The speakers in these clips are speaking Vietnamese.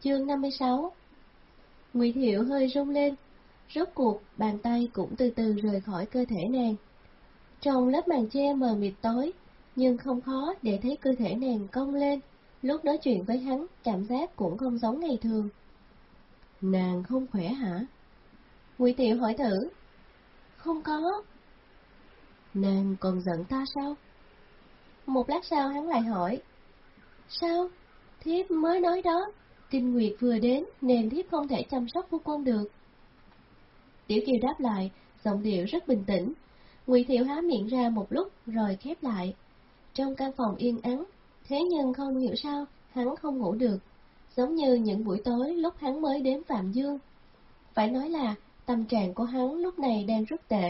Chương 56 Ngụy Thiệu hơi rung lên, rốt cuộc bàn tay cũng từ từ rời khỏi cơ thể nàng. Trong lớp màn che mờ mịt tối, nhưng không khó để thấy cơ thể nàng cong lên, lúc nói chuyện với hắn cảm giác cũng không giống ngày thường. Nàng không khỏe hả? Ngụy Thiệu hỏi thử. Không có. Nàng còn giận ta sao? Một lát sau hắn lại hỏi. Sao? Thiếp mới nói đó, Tinh nguyệt vừa đến nên thiếp không thể chăm sóc phu quân được. Tiểu Kiều đáp lại, giọng điệu rất bình tĩnh. Ngụy Thiệu há miệng ra một lúc rồi khép lại. Trong căn phòng yên ắng, thế nhưng không hiểu sao hắn không ngủ được, giống như những buổi tối lúc hắn mới đến Phạm Dương. Phải nói là tâm trạng của hắn lúc này đang rất tệ.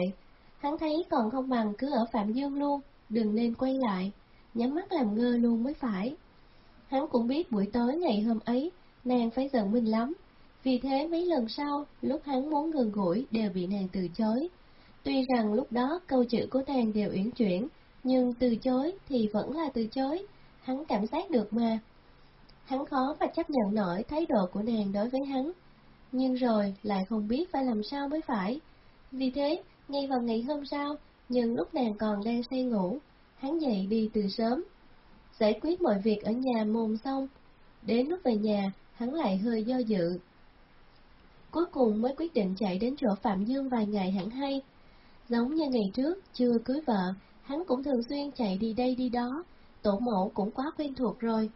Hắn thấy còn không bằng cứ ở Phạm Dương luôn, đừng nên quay lại, nhắm mắt làm ngơ luôn mới phải. Hắn cũng biết buổi tối ngày hôm ấy, nàng phải giận mình lắm. Vì thế mấy lần sau, lúc hắn muốn gần gũi đều bị nàng từ chối. Tuy rằng lúc đó câu chữ của nàng đều uyển chuyển, nhưng từ chối thì vẫn là từ chối, hắn cảm giác được mà. Hắn khó mà chấp nhận nổi thái độ của nàng đối với hắn, nhưng rồi lại không biết phải làm sao mới phải. Vì thế, ngay vào ngày hôm sau, nhưng lúc nàng còn đang say ngủ, hắn dậy đi từ sớm, giải quyết mọi việc ở nhà mồm xong. Đến lúc về nhà, hắn lại hơi do dự. Cuối cùng mới quyết định chạy đến chỗ Phạm Dương vài ngày hẳn hay. Giống như ngày trước, chưa cưới vợ, hắn cũng thường xuyên chạy đi đây đi đó, tổ mẫu cũng quá quen thuộc rồi.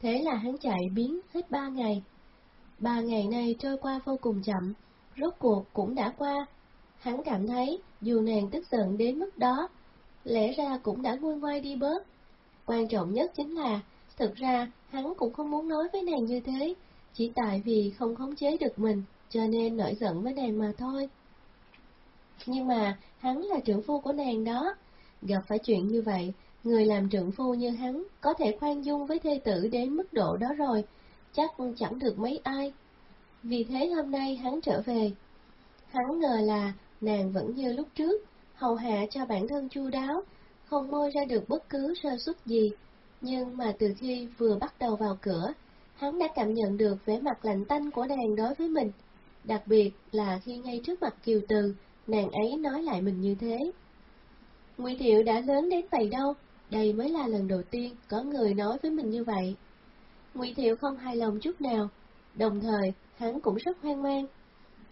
Thế là hắn chạy biến hết ba ngày. Ba ngày nay trôi qua vô cùng chậm, rốt cuộc cũng đã qua. Hắn cảm thấy, dù nàng tức giận đến mức đó, lẽ ra cũng đã nguôi ngoai đi bớt. Quan trọng nhất chính là, thực ra hắn cũng không muốn nói với nàng như thế, chỉ tại vì không khống chế được mình, cho nên nổi giận với nàng mà thôi. Nhưng mà, hắn là trưởng phu của nàng đó, gặp phải chuyện như vậy, người làm trưởng phu như hắn có thể khoan dung với thê tử đến mức độ đó rồi, chắc chẳng được mấy ai. Vì thế hôm nay hắn trở về. Hắn ngờ là nàng vẫn như lúc trước, hầu hạ cho bản thân chu đáo, không môi ra được bất cứ sơ suất gì. Nhưng mà từ khi vừa bắt đầu vào cửa, hắn đã cảm nhận được vẻ mặt lạnh tanh của nàng đối với mình, đặc biệt là khi ngay trước mặt Kiều Từ, nàng ấy nói lại mình như thế. Ngụy Thiệu đã lớn đến vậy đâu, đây mới là lần đầu tiên có người nói với mình như vậy. Ngụy Thiệu không hài lòng chút nào, đồng thời hắn cũng rất hoang mang.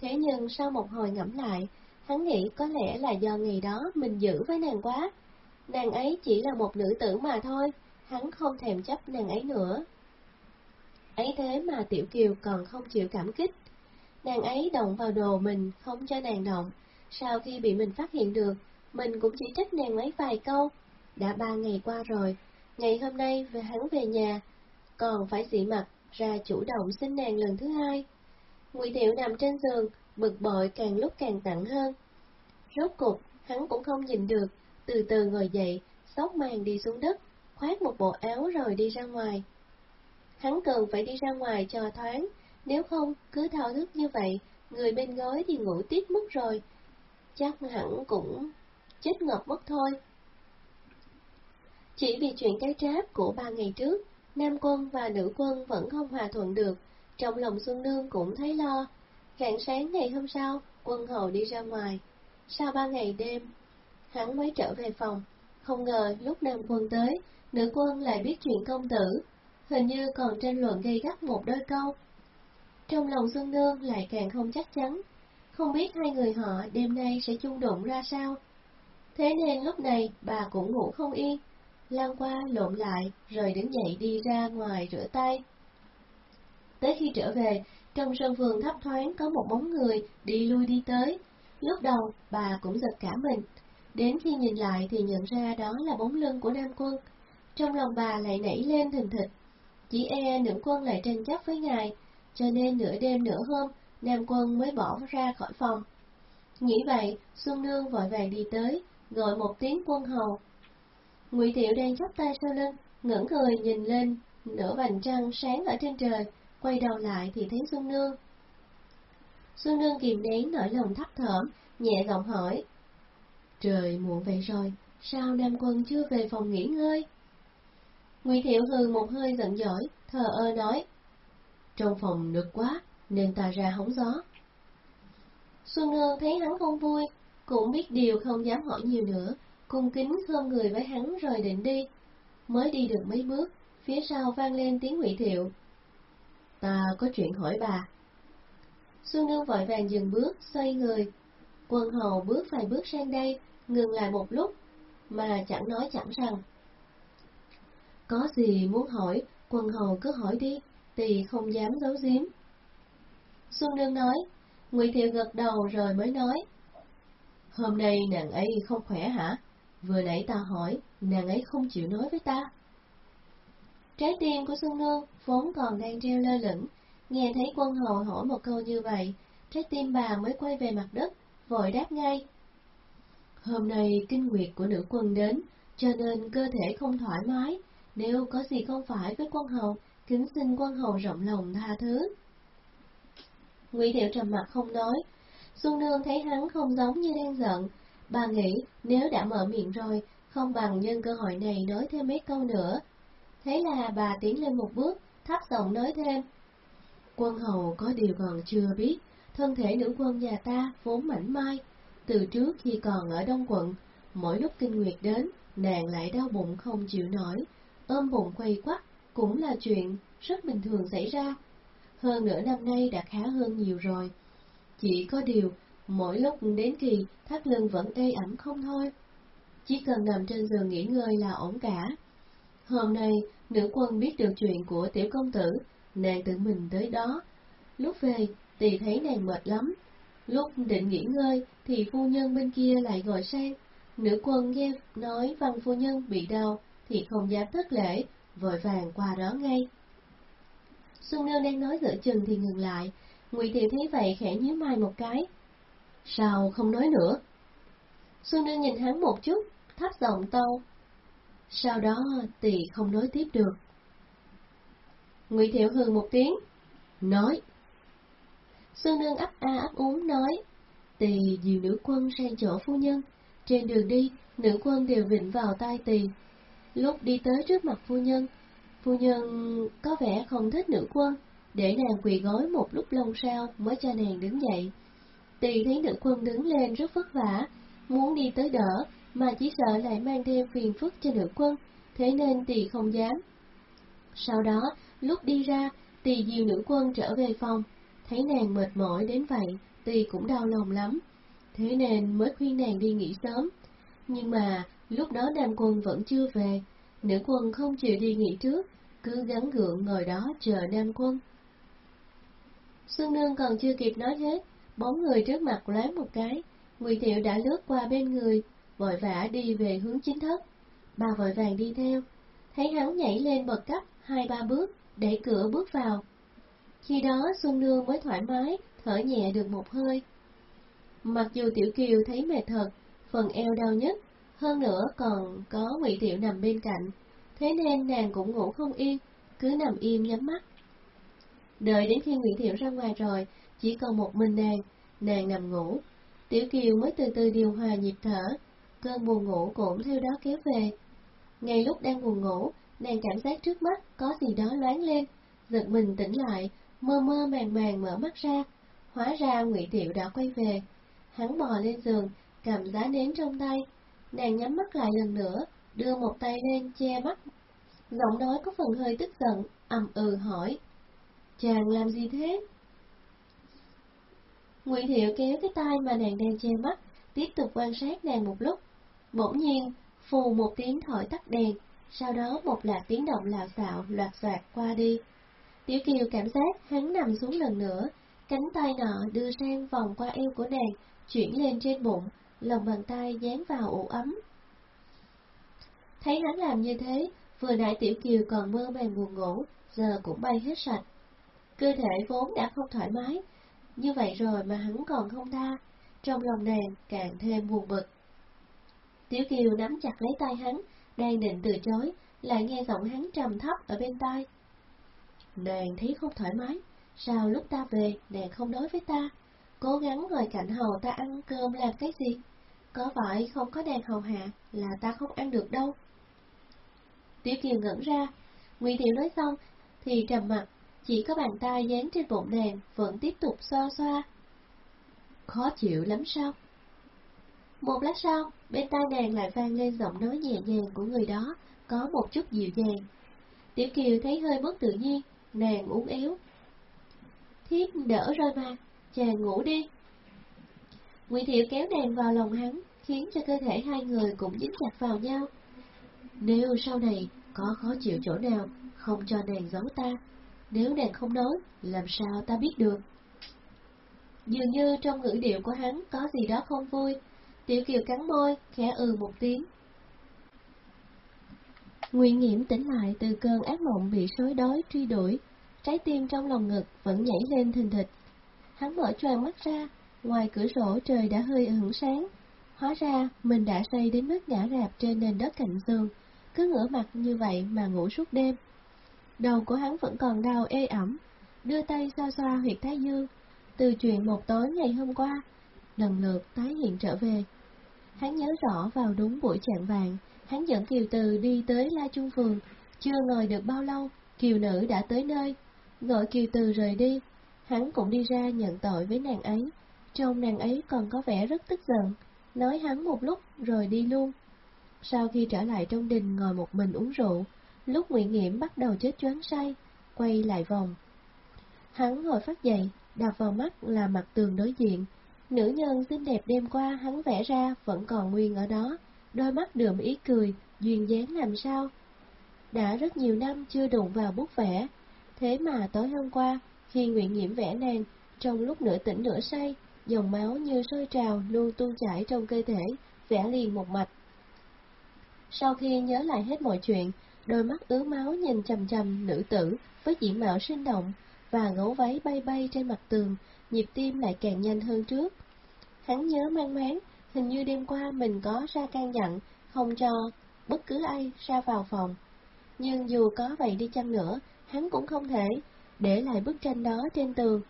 Thế nhưng sau một hồi ngẫm lại, hắn nghĩ có lẽ là do ngày đó mình giữ với nàng quá. Nàng ấy chỉ là một nữ tử mà thôi, hắn không thèm chấp nàng ấy nữa. Ấy thế mà Tiểu Kiều còn không chịu cảm kích. Nàng ấy động vào đồ mình, không cho nàng động. Sau khi bị mình phát hiện được, mình cũng chỉ trách nàng ấy vài câu. Đã ba ngày qua rồi, ngày hôm nay về hắn về nhà, còn phải dị mặt ra chủ động xin nàng lần thứ hai. Ngụy Thiệu nằm trên giường, bực bội càng lúc càng nặng hơn. Rốt cục, hắn cũng không nhìn được, từ từ ngồi dậy, xốc màn đi xuống đất, khoác một bộ áo rồi đi ra ngoài. Hắn cần phải đi ra ngoài cho thoáng, nếu không cứ thao thức như vậy, người bên gối thì ngủ tiếp mất rồi. Chắc hẳn cũng chết ngợp mất thôi. Chỉ vì chuyện cái tráp của ba ngày trước, Nam quân và nữ quân vẫn không hòa thuận được, trong lòng Xuân Nương cũng thấy lo. Rạng sáng ngày hôm sau, quân hầu đi ra ngoài. Sau ba ngày đêm, hắn mới trở về phòng. Không ngờ lúc Nam quân tới, nữ quân lại biết chuyện công tử. Hình như còn tranh luận gây gắt một đôi câu. Trong lòng Xuân Nương lại càng không chắc chắn. Không biết hai người họ đêm nay sẽ chung đụng ra sao. Thế nên lúc này bà cũng ngủ không yên, lan qua lộn lại rồi đứng dậy đi ra ngoài rửa tay. Tới khi trở về, trong sân vườn thấp thoáng có một bóng người đi lui đi tới. Lúc đầu bà cũng giật cả mình, đến khi nhìn lại thì nhận ra đó là bóng lưng của Nam Quân. Trong lòng bà lại nảy lên thình thịch, chỉ e nữ quân lại tranh chấp với ngài, cho nên nửa đêm nửa hôm, Nam Quân mới bỏ ra khỏi phòng. Nghĩ vậy, Xuân Nương vội vàng đi tới, gọi một tiếng quân hầu. Ngụy tiểu đang chắp tay sau lưng, ngẩng người nhìn lên nửa vành trăng sáng ở trên trời, quay đầu lại thì thấy Xuân Nương. Xuân Nương kìm nén nỗi lòng thấp thởm, nhẹ giọng hỏi. Trời muộn vậy rồi, sao Nam Quân chưa về phòng nghỉ ngơi? Ngụy Thiệu hừ một hơi giận dỗi, thờ ơ nói. trong phòng nực quá, nên ta ra hóng gió. Xuân Ngân thấy hắn không vui, cũng biết điều không dám hỏi nhiều nữa, cung kính khom người với hắn rồi định đi. Mới đi được mấy bước, phía sau vang lên tiếng ngụy thiệu. Ta có chuyện hỏi bà. Xuân Ngân vội vàng dừng bước, xoay người. Quân hầu bước vài bước sang đây, ngừng lại một lúc, mà chẳng nói chẳng rằng. Có gì muốn hỏi, quân hầu cứ hỏi đi, tỳ không dám giấu giếm. Xuân Nương nói, Ngụy Thiệu gật đầu rồi mới nói. Hôm nay nàng ấy không khỏe hả? Vừa nãy ta hỏi, nàng ấy không chịu nói với ta. Trái tim của Xuân Nương vốn còn đang treo lơ lửng, nghe thấy quân hầu hỏi một câu như vậy, trái tim bà mới quay về mặt đất, vội đáp ngay. Hôm nay kinh nguyệt của nữ quân đến, cho nên cơ thể không thoải mái, nếu có gì không phải với quân hầu, kính xin quân hầu rộng lòng tha thứ. Ngụy Thiệu trầm mặt không nói, Xuân Nương thấy hắn không giống như đang giận, bà nghĩ nếu đã mở miệng rồi, không bằng nhân cơ hội này nói thêm mấy câu nữa. Thế là bà tiến lên một bước, thấp giọng nói thêm. Quân hầu có điều còn chưa biết, thân thể nữ quân nhà ta vốn mảnh mai. Từ trước khi còn ở Đông quận, mỗi lúc kinh nguyệt đến, nàng lại đau bụng không chịu nổi, ôm bụng quay quắt cũng là chuyện rất bình thường xảy ra. Hơn nửa năm nay đã khá hơn nhiều rồi. Chỉ có điều, mỗi lúc đến kỳ, thắt lưng vẫn ê ẩm không thôi. Chỉ cần nằm trên giường nghỉ ngơi là ổn cả. Hôm nay, nữ quân biết được chuyện của tiểu công tử, nàng tự mình tới đó. Lúc về, tỳ thấy nàng mệt lắm. Lúc định nghỉ ngơi, thì phu nhân bên kia lại gọi sang. Nữ quân nghe nói văn phu nhân bị đau, thì không dám thất lễ, vội vàng qua đó ngay. Xuân Nương đang nói giữa chừng thì ngừng lại, Ngụy Tiệu thấy vậy khẽ nhíu mày một cái. Sao không nói nữa? Xuân Nương nhìn hắn một chút, thấp giọng tâu. Sau đó tỳ không nói tiếp được. Ngụy Thiệu hừ một tiếng, nói. Xuân Nương ấp a ấp úng nói, tỳ dìu nữ quân sang chỗ phu nhân, trên đường đi, nữ quân đều vịnh vào tai tỳ. Lúc đi tới trước mặt phu nhân, phu nhân có vẻ không thích nữ quân, để nàng quỳ gối một lúc lâu sau mới cho nàng đứng dậy. Tỳ thấy nữ quân đứng lên rất vất vả, muốn đi tới đỡ, mà chỉ sợ lại mang thêm phiền phức cho nữ quân, thế nên tỳ không dám. Sau đó, lúc đi ra, tỳ dìu nữ quân trở về phòng, thấy nàng mệt mỏi đến vậy, tuy cũng đau lòng lắm, thế nên mới khuyên nàng đi nghỉ sớm. Nhưng mà, lúc đó nam quân vẫn chưa về, nữ quân không chịu đi nghỉ trước, cứ gắn gượng ngồi đó chờ nam quân. Xuân Nương còn chưa kịp nói hết, bóng người trước mặt lóe một cái, Ngụy Thiệu đã lướt qua bên người, vội vã đi về hướng chính thất. Bà vội vàng đi theo, thấy hắn nhảy lên bậc cấp hai ba bước, để cửa bước vào. Khi đó Xuân Nương mới thoải mái, thở nhẹ được một hơi. Mặc dù Tiểu Kiều thấy mệt thật, phần eo đau nhất, hơn nữa còn có Ngụy tiểu nằm bên cạnh, thế nên nàng cũng ngủ không yên, cứ nằm im nhắm mắt. Đợi đến khi Ngụy Thiệu ra ngoài rồi, chỉ còn một mình nàng, nàng nằm ngủ. Tiểu Kiều mới từ từ điều hòa nhịp thở, cơn buồn ngủ cũng theo đó kéo về. Ngay lúc đang buồn ngủ, nàng cảm giác trước mắt có gì đó loáng lên, giật mình tỉnh lại, mơ mơ màng màng mở mắt ra. Hóa ra Ngụy Tiệu đã quay về. Hắn bò lên giường, cầm giá nến trong tay. Nàng nhắm mắt lại lần nữa, đưa một tay lên che mắt. Giọng nói có phần hơi tức giận, ầm ừ hỏi. Chàng làm gì thế? Ngụy Thiệu kéo cái tay mà nàng đang che mắt, tiếp tục quan sát nàng một lúc. Bỗng nhiên, phù một tiếng thổi tắt đèn, sau đó một loạt tiếng động lạo xạo loạt xoạt qua đi. Tiểu Kiều cảm giác hắn nằm xuống lần nữa, cánh tay nọ đưa sang vòng qua eo của nàng, chuyển lên trên bụng, lòng bàn tay dán vào ủ ấm. Thấy hắn làm như thế, vừa nãy Tiểu Kiều còn mơ màng buồn ngủ, giờ cũng bay hết sạch. Cơ thể vốn đã không thoải mái, như vậy rồi mà hắn còn không tha, trong lòng nàng càng thêm buồn bực. Tiểu Kiều nắm chặt lấy tay hắn, đang định từ chối, lại nghe giọng hắn trầm thấp ở bên tai. Nàng thấy không thoải mái, sao lúc ta về nàng không nói với ta, cố gắng ngồi cạnh hầu ta ăn cơm làm cái gì? Có phải không có đèn hầu hạ là ta không ăn được đâu. Tiểu Kiều ngẩn ra, Ngụy Thiệu nói xong thì trầm mặt, chỉ có bàn tay dán trên bụng nàng vẫn tiếp tục xoa xoa. Khó chịu lắm sao? Một lát sau, bên tai nàng lại vang lên giọng nói nhẹ nhàng của người đó, có một chút dịu dàng. Tiểu Kiều thấy hơi bất tự nhiên, nàng uống éo. Thiếp đỡ rồi mà, chàng ngủ đi. Ngụy Thiệu kéo nàng vào lòng hắn, khiến cho cơ thể hai người cũng dính chặt vào nhau. Nếu sau này có khó chịu chỗ nào, không cho nàng giấu ta, nếu nàng không nói, làm sao ta biết được? Dường như trong ngữ điệu của hắn có gì đó không vui, Tiểu Kiều cắn môi, khẽ ừ một tiếng. Nguyễn Nhiễm tỉnh lại từ cơn ác mộng bị sói đói truy đuổi, trái tim trong lòng ngực vẫn nhảy lên thình thịch. Hắn mở choàng mắt ra, ngoài cửa sổ trời đã hơi ửng sáng. Hóa ra mình đã say đến mức ngã rạp trên nền đất cạnh giường, cứ ngửa mặt như vậy mà ngủ suốt đêm. Đầu của hắn vẫn còn đau ê ẩm, đưa tay xoa xoa huyệt thái dương, từ chuyện một tối ngày hôm qua, lần lượt tái hiện trở về. Hắn nhớ rõ vào đúng buổi chạng vàng, hắn dẫn Kiều Từ đi tới La Trung Phường, chưa ngồi được bao lâu, Kiều Nữ đã tới nơi, gọi Kiều Từ rời đi, hắn cũng đi ra nhận tội với nàng ấy, trong nàng ấy còn có vẻ rất tức giận, nói hắn một lúc rồi đi luôn. Sau khi trở lại trong đình ngồi một mình uống rượu, lúc Nguyễn Nghiễm bắt đầu chết choáng say, quay lại vòng. Hắn ngồi phát dậy, đạp vào mắt là mặt tường đối diện, Nữ nhân xinh đẹp đêm qua hắn vẽ ra vẫn còn nguyên ở đó, đôi mắt đượm ý cười, duyên dáng làm sao. Đã rất nhiều năm chưa đụng vào bút vẽ, thế mà tối hôm qua, khi nguyện nhiễm vẽ nàng, trong lúc nửa tỉnh nửa say, dòng máu như sôi trào luôn tuôn chảy trong cơ thể, vẽ liền một mạch. Sau khi nhớ lại hết mọi chuyện, đôi mắt ứa máu nhìn chầm chầm nữ tử với diện mạo sinh động và gấu váy bay bay trên mặt tường, nhịp tim lại càng nhanh hơn trước. Hắn nhớ mang máng, hình như đêm qua mình có ra can dặn, không cho bất cứ ai ra vào phòng. Nhưng dù có vậy đi chăng nữa, hắn cũng không thể để lại bức tranh đó trên tường.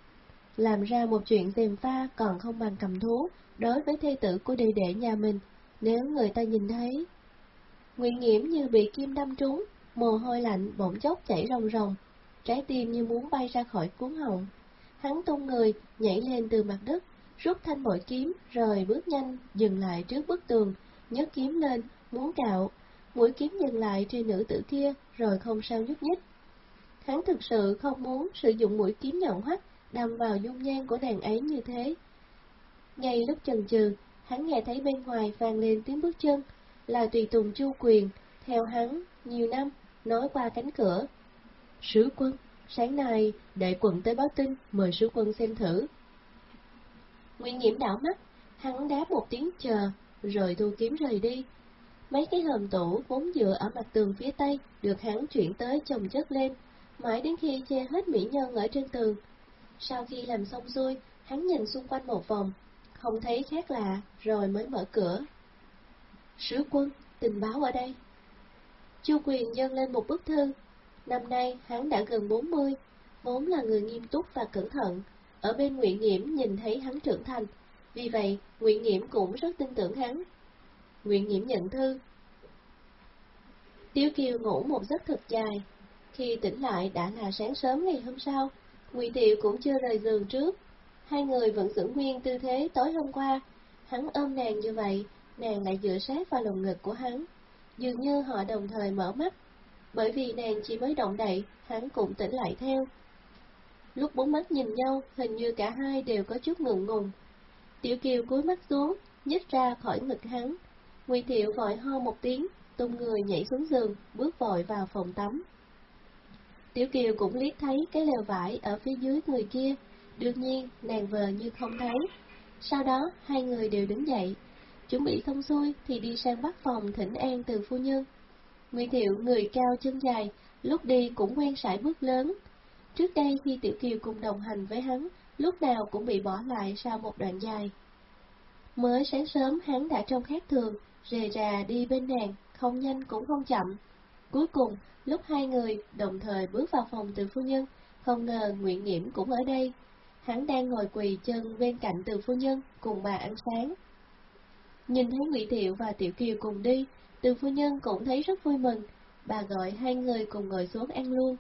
Làm ra một chuyện tìm pha còn không bằng cầm thú đối với thê tử của đệ đệ nhà mình, nếu người ta nhìn thấy. Nguyện nghiễm như bị kim đâm trúng, mồ hôi lạnh bỗng chốc chảy ròng ròng, trái tim như muốn bay ra khỏi cuốn họng. Hắn tung người, nhảy lên từ mặt đất, rút thanh bội kiếm, rồi bước nhanh, dừng lại trước bức tường, nhấc kiếm lên, muốn cạo. Mũi kiếm dừng lại trên nữ tử kia, rồi không sao nhúc nhích. Hắn thực sự không muốn sử dụng mũi kiếm nhọn hoắt đâm vào dung nhan của nàng ấy như thế. Ngay lúc chần chừ, hắn nghe thấy bên ngoài vang lên tiếng bước chân, là tùy tùng chu quyền, theo hắn, nhiều năm, nói qua cánh cửa. Sứ quân, sáng nay, đệ quận tới báo tin, mời sứ quân xem thử. Nguyễn Nhiễm đảo mắt, hắn đáp một tiếng chờ, rồi thu kiếm rời đi. Mấy cái hòm tủ vốn dựa ở mặt tường phía tây được hắn chuyển tới chồng chất lên, mãi đến khi che hết mỹ nhân ở trên tường. Sau khi làm xong xuôi, hắn nhìn xung quanh một vòng, không thấy khác lạ, rồi mới mở cửa. Sứ quân, tình báo ở đây. Chu Quyền dâng lên một bức thư. Năm nay hắn đã gần 40, vốn là người nghiêm túc và cẩn thận, ở bên Nguyễn Nghiễm nhìn thấy hắn trưởng thành, vì vậy Nguyễn Nghiễm cũng rất tin tưởng hắn. Nguyễn Nghiễm nhận thư. Tiêu Kiều ngủ một giấc thật dài, khi tỉnh lại đã là sáng sớm ngày hôm sau, Ngụy Tiệu cũng chưa rời giường trước. Hai người vẫn giữ nguyên tư thế tối hôm qua, hắn ôm nàng như vậy, nàng lại dựa sát vào lồng ngực của hắn. Dường như họ đồng thời mở mắt, bởi vì nàng chỉ mới động đậy, hắn cũng tỉnh lại theo. Lúc bốn mắt nhìn nhau, hình như cả hai đều có chút ngượng ngùng. Tiểu Kiều cúi mắt xuống, nhích ra khỏi ngực hắn. Ngụy Thiệu vội ho một tiếng, tung người nhảy xuống giường, bước vội vào phòng tắm. Tiểu Kiều cũng liếc thấy cái lều vải ở phía dưới người kia, đương nhiên nàng vờ như không thấy. Sau đó, hai người đều đứng dậy, chuẩn bị không xuôi thì đi sang bắt phòng thỉnh an từ phu nhân. Ngụy Thiệu người cao chân dài, lúc đi cũng quen sải bước lớn, Trước đây khi Tiểu Kiều cùng đồng hành với hắn, lúc nào cũng bị bỏ lại sau một đoạn dài. Mới sáng sớm hắn đã trông khác thường, rề rà đi bên nàng, không nhanh cũng không chậm. Cuối cùng, lúc hai người đồng thời bước vào phòng từ phu nhân, không ngờ Nguyễn Nghiễm cũng ở đây. Hắn đang ngồi quỳ chân bên cạnh từ phu nhân, cùng bà ăn sáng. Nhìn thấy Ngụy Thiệu và Tiểu Kiều cùng đi, từ phu nhân cũng thấy rất vui mừng, bà gọi hai người cùng ngồi xuống ăn luôn.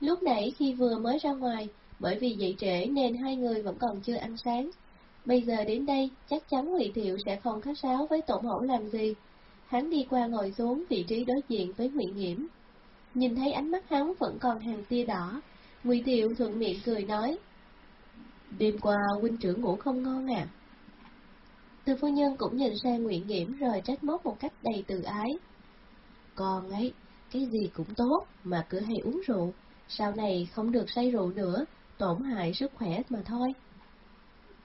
Lúc nãy khi vừa mới ra ngoài, bởi vì dậy trễ nên hai người vẫn còn chưa ăn sáng. Bây giờ đến đây, chắc chắn Ngụy Thiệu sẽ không khách sáo với tổ mẫu làm gì. Hắn đi qua ngồi xuống vị trí đối diện với Ngụy Nghiễm. Nhìn thấy ánh mắt hắn vẫn còn hàng tia đỏ, Ngụy Thiệu thuận miệng cười nói: "Đêm qua huynh trưởng ngủ không ngon à?" Từ phu nhân cũng nhìn sang Ngụy Nghiễm rồi trách móc một cách đầy từ ái. Con ấy, cái gì cũng tốt mà cứ hay uống rượu, sau này không được say rượu nữa, tổn hại sức khỏe mà thôi.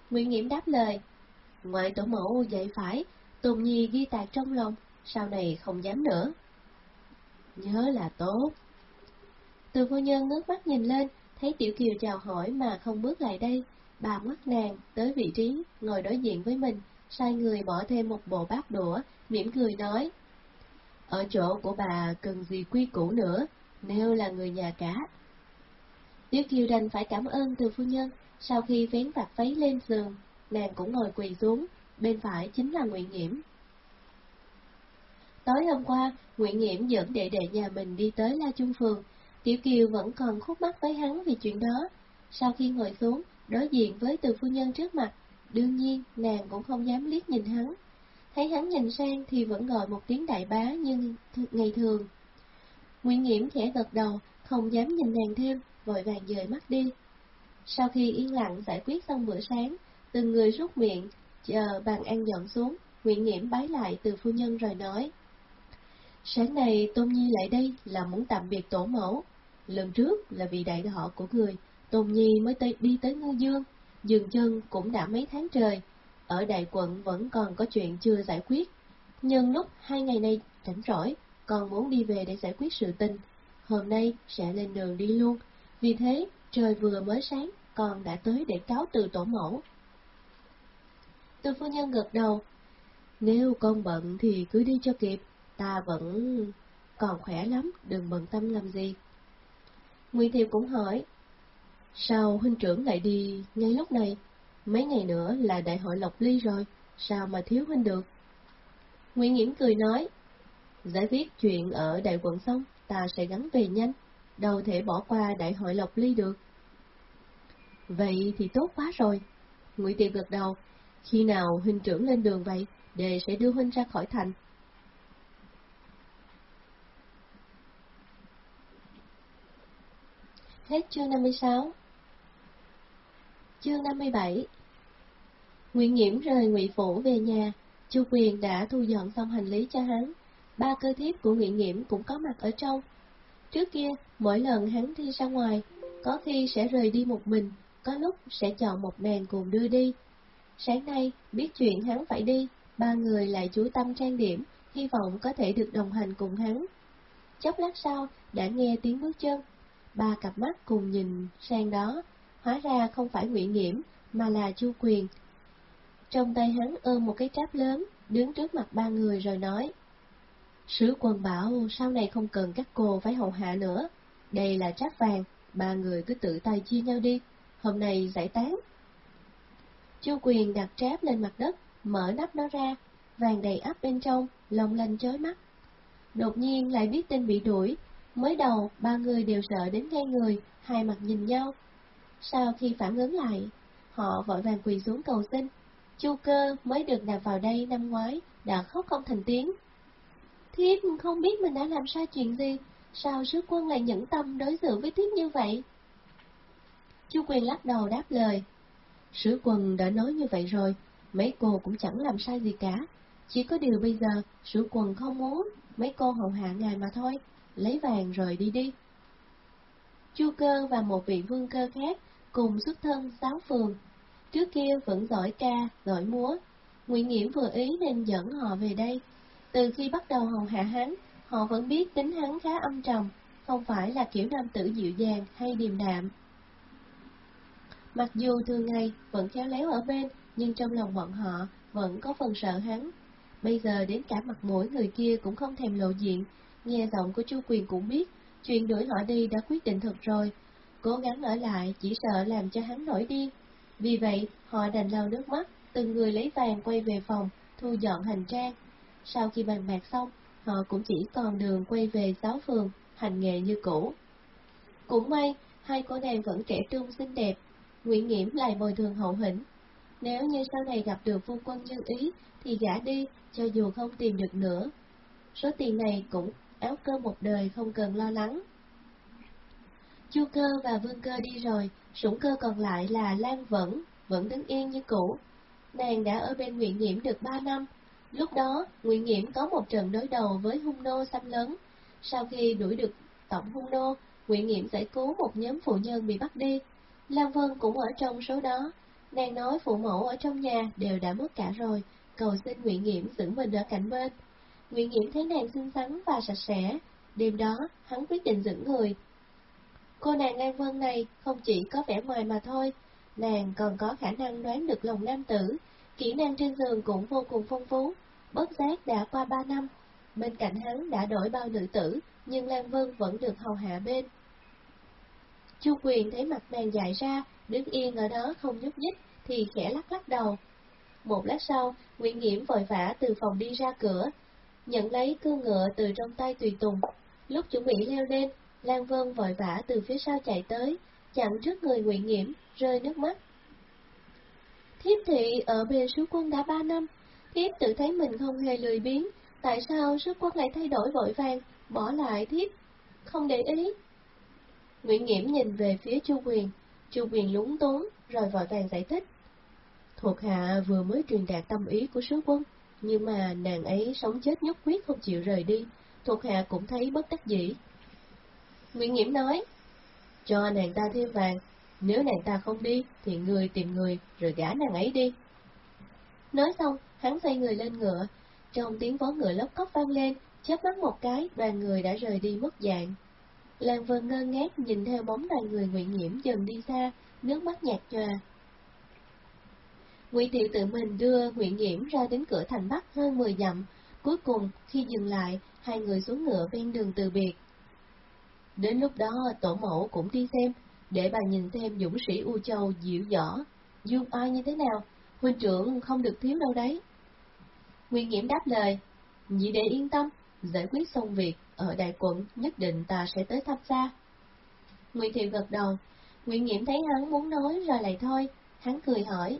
Nguyễn Nghiễm đáp lời, ngoại tổ mẫu dạy phải, Tùng Nhi ghi tạc trong lòng, sau này không dám nữa. Nhớ là tốt. Từ phu nhân ngước mắt nhìn lên, thấy Tiểu Kiều chào hỏi mà không bước lại đây, bà mắt nàng tới vị trí, ngồi đối diện với mình, sai người bỏ thêm một bộ bát đũa, mỉm cười nói. Ở chỗ của bà cần gì quy củ nữa, nếu là người nhà cả. Tiểu Kiều đành phải cảm ơn từ phu nhân, sau khi vén vạt váy lên giường, nàng cũng ngồi quỳ xuống, bên phải chính là Nguyễn Nghiễm. Tối hôm qua, Nguyễn Nghiễm dẫn đệ đệ nhà mình đi tới La Trung Phường, Tiểu Kiều vẫn còn khúc mắc với hắn vì chuyện đó. Sau khi ngồi xuống, đối diện với từ phu nhân trước mặt, đương nhiên nàng cũng không dám liếc nhìn hắn. Thấy hắn nhìn sang thì vẫn gọi một tiếng đại bá như ngày thường. Nguyễn Nghiễm khẽ gật đầu, không dám nhìn nàng thêm, vội vàng dời mắt đi. Sau khi yên lặng giải quyết xong bữa sáng, từng người rút miệng, chờ bàn ăn dọn xuống, Nguyễn Nghiễm bái lại từ phu nhân rồi nói. Sáng nay Tôn Nhi lại đây là muốn tạm biệt tổ mẫu. Lần trước là vì đại họ của người, Tôn Nhi mới tới, đi tới Ngư Dương, dừng chân cũng đã mấy tháng trời. Ở đại quận vẫn còn có chuyện chưa giải quyết. Nhưng lúc hai ngày nay rảnh rỗi, còn muốn đi về để giải quyết sự tình. Hôm nay sẽ lên đường đi luôn, vì thế trời vừa mới sáng, con đã tới để cáo từ tổ mẫu. Từ phu nhân gật đầu, nếu con bận thì cứ đi cho kịp, ta vẫn còn khỏe lắm, đừng bận tâm làm gì. Nguyễn Thiệu cũng hỏi, sao huynh trưởng lại đi ngay lúc này? Mấy ngày nữa là đại hội Lộc Ly rồi, sao mà thiếu huynh được? Nguyễn Nghiễm cười nói, giải quyết chuyện ở đại quận xong, ta sẽ gắn về nhanh, đâu thể bỏ qua đại hội Lộc Ly được. Vậy thì tốt quá rồi. Ngụy Tiệp gật đầu, khi nào huynh trưởng lên đường vậy, đề sẽ đưa huynh ra khỏi thành. Hết chương 56 Chương 57 Nguyễn Nhiễm rời Ngụy Phủ về nhà, Chu Quyền đã thu dọn xong hành lý cho hắn. Ba cơ thiếp của Nguyễn Nghiễm cũng có mặt ở trong. Trước kia, mỗi lần hắn đi ra ngoài, có khi sẽ rời đi một mình, có lúc sẽ chọn một nàng cùng đưa đi. Sáng nay, biết chuyện hắn phải đi, ba người lại chú tâm trang điểm, hy vọng có thể được đồng hành cùng hắn. Chốc lát sau, đã nghe tiếng bước chân. Ba cặp mắt cùng nhìn sang đó, hóa ra không phải Nguyễn Nghiễm, mà là Chu Quyền. Trong tay hắn ôm một cái tráp lớn, đứng trước mặt ba người rồi nói. Sứ quân bảo sau này không cần các cô phải hầu hạ nữa, đây là trác vàng, ba người cứ tự tay chia nhau đi, hôm nay giải tán. Chu Quyền đặt tráp lên mặt đất, mở nắp nó ra, vàng đầy ắp bên trong, lồng lanh chói mắt. Đột nhiên lại biết tin bị đuổi, mới đầu ba người đều sợ đến ngay người, hai mặt nhìn nhau. Sau khi phản ứng lại, họ vội vàng quỳ xuống cầu xin. Chu cơ mới được nạp vào đây năm ngoái, đã khóc không thành tiếng. Thiếp không biết mình đã làm sai chuyện gì, sao sứ quân lại nhẫn tâm đối xử với thiếp như vậy? Chu Quyền lắc đầu đáp lời. Sứ quân đã nói như vậy rồi, mấy cô cũng chẳng làm sai gì cả. Chỉ có điều bây giờ, sứ quân không muốn, mấy cô hầu hạ ngài mà thôi, lấy vàng rồi đi đi. Chu cơ và một vị vương cơ khác cùng xuất thân sáu phường. Trước kia vẫn giỏi ca, giỏi múa. Nguyễn Nghiễm vừa ý nên dẫn họ về đây. Từ khi bắt đầu hầu hạ hắn, họ vẫn biết tính hắn khá âm trầm, không phải là kiểu nam tử dịu dàng hay điềm đạm. Mặc dù thường ngày vẫn khéo léo ở bên, nhưng trong lòng bọn họ vẫn có phần sợ hắn. Bây giờ đến cả mặt mũi người kia cũng không thèm lộ diện, nghe giọng của Chu Quyền cũng biết, chuyện đuổi họ đi đã quyết định thật rồi, cố gắng ở lại chỉ sợ làm cho hắn nổi điên. Vì vậy, họ đành lau nước mắt, từng người lấy vàng quay về phòng, thu dọn hành trang. Sau khi bàn bạc xong, họ cũng chỉ còn đường quay về giáo phường, hành nghề như cũ. Cũng may, hai cô nàng vẫn trẻ trung xinh đẹp, Nguyễn Nghiễm lại bồi thường hậu hĩnh. Nếu như sau này gặp được phu quân như ý, thì gả đi, cho dù không tìm được nữa. Số tiền này cũng áo cơ một đời không cần lo lắng. Chu cơ và vương cơ đi rồi, sủng cơ còn lại là Lan Vẫn, vẫn đứng yên như cũ. Nàng đã ở bên Nguyễn Nghiễm được ba năm. Lúc đó, Nguyễn Nghiễm có một trận đối đầu với hung nô xâm lớn. Sau khi đuổi được tổng hung nô, Nguyễn Nghiễm giải cứu một nhóm phụ nhân bị bắt đi. Lan Vân cũng ở trong số đó. Nàng nói phụ mẫu ở trong nhà đều đã mất cả rồi, cầu xin Nguyễn Nghiễm giữ mình ở cạnh bên. Nguyễn Nghiễm thấy nàng xinh xắn và sạch sẽ. Đêm đó, hắn quyết định giữ người. Cô nàng Lan Vân này không chỉ có vẻ ngoài mà thôi, nàng còn có khả năng đoán được lòng nam tử, kỹ năng trên giường cũng vô cùng phong phú. Bất giác đã qua ba năm, bên cạnh hắn đã đổi bao nữ tử, nhưng Lan Vân vẫn được hầu hạ bên. Chu Quyền thấy mặt nàng dại ra, đứng yên ở đó không nhúc nhích, thì khẽ lắc lắc đầu. Một lát sau, Nguyễn Nghiễm vội vã từ phòng đi ra cửa, nhận lấy cương ngựa từ trong tay Tùy Tùng. Lúc chuẩn bị leo lên, Lan Vân vội vã từ phía sau chạy tới, chặn trước người Nguyễn Nghiễm, rơi nước mắt. Thiếp thị ở bên sứ quân đã ba năm, thiếp tự thấy mình không hề lười biếng, tại sao sứ quân lại thay đổi vội vàng, bỏ lại thiếp, không để ý. Nguyễn Nghiễm nhìn về phía Chu Quyền, Chu Quyền lúng túng, rồi vội vàng giải thích. Thuộc hạ vừa mới truyền đạt tâm ý của sứ quân, nhưng mà nàng ấy sống chết nhất quyết không chịu rời đi, thuộc hạ cũng thấy bất đắc dĩ. Nguyễn Nghiễm nói, cho nàng ta thêm vàng, nếu nàng ta không đi, thì người tìm người, rồi gả nàng ấy đi. Nói xong, hắn xoay người lên ngựa, trong tiếng vó ngựa lóc cốc vang lên, chớp mắt một cái, đoàn người đã rời đi mất dạng. Lan Vân ngơ ngác nhìn theo bóng đoàn người Nguyễn Nhiễm dần đi xa, nước mắt nhạt nhòa. Ngụy Thiệu tự mình đưa Nguyễn Nhiễm ra đến cửa thành Bắc hơn 10 dặm, cuối cùng khi dừng lại, hai người xuống ngựa ven đường từ biệt. Đến lúc đó tổ mẫu cũng đi xem, để bà nhìn xem dũng sĩ U Châu dịu dõ, dương oai như thế nào, huynh trưởng không được thiếu đâu đấy. Nguyên Nghiễm đáp lời, nhị đệ yên tâm, giải quyết xong việc, ở đại quận nhất định ta sẽ tới thăm xa. Ngụy Thiệu gật đầu, Nguyễn Nghiễm thấy hắn muốn nói rồi lại thôi, hắn cười hỏi.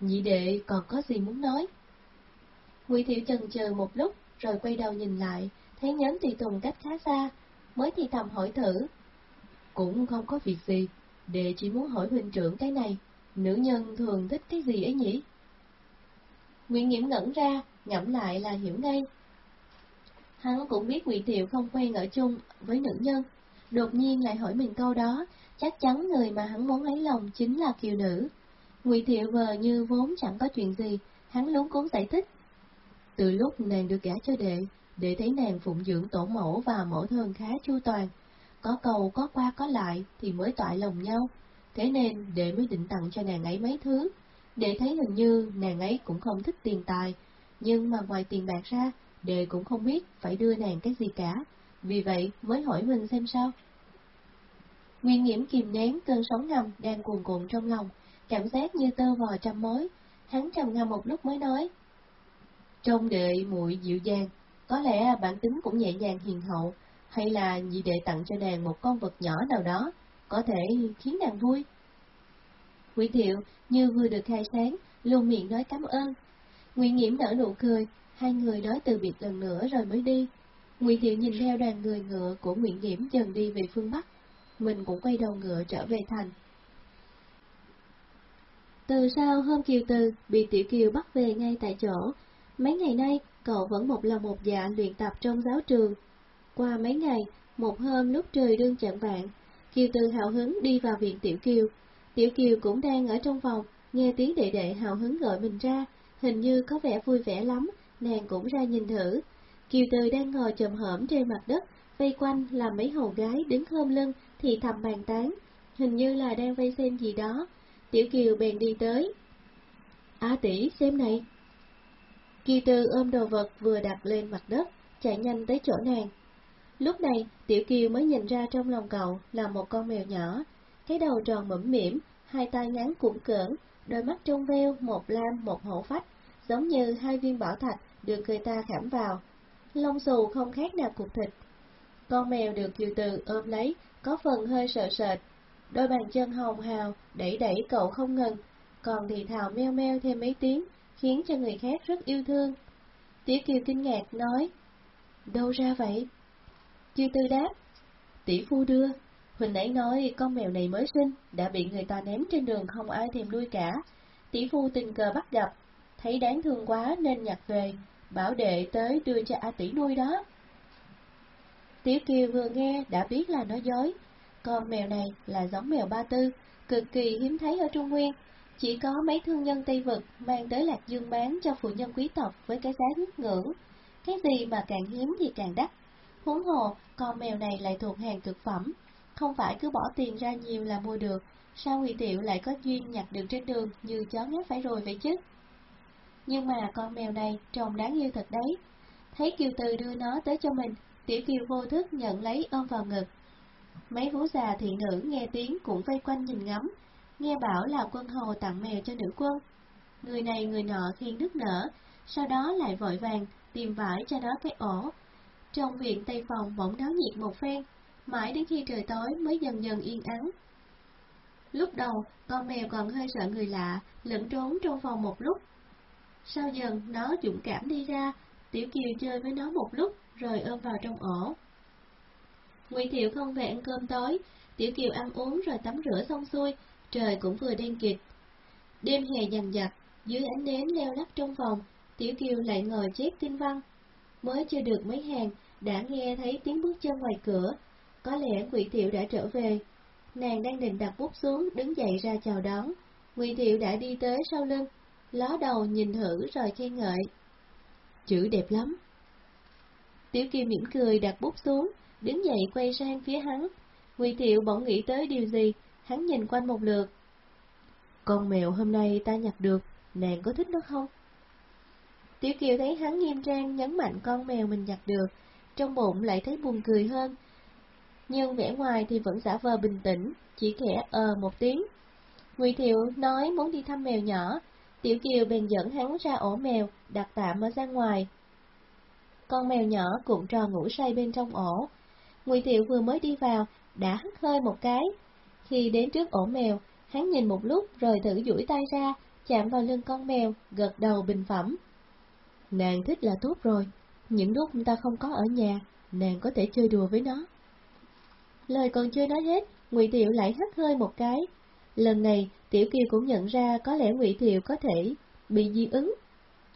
Nhị đệ còn có gì muốn nói? Ngụy Thiệu chần chờ một lúc, rồi quay đầu nhìn lại, thấy nhóm tùy tùng cách khá xa, mới thì thầm hỏi thử. Cũng không có việc gì, đệ chỉ muốn hỏi huynh trưởng cái này, nữ nhân thường thích cái gì ấy nhỉ? Nguyễn Nghiễm ngẩn ra, ngẫm lại là hiểu ngay. Hắn cũng biết Ngụy Thiệu không quen ở chung với nữ nhân, đột nhiên lại hỏi mình câu đó, chắc chắn người mà hắn muốn lấy lòng chính là kiều nữ. Ngụy Thiệu vờ như vốn chẳng có chuyện gì, hắn lúng cuốn giải thích. Từ lúc nàng được gả cho đệ, để thấy nàng phụng dưỡng tổ mẫu và mẫu thân khá chu toàn. Có cầu có qua có lại thì mới tọa lòng nhau, thế nên đệ mới định tặng cho nàng ấy mấy thứ. Đệ thấy hình như nàng ấy cũng không thích tiền tài, nhưng mà ngoài tiền bạc ra, đệ cũng không biết phải đưa nàng cái gì cả, vì vậy mới hỏi mình xem sao. Nguyên nghiễm kìm nén cơn sóng ngầm đang cuồn cuộn trong lòng, cảm giác như tơ vò trăm mối. Hắn trầm ngâm một lúc mới nói. Trong đệ muội dịu dàng, có lẽ bản tính cũng nhẹ nhàng hiền hậu, hay là nhị đệ tặng cho nàng một con vật nhỏ nào đó, có thể khiến nàng vui. Quỷ thiệu như vừa được khai sáng, luôn miệng nói cảm ơn. Nguyễn Nghiễm nở nụ cười, hai người nói từ biệt lần nữa rồi mới đi. Nguyễn Thiệu nhìn theo đoàn người ngựa của Nguyễn Nghiễm dần đi về phương Bắc, mình cũng quay đầu ngựa trở về thành. Từ sau hôm Kiều Từ bị Tiểu Kiều bắt về ngay tại chỗ, mấy ngày nay cậu vẫn một lòng một dạ luyện tập trong giáo trường. Qua mấy ngày, một hôm lúc trời đương chạng vạn, Kiều Từ hào hứng đi vào viện Tiểu Kiều. Tiểu Kiều cũng đang ở trong phòng, nghe tiếng đệ đệ hào hứng gọi mình ra, hình như có vẻ vui vẻ lắm, nàng cũng ra nhìn thử. Kiều Từ đang ngồi chồm hởm trên mặt đất, vây quanh là mấy hầu gái đứng khom lưng thì thầm bàn tán, hình như là đang vây xem gì đó. Tiểu Kiều bèn đi tới. Á tỷ xem này, Kiều từ ôm đồ vật vừa đặt lên mặt đất, chạy nhanh tới chỗ nàng. Lúc này, Tiểu Kiều mới nhìn ra trong lòng cậu là một con mèo nhỏ, cái đầu tròn mẫm mỉm, hai tay ngắn cuộn cỡn, đôi mắt trong veo, một lam một hổ phách, giống như hai viên bảo thạch được người ta khảm vào. Lông xù không khác nào cục thịt. Con mèo được Kiều Từ ôm lấy, có phần hơi sợ sệt. Đôi bàn chân hồng hào, đẩy đẩy cậu không ngừng, còn thì thào meo meo thêm mấy tiếng, khiến cho người khác rất yêu thương. Tiểu Kiều kinh ngạc nói, đâu ra vậy? Kiều Tư đáp, tỷ phu đưa, Huỳnh ấy nói con mèo này mới sinh, đã bị người ta ném trên đường không ai thèm nuôi cả. Tỷ phu tình cờ bắt gặp, thấy đáng thương quá nên nhặt về, bảo đệ tới đưa cho A tỷ nuôi đó. Tiểu Kiều vừa nghe đã biết là nói dối, con mèo này là giống mèo ba tư, cực kỳ hiếm thấy ở Trung Nguyên, chỉ có mấy thương nhân Tây Vực mang tới Lạc Dương bán cho phụ nhân quý tộc với cái giá ngất ngưỡng. Cái gì mà càng hiếm thì càng đắt. Huống hồ, con mèo này lại thuộc hàng cực phẩm, không phải cứ bỏ tiền ra nhiều là mua được, sao Ngụy Tiệu lại có duyên nhặt được trên đường như chó ngáp phải rồi vậy chứ? Nhưng mà con mèo này trông đáng yêu thật đấy. Thấy Kiều Từ đưa nó tới cho mình, Tiểu Kiều vô thức nhận lấy ôm vào ngực. Mấy vú già thị nữ nghe tiếng cũng vây quanh nhìn ngắm, nghe bảo là quân hầu tặng mèo cho nữ quân. Người này người nọ khiên nức nở, sau đó lại vội vàng tìm vải cho nó cái ổ. Trong viện tây phòng bỗng náo nhiệt một phen, mãi đến khi trời tối mới dần dần yên ắng. Lúc đầu, con mèo còn hơi sợ người lạ, lẫn trốn trong phòng một lúc. Sau dần, nó dũng cảm đi ra, Tiểu Kiều chơi với nó một lúc, rồi ôm vào trong ổ. Ngụy Thiệu không về ăn cơm tối, Tiểu Kiều ăn uống rồi tắm rửa xong xuôi, trời cũng vừa đen kịt. Đêm hè dằn dặt, dưới ánh nến leo lắc trong phòng, Tiểu Kiều lại ngồi chép tin văn. Mới chưa được mấy hàng, đã nghe thấy tiếng bước chân ngoài cửa, có lẽ Ngụy Thiệu đã trở về. Nàng đang định đặt bút xuống, đứng dậy ra chào đón. Ngụy Thiệu đã đi tới sau lưng, ló đầu nhìn thử rồi khen ngợi. Chữ đẹp lắm. Tiểu Kiều mỉm cười đặt bút xuống, đứng dậy quay sang phía hắn. Ngụy Thiệu bỗng nghĩ tới điều gì, hắn nhìn quanh một lượt. Con mèo hôm nay ta nhặt được, nàng có thích nó không? Tiểu Kiều thấy hắn nghiêm trang nhấn mạnh con mèo mình nhặt được, trong bụng lại thấy buồn cười hơn, nhưng vẻ ngoài thì vẫn giả vờ bình tĩnh, chỉ khẽ ờ một tiếng. Ngụy Thiệu nói muốn đi thăm mèo nhỏ, Tiểu Kiều bèn dẫn hắn ra ổ mèo, đặt tạm ở ra ngoài. Con mèo nhỏ cuộn tròn ngủ say bên trong ổ. Ngụy Thiệu vừa mới đi vào, đã hắt hơi một cái. Khi đến trước ổ mèo, hắn nhìn một lúc rồi thử duỗi tay ra, chạm vào lưng con mèo, gật đầu bình phẩm. Nàng thích là tốt rồi, những lúc ta không có ở nhà, nàng có thể chơi đùa với nó. Lời còn chưa nói hết, Ngụy Thiệu lại hắt hơi một cái. Lần này, Tiểu Kiều cũng nhận ra có lẽ Ngụy Thiệu có thể bị dị ứng,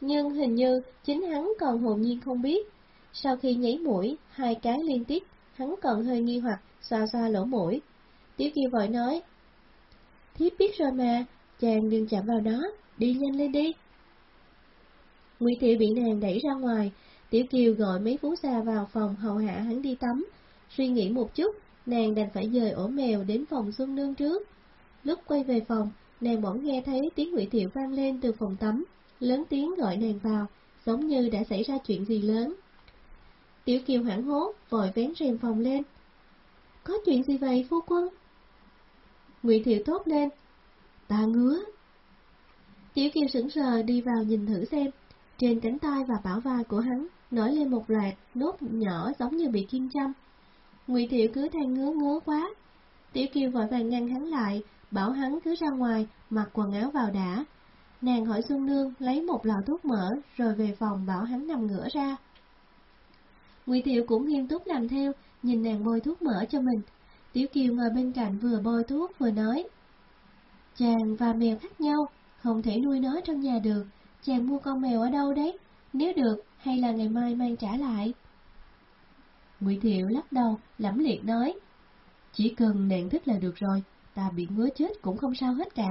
nhưng hình như chính hắn còn hồn nhiên không biết. Sau khi nhảy mũi hai cái liên tiếp, hắn còn hơi nghi hoặc xoa xoa lỗ mũi. Tiểu Kiều vội nói: "Thiếp biết rồi mà, chàng đừng chạm vào nó, đi nhanh lên đi." Ngụy Thiệu bị nàng đẩy ra ngoài, Tiểu Kiều gọi mấy phú xa vào phòng hầu hạ hắn đi tắm, suy nghĩ một chút nàng đành phải dời ổ mèo đến phòng Xuân Nương trước. Lúc quay về phòng, nàng bỗng nghe thấy tiếng Ngụy Thiệu vang lên từ phòng tắm, lớn tiếng gọi nàng vào, giống như đã xảy ra chuyện gì lớn. Tiểu Kiều hoảng hốt, vội vén rèm phòng lên. Có chuyện gì vậy, phu quân? Ngụy Thiệu tốt lên. Ta ngứa. Tiểu Kiều sững sờ đi vào nhìn thử xem. Trên cánh tay và bảo vai của hắn nổi lên một loạt nốt nhỏ giống như bị kim châm. Ngụy Thiệu cứ than ngứa ngứa quá. Tiểu Kiều vội vàng ngăn hắn lại, bảo hắn cứ ra ngoài, mặc quần áo vào đã. Nàng hỏi Xuân Nương lấy một lọ thuốc mỡ, rồi về phòng bảo hắn nằm ngửa ra. Ngụy Thiệu cũng nghiêm túc làm theo, nhìn nàng bôi thuốc mỡ cho mình. Tiểu Kiều ngồi bên cạnh vừa bôi thuốc vừa nói. Chàng và mèo khác nhau, không thể nuôi nó trong nhà được. Chàng mua con mèo ở đâu đấy? Nếu được, hay là ngày mai mang trả lại? Ngụy Thiệu lắc đầu, lẫm liệt nói, chỉ cần nàng thích là được rồi, ta bị ngứa chết cũng không sao hết cả.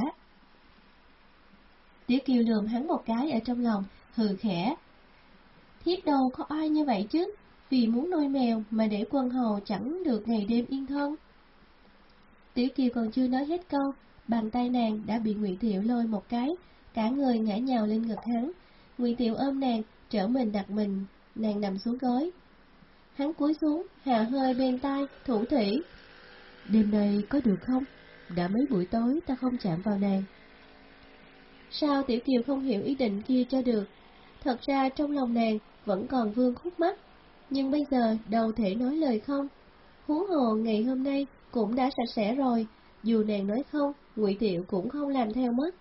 Tiểu Kiều lườm hắn một cái ở trong lòng, hừ khẽ. Thiết đâu có ai như vậy chứ, vì muốn nuôi mèo mà để quân hầu chẳng được ngày đêm yên thân. Tiểu Kiều còn chưa nói hết câu, bàn tay nàng đã bị Ngụy Thiệu lôi một cái, cả người ngã nhào lên ngực hắn. Ngụy Thiệu ôm nàng, trở mình đặt mình, nàng nằm xuống gối, Hắn cúi xuống, hạ hơi bên tai, thủ thủy. Đêm nay có được không? Đã mấy buổi tối ta không chạm vào nàng. Sao Tiểu Kiều không hiểu ý định kia cho được? Thật ra trong lòng nàng vẫn còn vương khúc mắt. nhưng bây giờ đâu thể nói lời không. Huống hồ ngày hôm nay cũng đã sạch sẽ rồi, dù nàng nói không, Ngụy Thiệu cũng không làm theo mất.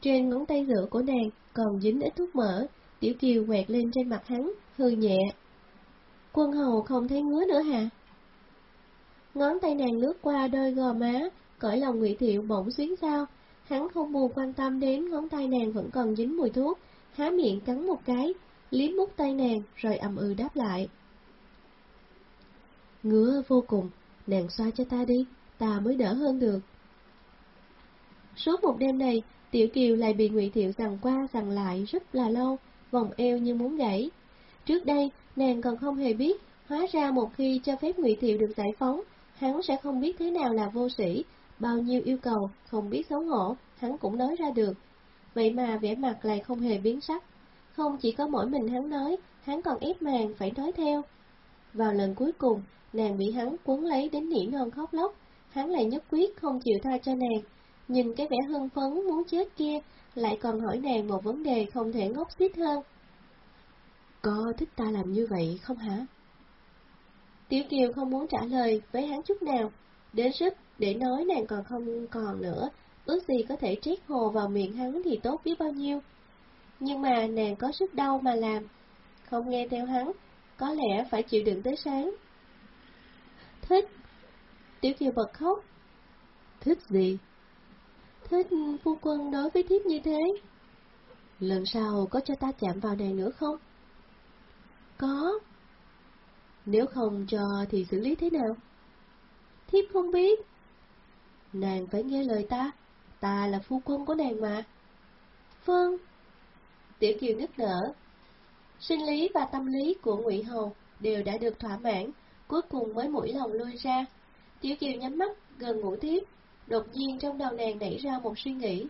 Trên ngón tay giữa của nàng còn dính ít thuốc mỡ, Tiểu Kiều quẹt lên trên mặt hắn, hư nhẹ. Quân hầu không thấy ngứa nữa hả? Ngón tay nàng lướt qua đôi gò má, cõi lòng Ngụy Thiệu bỗng xuyến sao. Hắn không buồn quan tâm đến ngón tay nàng vẫn còn dính mùi thuốc, há miệng cắn một cái, liếm mút tay nàng rồi ầm ừ đáp lại. Ngứa vô cùng, nàng xoa cho ta đi, ta mới đỡ hơn được. Suốt một đêm này, Tiểu Kiều lại bị Ngụy Thiệu rằng qua rằng lại rất là lâu, vòng eo như muốn gãy. Trước đây, nàng còn không hề biết, hóa ra một khi cho phép Ngụy Thiệu được giải phóng, hắn sẽ không biết thế nào là vô sĩ, bao nhiêu yêu cầu, không biết xấu hổ, hắn cũng nói ra được. Vậy mà vẻ mặt lại không hề biến sắc. Không chỉ có mỗi mình hắn nói, hắn còn ép nàng phải nói theo. Vào lần cuối cùng, nàng bị hắn cuốn lấy đến nỉ non khóc lóc, hắn lại nhất quyết không chịu tha cho nàng. Nhìn cái vẻ hưng phấn muốn chết kia, lại còn hỏi nàng một vấn đề không thể ngốc xít hơn. Có thích ta làm như vậy không hả? Tiểu Kiều không muốn trả lời với hắn chút nào, đến sức để nói nàng còn không còn nữa, ước gì có thể trét hồ vào miệng hắn thì tốt biết bao nhiêu. Nhưng mà nàng có sức đau mà làm, không nghe theo hắn, có lẽ phải chịu đựng tới sáng. Thích. Tiểu Kiều bật khóc. Thích gì? Thích phu quân đối với thiếp như thế. Lần sau có cho ta chạm vào nàng nữa không? Có. Nếu không cho thì xử lý thế nào? Thiếp không biết. Nàng phải nghe lời ta, ta là phu quân của nàng mà. Vâng. Tiểu Kiều nức nở. Sinh lý và tâm lý của Ngụy Hầu đều đã được thỏa mãn, cuối cùng mới mũi lòng lui ra. Tiểu Kiều nhắm mắt, gần ngủ tiếp, đột nhiên trong đầu nàng nảy ra một suy nghĩ.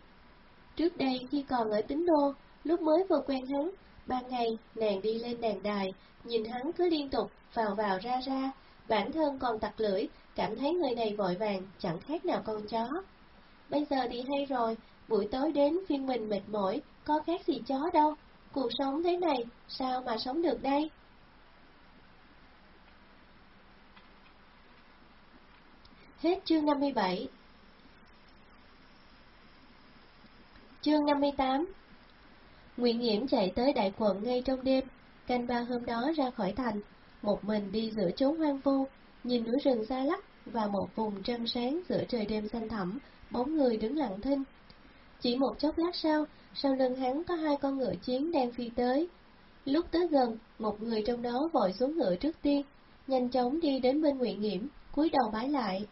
Trước đây khi còn ở tín đô, lúc mới vừa quen hắn, ban ngày nàng đi lên đàn đài, nhìn hắn cứ liên tục vào vào ra ra, bản thân còn tặc lưỡi, cảm thấy người này vội vàng, chẳng khác nào con chó. Bây giờ thì hay rồi, buổi tối đến phiên mình mệt mỏi, có khác gì chó đâu, cuộc sống thế này, sao mà sống được đây? Hết chương 57 Chương 58 Nguyễn Nghiễm chạy tới đại quận ngay trong đêm, canh ba hôm đó ra khỏi thành, một mình đi giữa chốn hoang vu, nhìn núi rừng xa lắc và một vùng trăng sáng giữa trời đêm xanh thẳm, bóng người đứng lặng thinh. Chỉ một chốc lát sau, sau lưng hắn có hai con ngựa chiến đang phi tới. Lúc tới gần, một người trong đó vội xuống ngựa trước tiên, nhanh chóng đi đến bên Nguyễn Nghiễm, cúi đầu bái lại.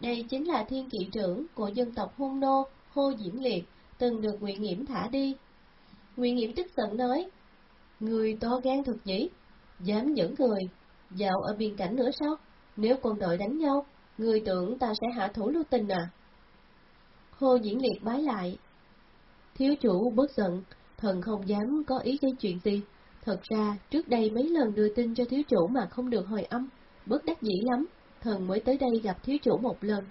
Đây chính là thiên kỵ trưởng của dân tộc Hung Nô, Hô diễm Liệt, từng được Nguyễn Nghiễm thả đi. Nguyễn Nghiễm tức giận nói, Người to gan thật nhỉ, dám dẫn người, dạo ở biên cảnh nữa sao? Nếu quân đội đánh nhau, người tưởng ta sẽ hạ thủ lưu tình à? Hô diễn liệt bái lại. Thiếu chủ bớt giận, thần không dám có ý gây chuyện gì. Thật ra, trước đây mấy lần đưa tin cho thiếu chủ mà không được hồi âm, bất đắc dĩ lắm, thần mới tới đây gặp thiếu chủ một lần.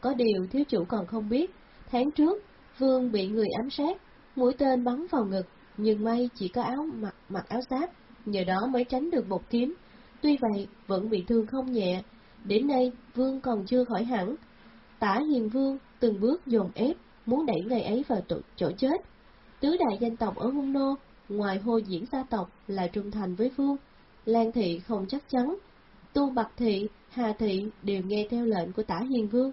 Có điều thiếu chủ còn không biết, tháng trước, vương bị người ám sát, mũi tên bắn vào ngực, nhưng may chỉ có áo mặc mặc áo giáp, nhờ đó mới tránh được một kiếm. Tuy vậy, vẫn bị thương không nhẹ. Đến nay, vương còn chưa khỏi hẳn. Tả hiền vương từng bước dồn ép, muốn đẩy ngày ấy vào chỗ, chỗ chết. Tứ đại danh tộc ở Hung Nô, ngoài hô diễn gia tộc là trung thành với vương. Lan thị không chắc chắn. Tu Bạc thị, Hà thị đều nghe theo lệnh của tả hiền vương.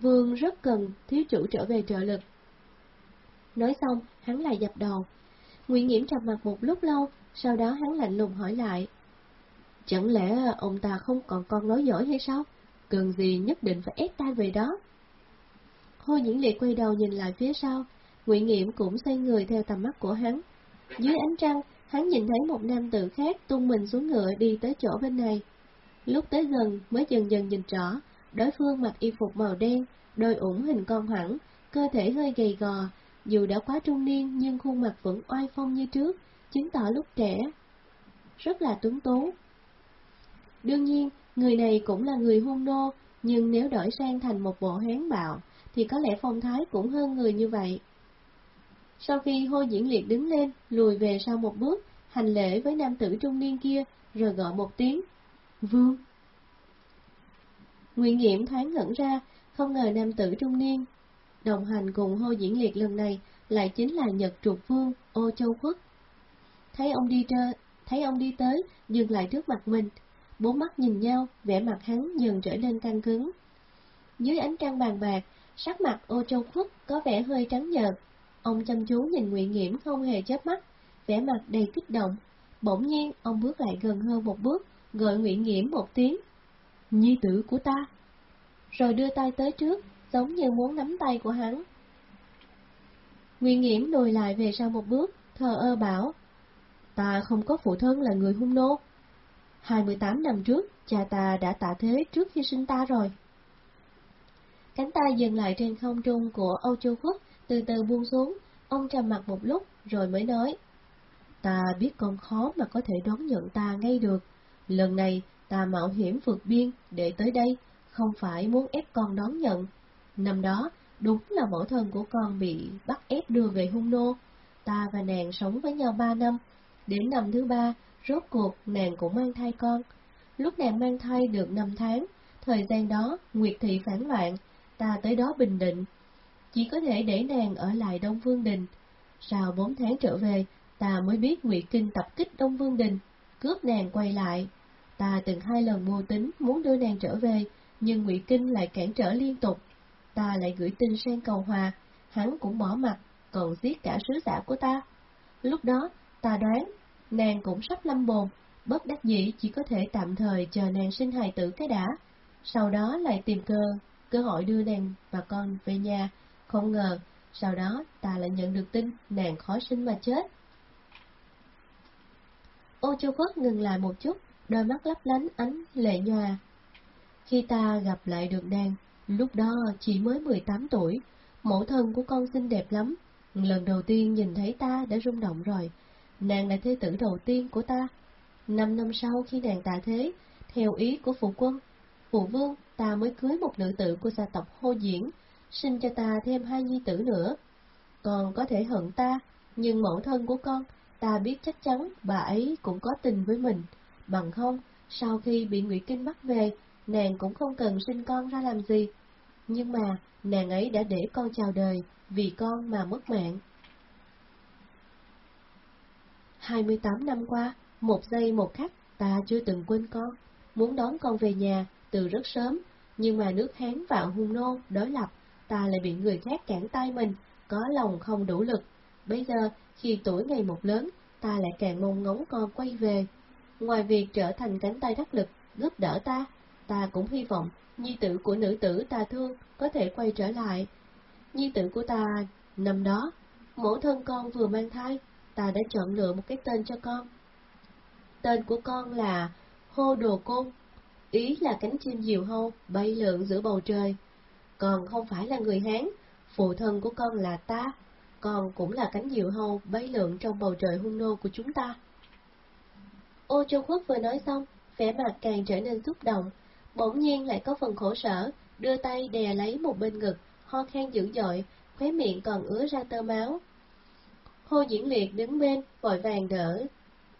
Vương rất cần thiếu chủ trở về trợ lực. Nói xong, hắn lại dập đầu. Nguyễn Nghiễm trầm mặt một lúc lâu, sau đó hắn lạnh lùng hỏi lại. Chẳng lẽ ông ta không còn con nói giỏi hay sao? Cần gì nhất định phải ép ta về đó? Hô diễn liệt quay đầu nhìn lại phía sau, Nguyễn Nghiễm cũng xoay người theo tầm mắt của hắn. Dưới ánh trăng, hắn nhìn thấy một nam tử khác tung mình xuống ngựa đi tới chỗ bên này. Lúc tới gần mới dần dần nhìn rõ, đối phương mặc y phục màu đen, đôi ủng hình con hẳn, cơ thể hơi gầy gò, dù đã quá trung niên nhưng khuôn mặt vẫn oai phong như trước, chứng tỏ lúc trẻ. Rất là tuấn tú. Đương nhiên, người này cũng là người hung nô, nhưng nếu đổi sang thành một bộ hán bạo, thì có lẽ phong thái cũng hơn người như vậy. Sau khi hô diễn liệt đứng lên, lùi về sau một bước, hành lễ với nam tử trung niên kia, rồi gọi một tiếng, Vương. Nguyễn Nghiễm thoáng ngẩn ra, không ngờ nam tử trung niên. Đồng hành cùng hô diễn liệt lần này lại chính là Nhật Trục Vương, ô châu khuất. Thấy ông đi trơ, thấy ông đi tới, dừng lại trước mặt mình. Bốn mắt nhìn nhau, vẻ mặt hắn dần trở nên căng cứng. Dưới ánh trăng bàn bạc, sắc mặt ô châu khuất có vẻ hơi trắng nhợt. Ông chăm chú nhìn Nguyễn Nghiễm không hề chớp mắt, vẻ mặt đầy kích động. Bỗng nhiên, ông bước lại gần hơn một bước, gọi Nguyễn Nghiễm một tiếng. Nhi tử của ta. Rồi đưa tay tới trước, giống như muốn nắm tay của hắn. Nguyên Nghiễm lùi lại về sau một bước, thờ ơ bảo. Ta không có phụ thân là người hung nô. 28 năm trước, cha ta đã tạ thế trước khi sinh ta rồi. Cánh tay dừng lại trên không trung của Âu Châu Quốc, từ từ buông xuống, ông trầm mặt một lúc rồi mới nói. Ta biết con khó mà có thể đón nhận ta ngay được. Lần này, ta mạo hiểm vượt biên để tới đây, không phải muốn ép con đón nhận. Năm đó, đúng là mẫu thân của con bị bắt ép đưa về hung nô. Ta và nàng sống với nhau ba năm. Đến năm thứ ba, rốt cuộc nàng cũng mang thai con. Lúc nàng mang thai được năm tháng, thời gian đó Nguyệt Thị phản loạn, ta tới đó bình định. Chỉ có thể để nàng ở lại Đông Vương Đình. Sau bốn tháng trở về, ta mới biết Nguyệt Kinh tập kích Đông Vương Đình, cướp nàng quay lại. Ta từng hai lần mưu tính muốn đưa nàng trở về, nhưng Ngụy Kinh lại cản trở liên tục. Ta lại gửi tin sang cầu hòa, hắn cũng bỏ mặt, còn giết cả sứ giả của ta. Lúc đó, ta đoán, nàng cũng sắp lâm bồn, bất đắc dĩ chỉ có thể tạm thời chờ nàng sinh hài tử cái đã, sau đó lại tìm cơ, cơ hội đưa nàng và con về nhà. Không ngờ, sau đó ta lại nhận được tin nàng khó sinh mà chết. Ô Châu Quốc ngừng lại một chút, đôi mắt lấp lánh ánh lệ nhòa. Khi ta gặp lại được nàng, lúc đó chỉ mới 18 tuổi, mẫu thân của con xinh đẹp lắm. Lần đầu tiên nhìn thấy ta đã rung động rồi, nàng là thế tử đầu tiên của ta. Năm năm sau khi nàng tạ thế, theo ý của phụ quân, phụ vương, ta mới cưới một nữ tử của gia tộc Hô Diễn, sinh cho ta thêm hai nhi tử nữa. Còn có thể hận ta, nhưng mẫu thân của con, ta biết chắc chắn bà ấy cũng có tình với mình. Bằng không, sau khi bị Ngụy Kinh bắt về, nàng cũng không cần sinh con ra làm gì. Nhưng mà, nàng ấy đã để con chào đời, vì con mà mất mạng. 28 năm qua, một giây một khắc, ta chưa từng quên con, muốn đón con về nhà từ rất sớm, nhưng mà nước Hán vào hung nô, đối lập, ta lại bị người khác cản tay mình, có lòng không đủ lực. Bây giờ, khi tuổi ngày một lớn, ta lại càng mong ngóng con quay về. Ngoài việc trở thành cánh tay đắc lực, giúp đỡ ta, ta cũng hy vọng nhi tử của nữ tử ta thương có thể quay trở lại. Nhi tử của ta, năm đó, mẫu thân con vừa mang thai, ta đã chọn lựa một cái tên cho con. Tên của con là Hô Đồ Côn, ý là cánh chim diều hâu bay lượn giữa bầu trời. Còn không phải là người Hán, phụ thân của con là ta, con cũng là cánh diều hâu bay lượn trong bầu trời hung nô của chúng ta. Ô Châu Quốc vừa nói xong, vẻ mặt càng trở nên xúc động, bỗng nhiên lại có phần khổ sở, đưa tay đè lấy một bên ngực, ho khan dữ dội, khóe miệng còn ứa ra tơ máu. Hô diễn liệt đứng bên, vội vàng đỡ,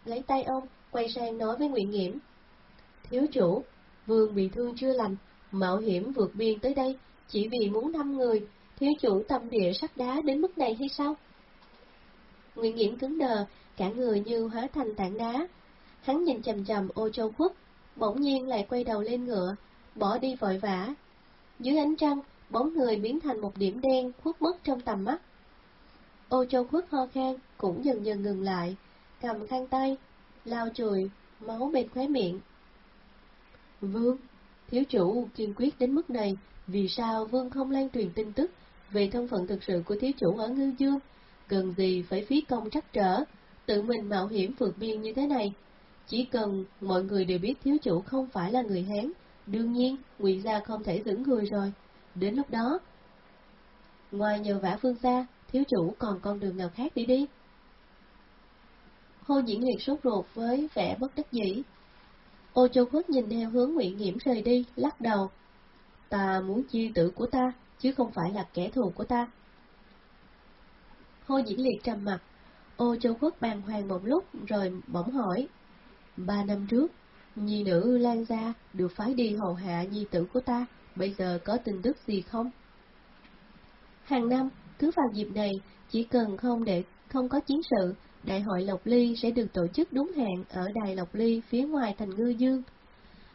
lấy tay ông, quay sang nói với Nguyễn Nghiễm. Thiếu chủ, vương bị thương chưa lành, mạo hiểm vượt biên tới đây, chỉ vì muốn thăm người, thiếu chủ tâm địa sắt đá đến mức này hay sao? Nguyễn Nghiễm cứng đờ, cả người như hóa thành tảng đá. Hắn nhìn chầm chầm ô châu khuất, bỗng nhiên lại quay đầu lên ngựa, bỏ đi vội vã. Dưới ánh trăng, bóng người biến thành một điểm đen khuất mất trong tầm mắt. Ô châu khuất ho khan, cũng dần dần ngừng lại, cầm khăn tay, lao chùi, máu bên khóe miệng. Vương, thiếu chủ kiên quyết đến mức này, vì sao Vương không lan truyền tin tức về thân phận thực sự của thiếu chủ ở Ngư Dương? Cần gì phải phí công trắc trở, tự mình mạo hiểm vượt biên như thế này? Chỉ cần mọi người đều biết thiếu chủ không phải là người Hán, đương nhiên Ngụy gia không thể giữ người rồi. Đến lúc đó, ngoài nhờ vả phương xa, thiếu chủ còn con đường nào khác đi đi. Hô diễn liệt sốt ruột với vẻ bất đắc dĩ. Ô châu khuất nhìn theo hướng Ngụy nghiễm rời đi, lắc đầu. Ta muốn chi tử của ta, chứ không phải là kẻ thù của ta. Hô diễn liệt trầm mặt, ô châu khuất bàn hoàng một lúc rồi bỗng hỏi. Ba năm trước, nhi nữ Lan Gia được phái đi hầu hạ nhi tử của ta, bây giờ có tin tức gì không? Hàng năm, cứ vào dịp này, chỉ cần không để không có chiến sự, Đại hội Lộc Ly sẽ được tổ chức đúng hẹn ở Đài Lộc Ly phía ngoài thành Ngư Dương.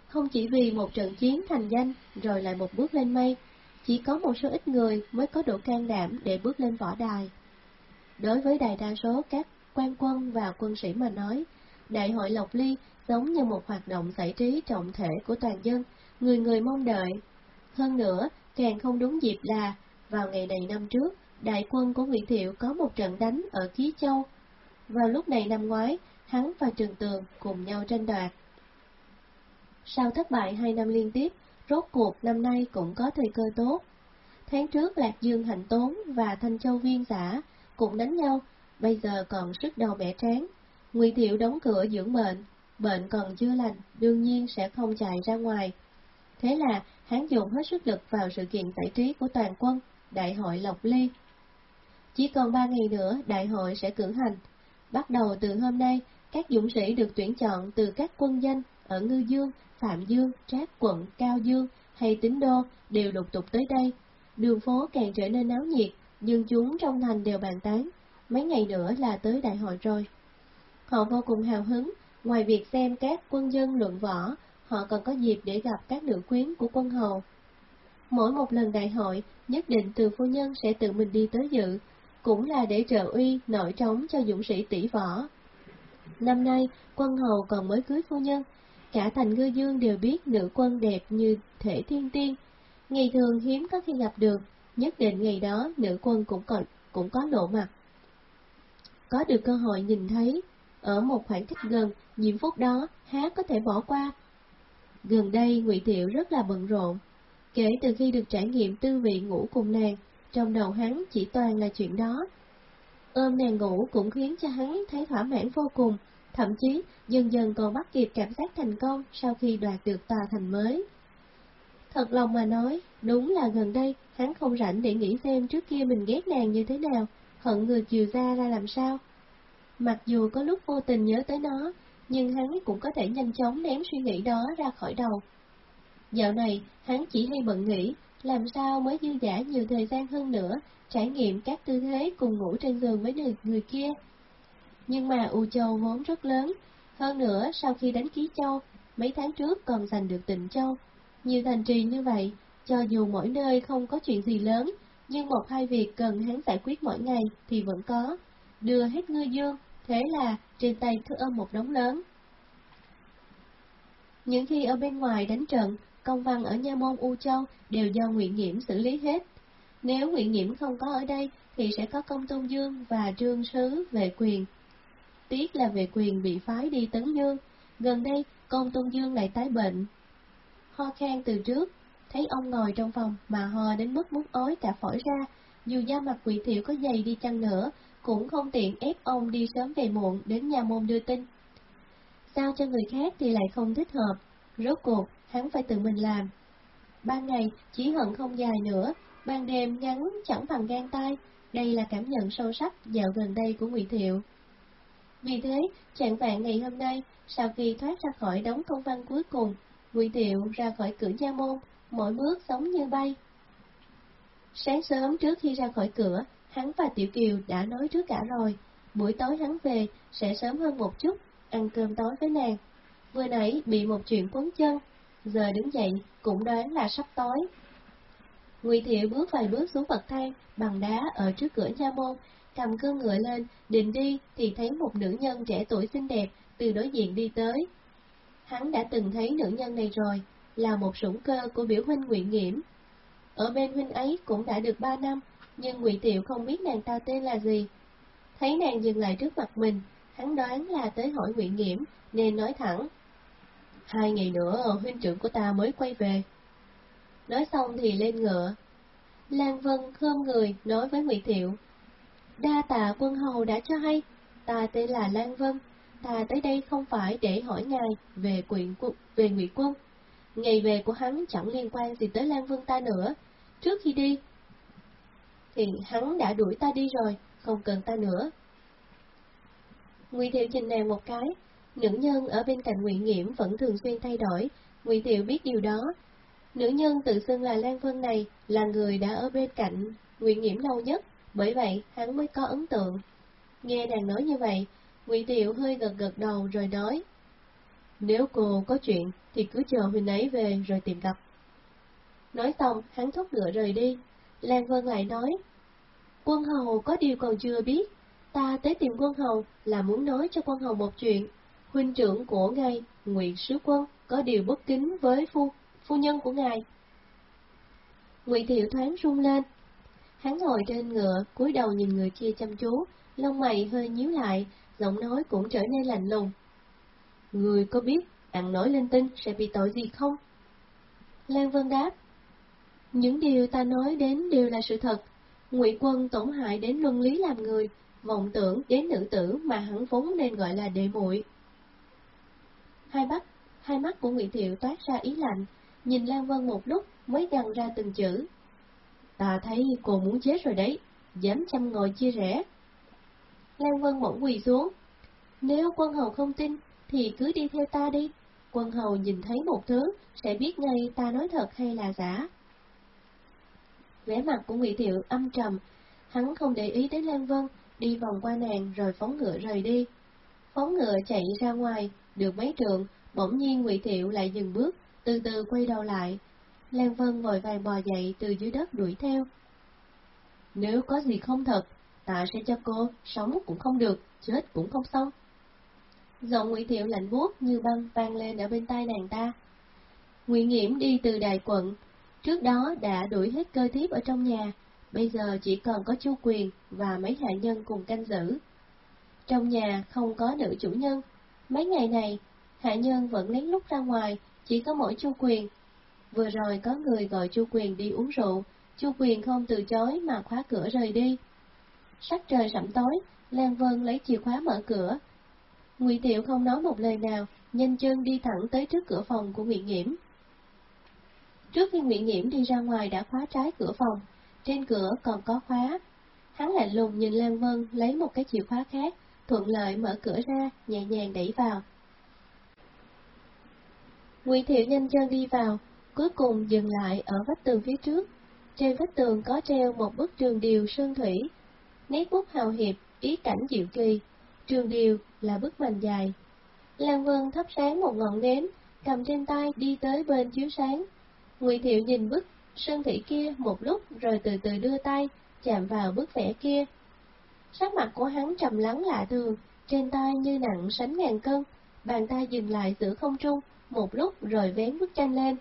Không chỉ vì một trận chiến thành danh rồi lại một bước lên mây, chỉ có một số ít người mới có đủ can đảm để bước lên võ đài. Đối với đại đa số các quan quân và quân sĩ mà nói, Đại hội Lộc Ly giống như một hoạt động giải trí trọng thể của toàn dân, người người mong đợi. Hơn nữa, càng không đúng dịp là, vào ngày này năm trước, đại quân của Ngụy Thiệu có một trận đánh ở Ký Châu. Vào lúc này năm ngoái, hắn và Trần Tường cùng nhau tranh đoạt. Sau thất bại hai năm liên tiếp, rốt cuộc năm nay cũng có thời cơ tốt. Tháng trước Lạc Dương Hạnh Tốn và Thanh Châu Viên Giả cũng đánh nhau, bây giờ còn sức đầu bẻ tráng. Ngụy Thiệu đóng cửa dưỡng bệnh, bệnh còn chưa lành, đương nhiên sẽ không chạy ra ngoài. Thế là hắn dùng hết sức lực vào sự kiện giải trí của toàn quân, Đại hội Lộc Ly. Chỉ còn ba ngày nữa, đại hội sẽ cử hành. Bắt đầu từ hôm nay, các dũng sĩ được tuyển chọn từ các quân danh ở Ngư Dương, Phạm Dương, Trác Quận, Cao Dương hay Tín Đô đều lục tục tới đây. Đường phố càng trở nên náo nhiệt, dân chúng trong thành đều bàn tán. Mấy ngày nữa là tới đại hội rồi. Họ vô cùng hào hứng, ngoài việc xem các quân dân luận võ, họ còn có dịp để gặp các nữ quyến của quân hầu. Mỗi một lần đại hội, nhất định từ phu nhân sẽ tự mình đi tới dự, cũng là để trợ uy, nổi trống cho dũng sĩ tỷ võ. Năm nay, quân hầu còn mới cưới phu nhân, cả thành ngư dương đều biết nữ quân đẹp như thể thiên tiên. Ngày thường hiếm có khi gặp được, nhất định ngày đó nữ quân cũng còn cũng có lộ mặt. Có được cơ hội nhìn thấy, ở một khoảng cách gần, nhiệm phút đó há có thể bỏ qua. Gần đây Ngụy Thiệu rất là bận rộn, kể từ khi được trải nghiệm tư vị ngủ cùng nàng, trong đầu hắn chỉ toàn là chuyện đó. Ôm nàng ngủ cũng khiến cho hắn thấy thỏa mãn vô cùng, thậm chí dần dần còn bắt kịp cảm giác thành công sau khi đoạt được tòa thành mới. Thật lòng mà nói, đúng là gần đây hắn không rảnh để nghĩ xem trước kia mình ghét nàng như thế nào, hận người chiều ra ra làm sao. Mặc dù có lúc vô tình nhớ tới nó, nhưng hắn cũng có thể nhanh chóng ném suy nghĩ đó ra khỏi đầu. Dạo này, hắn chỉ hay bận nghĩ, làm sao mới dư giả nhiều thời gian hơn nữa, trải nghiệm các tư thế cùng ngủ trên giường với người, người kia. Nhưng mà U Châu vốn rất lớn, hơn nữa sau khi đánh Ký Châu, mấy tháng trước còn giành được Tịnh Châu. Nhiều thành trì như vậy, cho dù mỗi nơi không có chuyện gì lớn, nhưng một hai việc cần hắn giải quyết mỗi ngày thì vẫn có. Đưa hết ngư dương, thế là trên tay cứ ôm một đống lớn. Những khi ở bên ngoài đánh trận, công văn ở Nha Môn U Châu đều do Nguyễn Nhiễm xử lý hết. Nếu Nguyễn Nhiễm không có ở đây, thì sẽ có công tôn dương và trương sứ về quyền. Tiếc là về quyền bị phái đi tấn dương, gần đây công tôn dương lại tái bệnh. Ho khan từ trước, thấy ông ngồi trong phòng mà ho đến mức muốn ói cả phổi ra, dù da mặt quỷ thiệu có dày đi chăng nữa, cũng không tiện ép ông đi sớm về muộn đến nhà môn đưa tin. Sao cho người khác thì lại không thích hợp, rốt cuộc hắn phải tự mình làm. Ban ngày chỉ hận không dài nữa, ban đêm ngắn chẳng bằng gan tay, đây là cảm nhận sâu sắc dạo gần đây của Ngụy Thiệu. Vì thế, trạng vạn ngày hôm nay, sau khi thoát ra khỏi đống công văn cuối cùng, Ngụy Thiệu ra khỏi cửa gia môn, mỗi bước sống như bay. Sáng sớm trước khi ra khỏi cửa, hắn và Tiểu Kiều đã nói trước cả rồi, buổi tối hắn về sẽ sớm hơn một chút, ăn cơm tối với nàng. Vừa nãy bị một chuyện quấn chân, giờ đứng dậy cũng đoán là sắp tối. Ngụy Thiệu bước vài bước xuống bậc thang bằng đá ở trước cửa nha môn, cầm cương ngựa lên, định đi thì thấy một nữ nhân trẻ tuổi xinh đẹp từ đối diện đi tới. Hắn đã từng thấy nữ nhân này rồi, là một sủng cơ của biểu huynh nguyễn Nghiễm. Ở bên huynh ấy cũng đã được ba năm, nhưng Ngụy tiểu không biết nàng ta tên là gì. Thấy nàng dừng lại trước mặt mình, hắn đoán là tới hỏi Ngụy Nghiễm, nên nói thẳng. Hai ngày nữa huynh trưởng của ta mới quay về. Nói xong thì lên ngựa. Lan Vân khom người nói với Ngụy Thiệu. Đa tạ quân hầu đã cho hay, ta tên là Lan Vân, ta tới đây không phải để hỏi ngài về quyền về Ngụy Quân. Ngày về của hắn chẳng liên quan gì tới Lan Vân ta nữa. Trước khi đi, thì hắn đã đuổi ta đi rồi, không cần ta nữa. Ngụy Thiệu nhìn nàng một cái, Nữ nhân ở bên cạnh Ngụy Nghiễm vẫn thường xuyên thay đổi, Ngụy Thiệu biết điều đó. Nữ nhân tự xưng là Lan Vân này là người đã ở bên cạnh Ngụy Nghiễm lâu nhất, bởi vậy hắn mới có ấn tượng. Nghe nàng nói như vậy, Ngụy Thiệu hơi gật gật đầu rồi nói: "Nếu cô có chuyện thì cứ chờ huynh ấy về rồi tìm gặp." Nói xong, hắn thúc ngựa rời đi. Lan Vân lại nói: "Quân hầu có điều còn chưa biết, ta tới tìm quân hầu là muốn nói cho quân hầu một chuyện." huynh trưởng của ngài, Ngụy Sứ Quân, có điều bất kính với phu, phu nhân của ngài. Ngụy Thiệu thoáng rung lên. Hắn ngồi trên ngựa, cúi đầu nhìn người kia chăm chú, lông mày hơi nhíu lại, giọng nói cũng trở nên lạnh lùng. Người có biết ăn nói lên tinh sẽ bị tội gì không? Lan Vân đáp. Những điều ta nói đến đều là sự thật. Ngụy Quân tổn hại đến luân lý làm người, vọng tưởng đến nữ tử mà hắn vốn nên gọi là đệ muội. Hai mắt, hai mắt của Ngụy Thiệu toát ra ý lạnh, nhìn Lan Vân một lúc mới gằn ra từng chữ. Ta thấy cô muốn chết rồi đấy, dám chăm ngồi chia rẽ. Lan Vân bỗng quỳ xuống. Nếu quân hầu không tin, thì cứ đi theo ta đi. Quân hầu nhìn thấy một thứ, sẽ biết ngay ta nói thật hay là giả. Vẻ mặt của Ngụy Thiệu âm trầm, hắn không để ý đến Lan Vân, đi vòng qua nàng rồi phóng ngựa rời đi. Phóng ngựa chạy ra ngoài, được mấy trượng, bỗng nhiên Ngụy Thiệu lại dừng bước, từ từ quay đầu lại. Lan Vân vội vàng bò dậy từ dưới đất đuổi theo. Nếu có gì không thật, ta sẽ cho cô, sống cũng không được, chết cũng không xong. Giọng Ngụy Thiệu lạnh buốt như băng vang lên ở bên tai nàng ta. Ngụy Nghiễm đi từ đài quận, trước đó đã đuổi hết cơ thiếp ở trong nhà, bây giờ chỉ còn có Chu Quyền và mấy hạ nhân cùng canh giữ. Trong nhà không có nữ chủ nhân, Mấy ngày này, hạ nhân vẫn lén lút ra ngoài, chỉ có mỗi chu quyền. Vừa rồi có người gọi chu quyền đi uống rượu, chu quyền không từ chối mà khóa cửa rời đi. Sắc trời sẩm tối, Lan Vân lấy chìa khóa mở cửa. Ngụy Tiệu không nói một lời nào, nhanh chân đi thẳng tới trước cửa phòng của nguyễn Nghiễm. Trước khi Nguyễn Nhiễm đi ra ngoài đã khóa trái cửa phòng, trên cửa còn có khóa. Hắn lạnh lùng nhìn Lan Vân lấy một cái chìa khóa khác, thuận lợi mở cửa ra, nhẹ nhàng đẩy vào. Ngụy Thiệu nhanh chân đi vào, cuối cùng dừng lại ở vách tường phía trước. Trên vách tường có treo một bức trường điều sơn thủy, nét bút hào hiệp, ý cảnh diệu kỳ. Trường điều là bức màn dài. Lan Vân thắp sáng một ngọn nến, cầm trên tay đi tới bên chiếu sáng. Ngụy Thiệu nhìn bức sơn thủy kia một lúc rồi từ từ đưa tay, chạm vào bức vẽ kia, Sắc mặt của hắn trầm lắng lạ thường, trên tay như nặng sánh ngàn cân, bàn tay dừng lại giữa không trung, một lúc rồi vén bức tranh lên.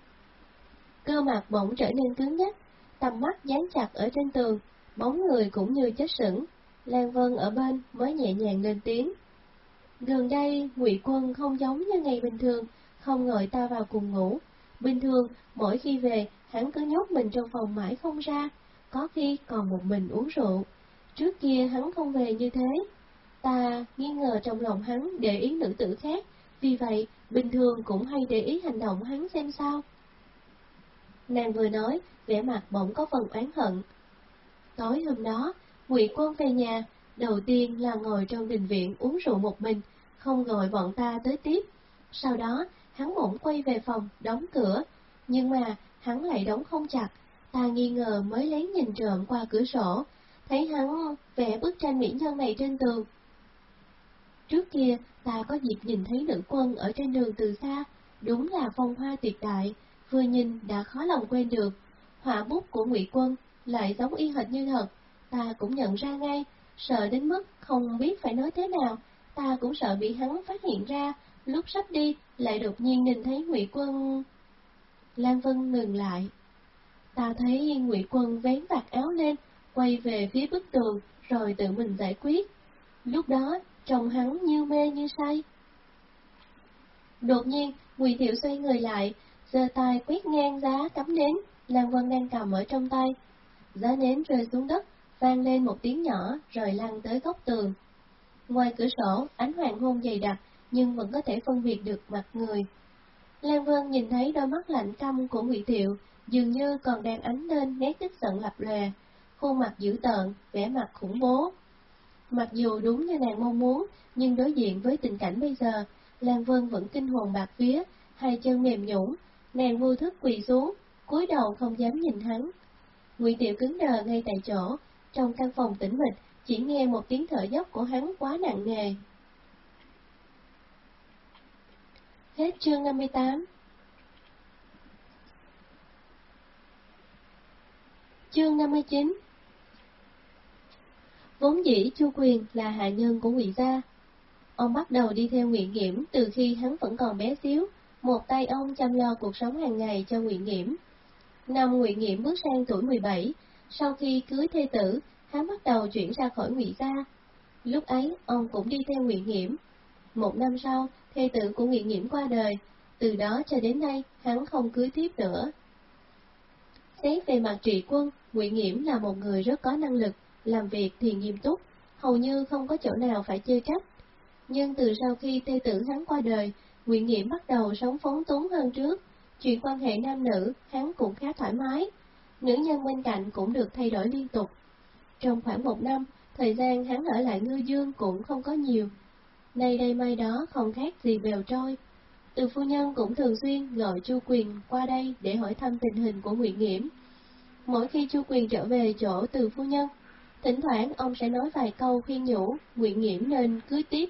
Cơ mặt bỗng trở nên cứng nhắc, tầm mắt dán chặt ở trên tường, bóng người cũng như chết sững. Lan Vân ở bên mới nhẹ nhàng lên tiếng. Gần đây, Ngụy Quân không giống như ngày bình thường, không ngồi ta vào cùng ngủ. Bình thường, mỗi khi về, hắn cứ nhốt mình trong phòng mãi không ra, có khi còn một mình uống rượu. Trước kia hắn không về như thế. Ta nghi ngờ trong lòng hắn để ý nữ tử khác, vì vậy bình thường cũng hay để ý hành động hắn xem sao. Nàng vừa nói, vẻ mặt bỗng có phần oán hận. Tối hôm đó, Ngụy Quân về nhà, đầu tiên là ngồi trong đình viện uống rượu một mình, không gọi bọn ta tới tiếp. Sau đó, hắn bỗng quay về phòng, đóng cửa, nhưng mà hắn lại đóng không chặt, ta nghi ngờ mới lén nhìn trộm qua cửa sổ, thấy hắn vẽ bức tranh mỹ nhân này trên tường. Trước kia, ta có dịp nhìn thấy nữ quân ở trên đường từ xa, đúng là phong hoa tuyệt đại, vừa nhìn đã khó lòng quên được. Họa bút của ngụy Quân lại giống y hệt như thật, ta cũng nhận ra ngay, sợ đến mức không biết phải nói thế nào, ta cũng sợ bị hắn phát hiện ra, lúc sắp đi lại đột nhiên nhìn thấy ngụy Quân. Lan Vân ngừng lại. Ta thấy ngụy Quân vén vạt áo lên, quay về phía bức tường, rồi tự mình giải quyết. Lúc đó, trông hắn như mê như say. Đột nhiên, Ngụy Thiệu xoay người lại, giơ tay quét ngang giá cắm nến, Lan Vân đang cầm ở trong tay. Giá nến rơi xuống đất, vang lên một tiếng nhỏ, rồi lăn tới góc tường. Ngoài cửa sổ, ánh hoàng hôn dày đặc, nhưng vẫn có thể phân biệt được mặt người. Lan Vân nhìn thấy đôi mắt lạnh căm của Ngụy Thiệu, dường như còn đang ánh lên nét tức giận lập lòe, khuôn mặt dữ tợn, vẻ mặt khủng bố. Mặc dù đúng như nàng mong muốn, nhưng đối diện với tình cảnh bây giờ, Lan Vân vẫn kinh hồn bạc vía, hai chân mềm nhũn, nàng vô thức quỳ xuống, cúi đầu không dám nhìn hắn. Ngụy Tiệu cứng đờ ngay tại chỗ, trong căn phòng tĩnh mịch, chỉ nghe một tiếng thở dốc của hắn quá nặng nề. Hết chương 58 Chương 59 Vốn dĩ Chu Quyền là hạ nhân của Ngụy Gia. Ông bắt đầu đi theo Ngụy Nghiễm từ khi hắn vẫn còn bé xíu, một tay ông chăm lo cuộc sống hàng ngày cho Ngụy Nghiễm. Năm Ngụy Nghiễm bước sang tuổi 17, sau khi cưới thê tử, hắn bắt đầu chuyển ra khỏi Ngụy Gia. Lúc ấy, ông cũng đi theo Ngụy Nghiễm. Một năm sau, thê tử của Ngụy Nghiễm qua đời, từ đó cho đến nay, hắn không cưới tiếp nữa. Xét về mặt trị quân, Ngụy Nghiễm là một người rất có năng lực, làm việc thì nghiêm túc, hầu như không có chỗ nào phải chê trách. Nhưng từ sau khi thê tử hắn qua đời, Nguyễn Nghiễm bắt đầu sống phóng túng hơn trước, chuyện quan hệ nam nữ hắn cũng khá thoải mái, nữ nhân bên cạnh cũng được thay đổi liên tục. Trong khoảng một năm, thời gian hắn ở lại ngư dương cũng không có nhiều, nay đây mai đó không khác gì bèo trôi. Từ phu nhân cũng thường xuyên gọi Chu Quyền qua đây để hỏi thăm tình hình của Nguyễn Nghiễm. Mỗi khi Chu Quyền trở về chỗ từ phu nhân, thỉnh thoảng ông sẽ nói vài câu khuyên nhủ Nguyễn Nghiễm nên cưới tiếp,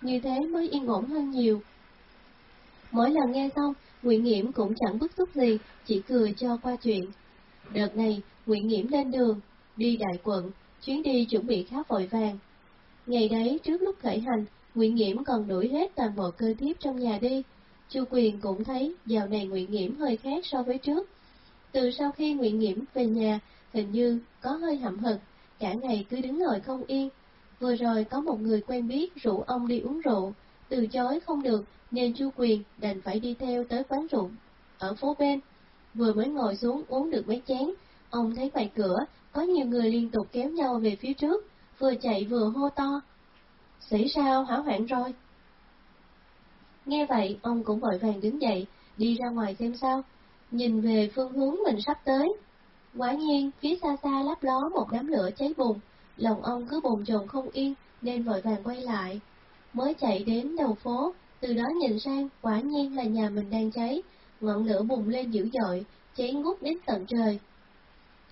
như thế mới yên ổn hơn nhiều. Mỗi lần nghe xong, Nguyễn Nghiễm cũng chẳng bức xúc gì, chỉ cười cho qua chuyện. Đợt này, Nguyễn Nghiễm lên đường, đi đại quận, chuyến đi chuẩn bị khá vội vàng. Ngày đấy, trước lúc khởi hành, Nguyễn Nghiễm còn đuổi hết toàn bộ cơ thiếp trong nhà đi. Chu Quyền cũng thấy dạo này Nguyễn Nghiễm hơi khác so với trước. Từ sau khi Nguyễn Nghiễm về nhà, hình như có hơi hậm hực, cả ngày cứ đứng ngồi không yên. Vừa rồi có một người quen biết rủ ông đi uống rượu, từ chối không được nên Chu Quyền đành phải đi theo tới quán rượu ở phố bên. Vừa mới ngồi xuống uống được mấy chén, ông thấy ngoài cửa có nhiều người liên tục kéo nhau về phía trước, vừa chạy vừa hô to. Xảy sao hỏa hoạn rồi? Nghe vậy, ông cũng vội vàng đứng dậy, đi ra ngoài xem sao, nhìn về phương hướng mình sắp tới. Quả nhiên, phía xa xa lấp ló một đám lửa cháy bùng, lòng ông cứ bồn chồn không yên, nên vội vàng quay lại. Mới chạy đến đầu phố, từ đó nhìn sang, quả nhiên là nhà mình đang cháy, ngọn lửa bùng lên dữ dội, cháy ngút đến tận trời.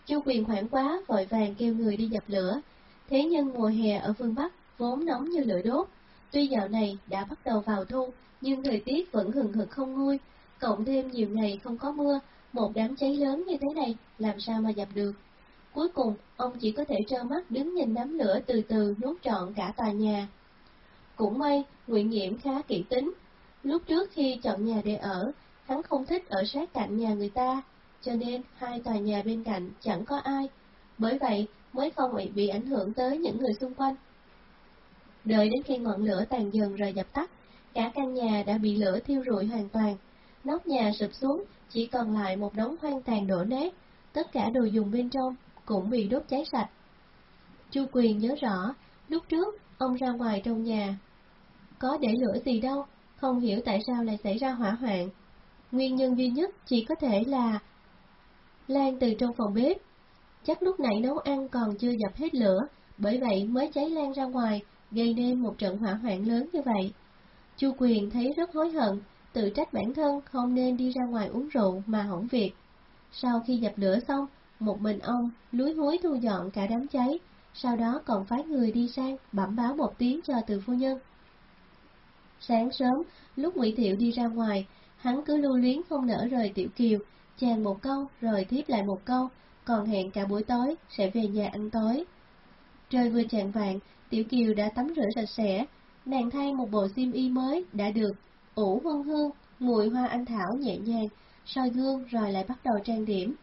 Chu quyền hoảng quá, vội vàng kêu người đi dập lửa. Thế nhưng mùa hè ở phương Bắc vốn nóng như lửa đốt, tuy dạo này đã bắt đầu vào thu, nhưng thời tiết vẫn hừng hực không nguôi, cộng thêm nhiều ngày không có mưa, một đám cháy lớn như thế này làm sao mà dập được. Cuối cùng, ông chỉ có thể trơ mắt đứng nhìn đám lửa từ từ nuốt trọn cả tòa nhà. Cũng may, Nguyễn Nhiễm khá kỹ tính. Lúc trước khi chọn nhà để ở, hắn không thích ở sát cạnh nhà người ta, cho nên hai tòa nhà bên cạnh chẳng có ai. Bởi vậy, mới không bị ảnh hưởng tới những người xung quanh. Đợi đến khi ngọn lửa tàn dần rồi dập tắt, cả căn nhà đã bị lửa thiêu rụi hoàn toàn. Nóc nhà sụp xuống, chỉ còn lại một đống hoang tàn đổ nát, tất cả đồ dùng bên trong cũng bị đốt cháy sạch. Chu Quyền nhớ rõ, lúc trước ông ra ngoài trong nhà, có để lửa gì đâu, không hiểu tại sao lại xảy ra hỏa hoạn. Nguyên nhân duy nhất chỉ có thể là lan từ trong phòng bếp. Chắc lúc nãy nấu ăn còn chưa dập hết lửa, bởi vậy mới cháy lan ra ngoài, gây nên một trận hỏa hoạn lớn như vậy. Chu Quyền thấy rất hối hận, tự trách bản thân không nên đi ra ngoài uống rượu mà hỏng việc. Sau khi dập lửa xong, một mình ông lúi húi thu dọn cả đám cháy, sau đó còn phái người đi sang bẩm báo một tiếng cho từ phu nhân. Sáng sớm, lúc Ngụy Thiệu đi ra ngoài, hắn cứ lưu luyến không nỡ rời Tiểu Kiều, chàng một câu rồi tiếp lại một câu, còn hẹn cả buổi tối sẽ về nhà ăn tối. Trời vừa chạng vạn, Tiểu Kiều đã tắm rửa sạch sẽ, nàng thay một bộ xiêm y mới đã được ủ hương hương, mùi hoa anh thảo nhẹ nhàng, soi gương rồi lại bắt đầu trang điểm.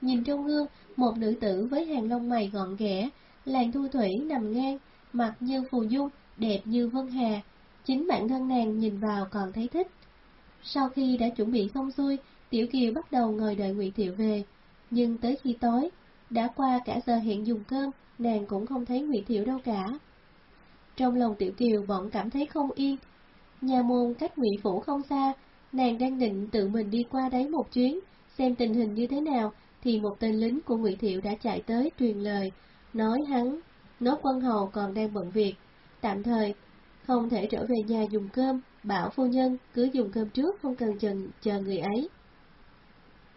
Nhìn trong gương, một nữ tử với hàng lông mày gọn ghẽ, làn thu thủy nằm ngang, mặt như phù dung, đẹp như vân hà. Chính bản thân nàng nhìn vào còn thấy thích. Sau khi đã chuẩn bị xong xuôi, Tiểu Kiều bắt đầu ngồi đợi Ngụy Thiệu về. Nhưng tới khi tối, đã qua cả giờ hẹn dùng cơm, nàng cũng không thấy Ngụy Thiệu đâu cả. Trong lòng Tiểu Kiều bỗng cảm thấy không yên. Nhà môn cách Ngụy Phủ không xa, nàng đang định tự mình đi qua đấy một chuyến, xem tình hình như thế nào, thì một tên lính của Ngụy Thiệu đã chạy tới truyền lời, nói hắn, nói quân hầu còn đang bận việc, tạm thời không thể trở về nhà dùng cơm, bảo phu nhân cứ dùng cơm trước không cần chờ, chờ người ấy.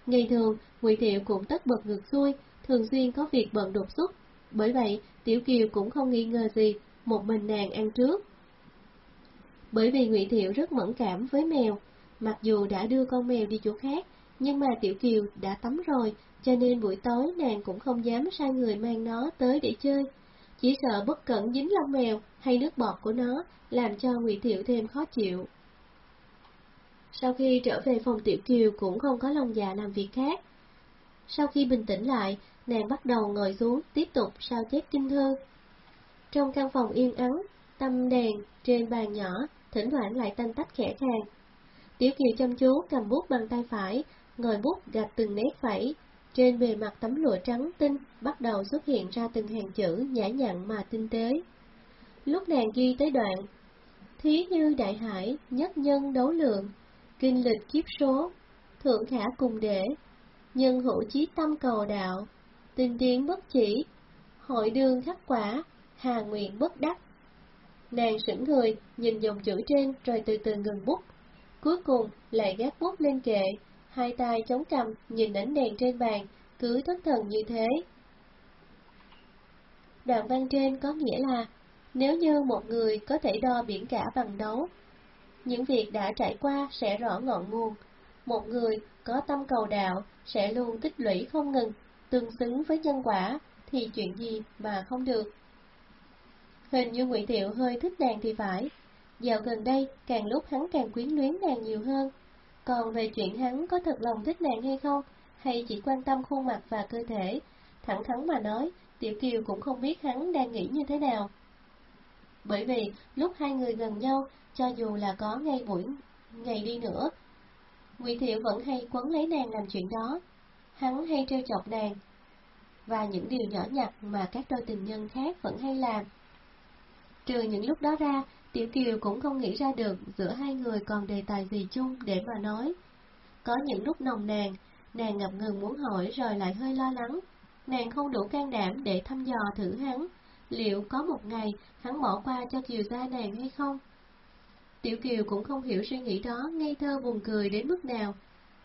Ngày thường, Ngụy Thiệu cũng tất bật ngược xuôi, thường xuyên có việc bận đột xuất, bởi vậy Tiểu Kiều cũng không nghi ngờ gì, một mình nàng ăn trước. Bởi vì Ngụy Thiệu rất mẫn cảm với mèo, mặc dù đã đưa con mèo đi chỗ khác, nhưng mà Tiểu Kiều đã tắm rồi, cho nên buổi tối nàng cũng không dám sai người mang nó tới để chơi. Chỉ sợ bất cẩn dính lông mèo hay nước bọt của nó, làm cho Ngụy Thiệu thêm khó chịu. Sau khi trở về phòng Tiểu Kiều cũng không có lòng dạ làm việc khác. Sau khi bình tĩnh lại, nàng bắt đầu ngồi xuống tiếp tục sao chép kinh thư. Trong căn phòng yên ắng, tâm đèn trên bàn nhỏ, thỉnh thoảng lại tanh tách khẽ khàng. Tiểu Kiều chăm chú cầm bút bằng tay phải, ngồi bút gạch từng nét phẩy. Trên bề mặt tấm lụa trắng tinh bắt đầu xuất hiện ra từng hàng chữ nhã nhặn mà tinh tế. Lúc nàng ghi tới đoạn, thí như đại hải, nhất nhân đấu lượng, kinh lịch kiếp số, thượng khả cùng để, nhân hữu chí tâm cầu đạo, tinh tiến bất chỉ, hội đường khắc quả, hà nguyện bất đắc. Nàng sững người, nhìn dòng chữ trên rồi từ từ ngừng bút. Cuối cùng lại gác bút lên kệ, hai tay chống cầm nhìn ánh đèn trên bàn, cứ thất thần như thế. Đoạn văn trên có nghĩa là, nếu như một người có thể đo biển cả bằng đấu, những việc đã trải qua sẽ rõ ngọn nguồn. Một người có tâm cầu đạo sẽ luôn tích lũy không ngừng, tương xứng với nhân quả, thì chuyện gì mà không được. Hình như Ngụy Thiệu hơi thích nàng thì phải. Dạo gần đây, càng lúc hắn càng quyến luyến nàng nhiều hơn. Còn về chuyện hắn có thật lòng thích nàng hay không, hay chỉ quan tâm khuôn mặt và cơ thể, thẳng thắn mà nói, Tiểu Kiều cũng không biết hắn đang nghĩ như thế nào. Bởi vì lúc hai người gần nhau, cho dù là có ngay buổi ngày đi nữa, Ngụy Thiệu vẫn hay quấn lấy nàng làm chuyện đó. Hắn hay trêu chọc nàng, và những điều nhỏ nhặt mà các đôi tình nhân khác vẫn hay làm. Trừ những lúc đó ra, Tiểu Kiều cũng không nghĩ ra được giữa hai người còn đề tài gì chung để mà nói. Có những lúc nồng nàn, nàng ngập ngừng muốn hỏi rồi lại hơi lo lắng. Nàng không đủ can đảm để thăm dò thử hắn, liệu có một ngày hắn bỏ qua cho Kiều gia nàng hay không? Tiểu Kiều cũng không hiểu suy nghĩ đó ngây thơ buồn cười đến mức nào.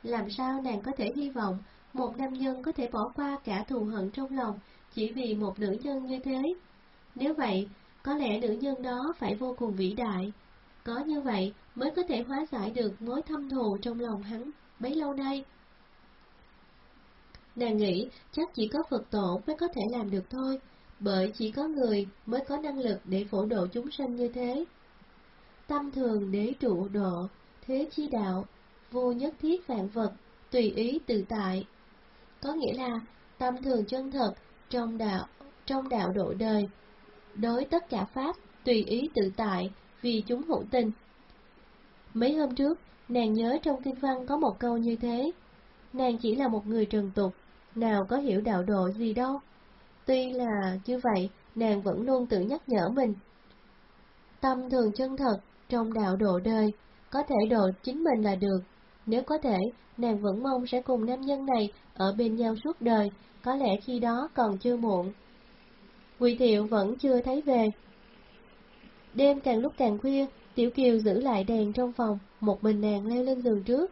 Làm sao nàng có thể hy vọng một nam nhân có thể bỏ qua cả thù hận trong lòng chỉ vì một nữ nhân như thế? Nếu vậy, có lẽ nữ nhân đó phải vô cùng vĩ đại. Có như vậy mới có thể hóa giải được mối thâm thù trong lòng hắn bấy lâu nay. Nàng nghĩ chắc chỉ có Phật tổ mới có thể làm được thôi, bởi chỉ có người mới có năng lực để phổ độ chúng sanh như thế. Tâm thường đế trụ độ, thế chi đạo, vô nhất thiết vạn vật, tùy ý tự tại. Có nghĩa là tâm thường chân thật trong đạo, trong đạo độ đời, đối tất cả pháp tùy ý tự tại vì chúng hữu tình. Mấy hôm trước, nàng nhớ trong kinh văn có một câu như thế. Nàng chỉ là một người trần tục, nào có hiểu đạo độ gì đâu. Tuy là như vậy, nàng vẫn luôn tự nhắc nhở mình. Tâm thường chân thật, trong đạo độ đời, có thể độ chính mình là được. Nếu có thể, nàng vẫn mong sẽ cùng nam nhân này ở bên nhau suốt đời, có lẽ khi đó còn chưa muộn. Quỳ thiệu vẫn chưa thấy về. Đêm càng lúc càng khuya, Tiểu Kiều giữ lại đèn trong phòng, một mình nàng leo lên giường trước.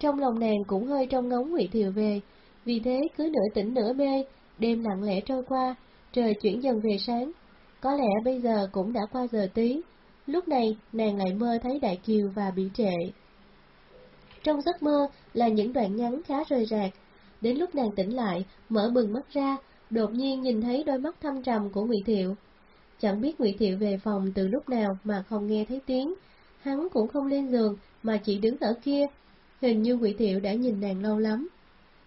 Trong lòng nàng cũng hơi trong ngóng Ngụy Thiệu về, vì thế cứ nửa tỉnh nửa mê, đêm lặng lẽ trôi qua, trời chuyển dần về sáng. Có lẽ bây giờ cũng đã qua giờ tí, lúc này nàng lại mơ thấy Đại Kiều và bị trệ. Trong giấc mơ là những đoạn ngắn khá rời rạc, đến lúc nàng tỉnh lại, mở bừng mắt ra, đột nhiên nhìn thấy đôi mắt thâm trầm của Ngụy Thiệu. Chẳng biết Ngụy Thiệu về phòng từ lúc nào mà không nghe thấy tiếng, hắn cũng không lên giường mà chỉ đứng ở kia, hình như Ngụy Thiệu đã nhìn nàng lâu lắm.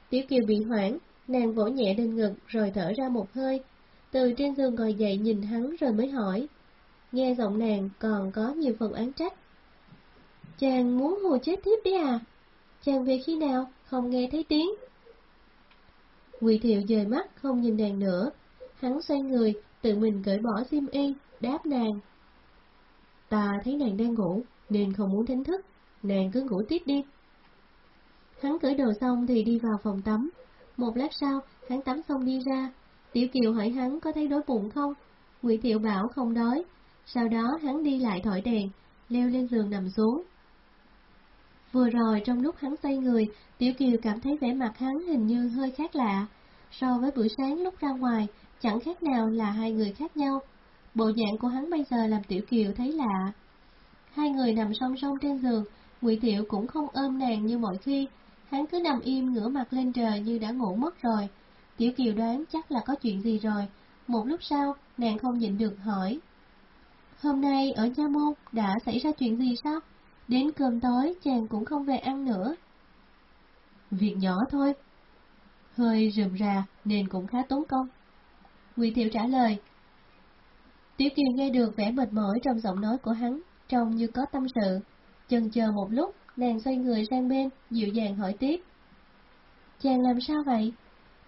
Tiểu Kiều bị hoảng, nàng vỗ nhẹ lên ngực rồi thở ra một hơi, từ trên giường ngồi dậy nhìn hắn rồi mới hỏi. Nghe giọng nàng còn có nhiều phần án trách. Chàng muốn hù chết thiếp đấy à? Chàng về khi nào, không nghe thấy tiếng? Ngụy Thiệu dời mắt không nhìn nàng nữa, hắn xoay người, tự mình cởi bỏ xiêm y, đáp nàng. Ta thấy nàng đang ngủ, nên không muốn đánh thức, nàng cứ ngủ tiếp đi. Hắn cởi đồ xong thì đi vào phòng tắm, một lát sau, hắn tắm xong đi ra, Tiểu Kiều hỏi hắn có thấy đói bụng không? Ngụy Thiệu bảo không đói, Sau đó hắn đi lại thổi đèn, leo lên giường nằm xuống. Vừa rồi trong lúc hắn xoay người, Tiểu Kiều cảm thấy vẻ mặt hắn hình như hơi khác lạ. So với buổi sáng lúc ra ngoài, chẳng khác nào là hai người khác nhau. Bộ dạng của hắn bây giờ làm Tiểu Kiều thấy lạ. Hai người nằm song song trên giường, Ngụy Tiểu cũng không ôm nàng như mọi khi, hắn cứ nằm im ngửa mặt lên trời như đã ngủ mất rồi. Tiểu Kiều đoán chắc là có chuyện gì rồi. Một lúc sau, nàng không nhịn được hỏi. Hôm nay ở Nha Môn đã xảy ra chuyện gì sao? Đến cơm tối chàng cũng không về ăn nữa. Việc nhỏ thôi. Hơi rườm rà nên cũng khá tốn công. Ngụy Thiệu trả lời. Tiểu Kiều nghe được vẻ mệt mỏi trong giọng nói của hắn, trông như có tâm sự. Chần chờ một lúc, nàng xoay người sang bên, dịu dàng hỏi tiếp. Chàng làm sao vậy?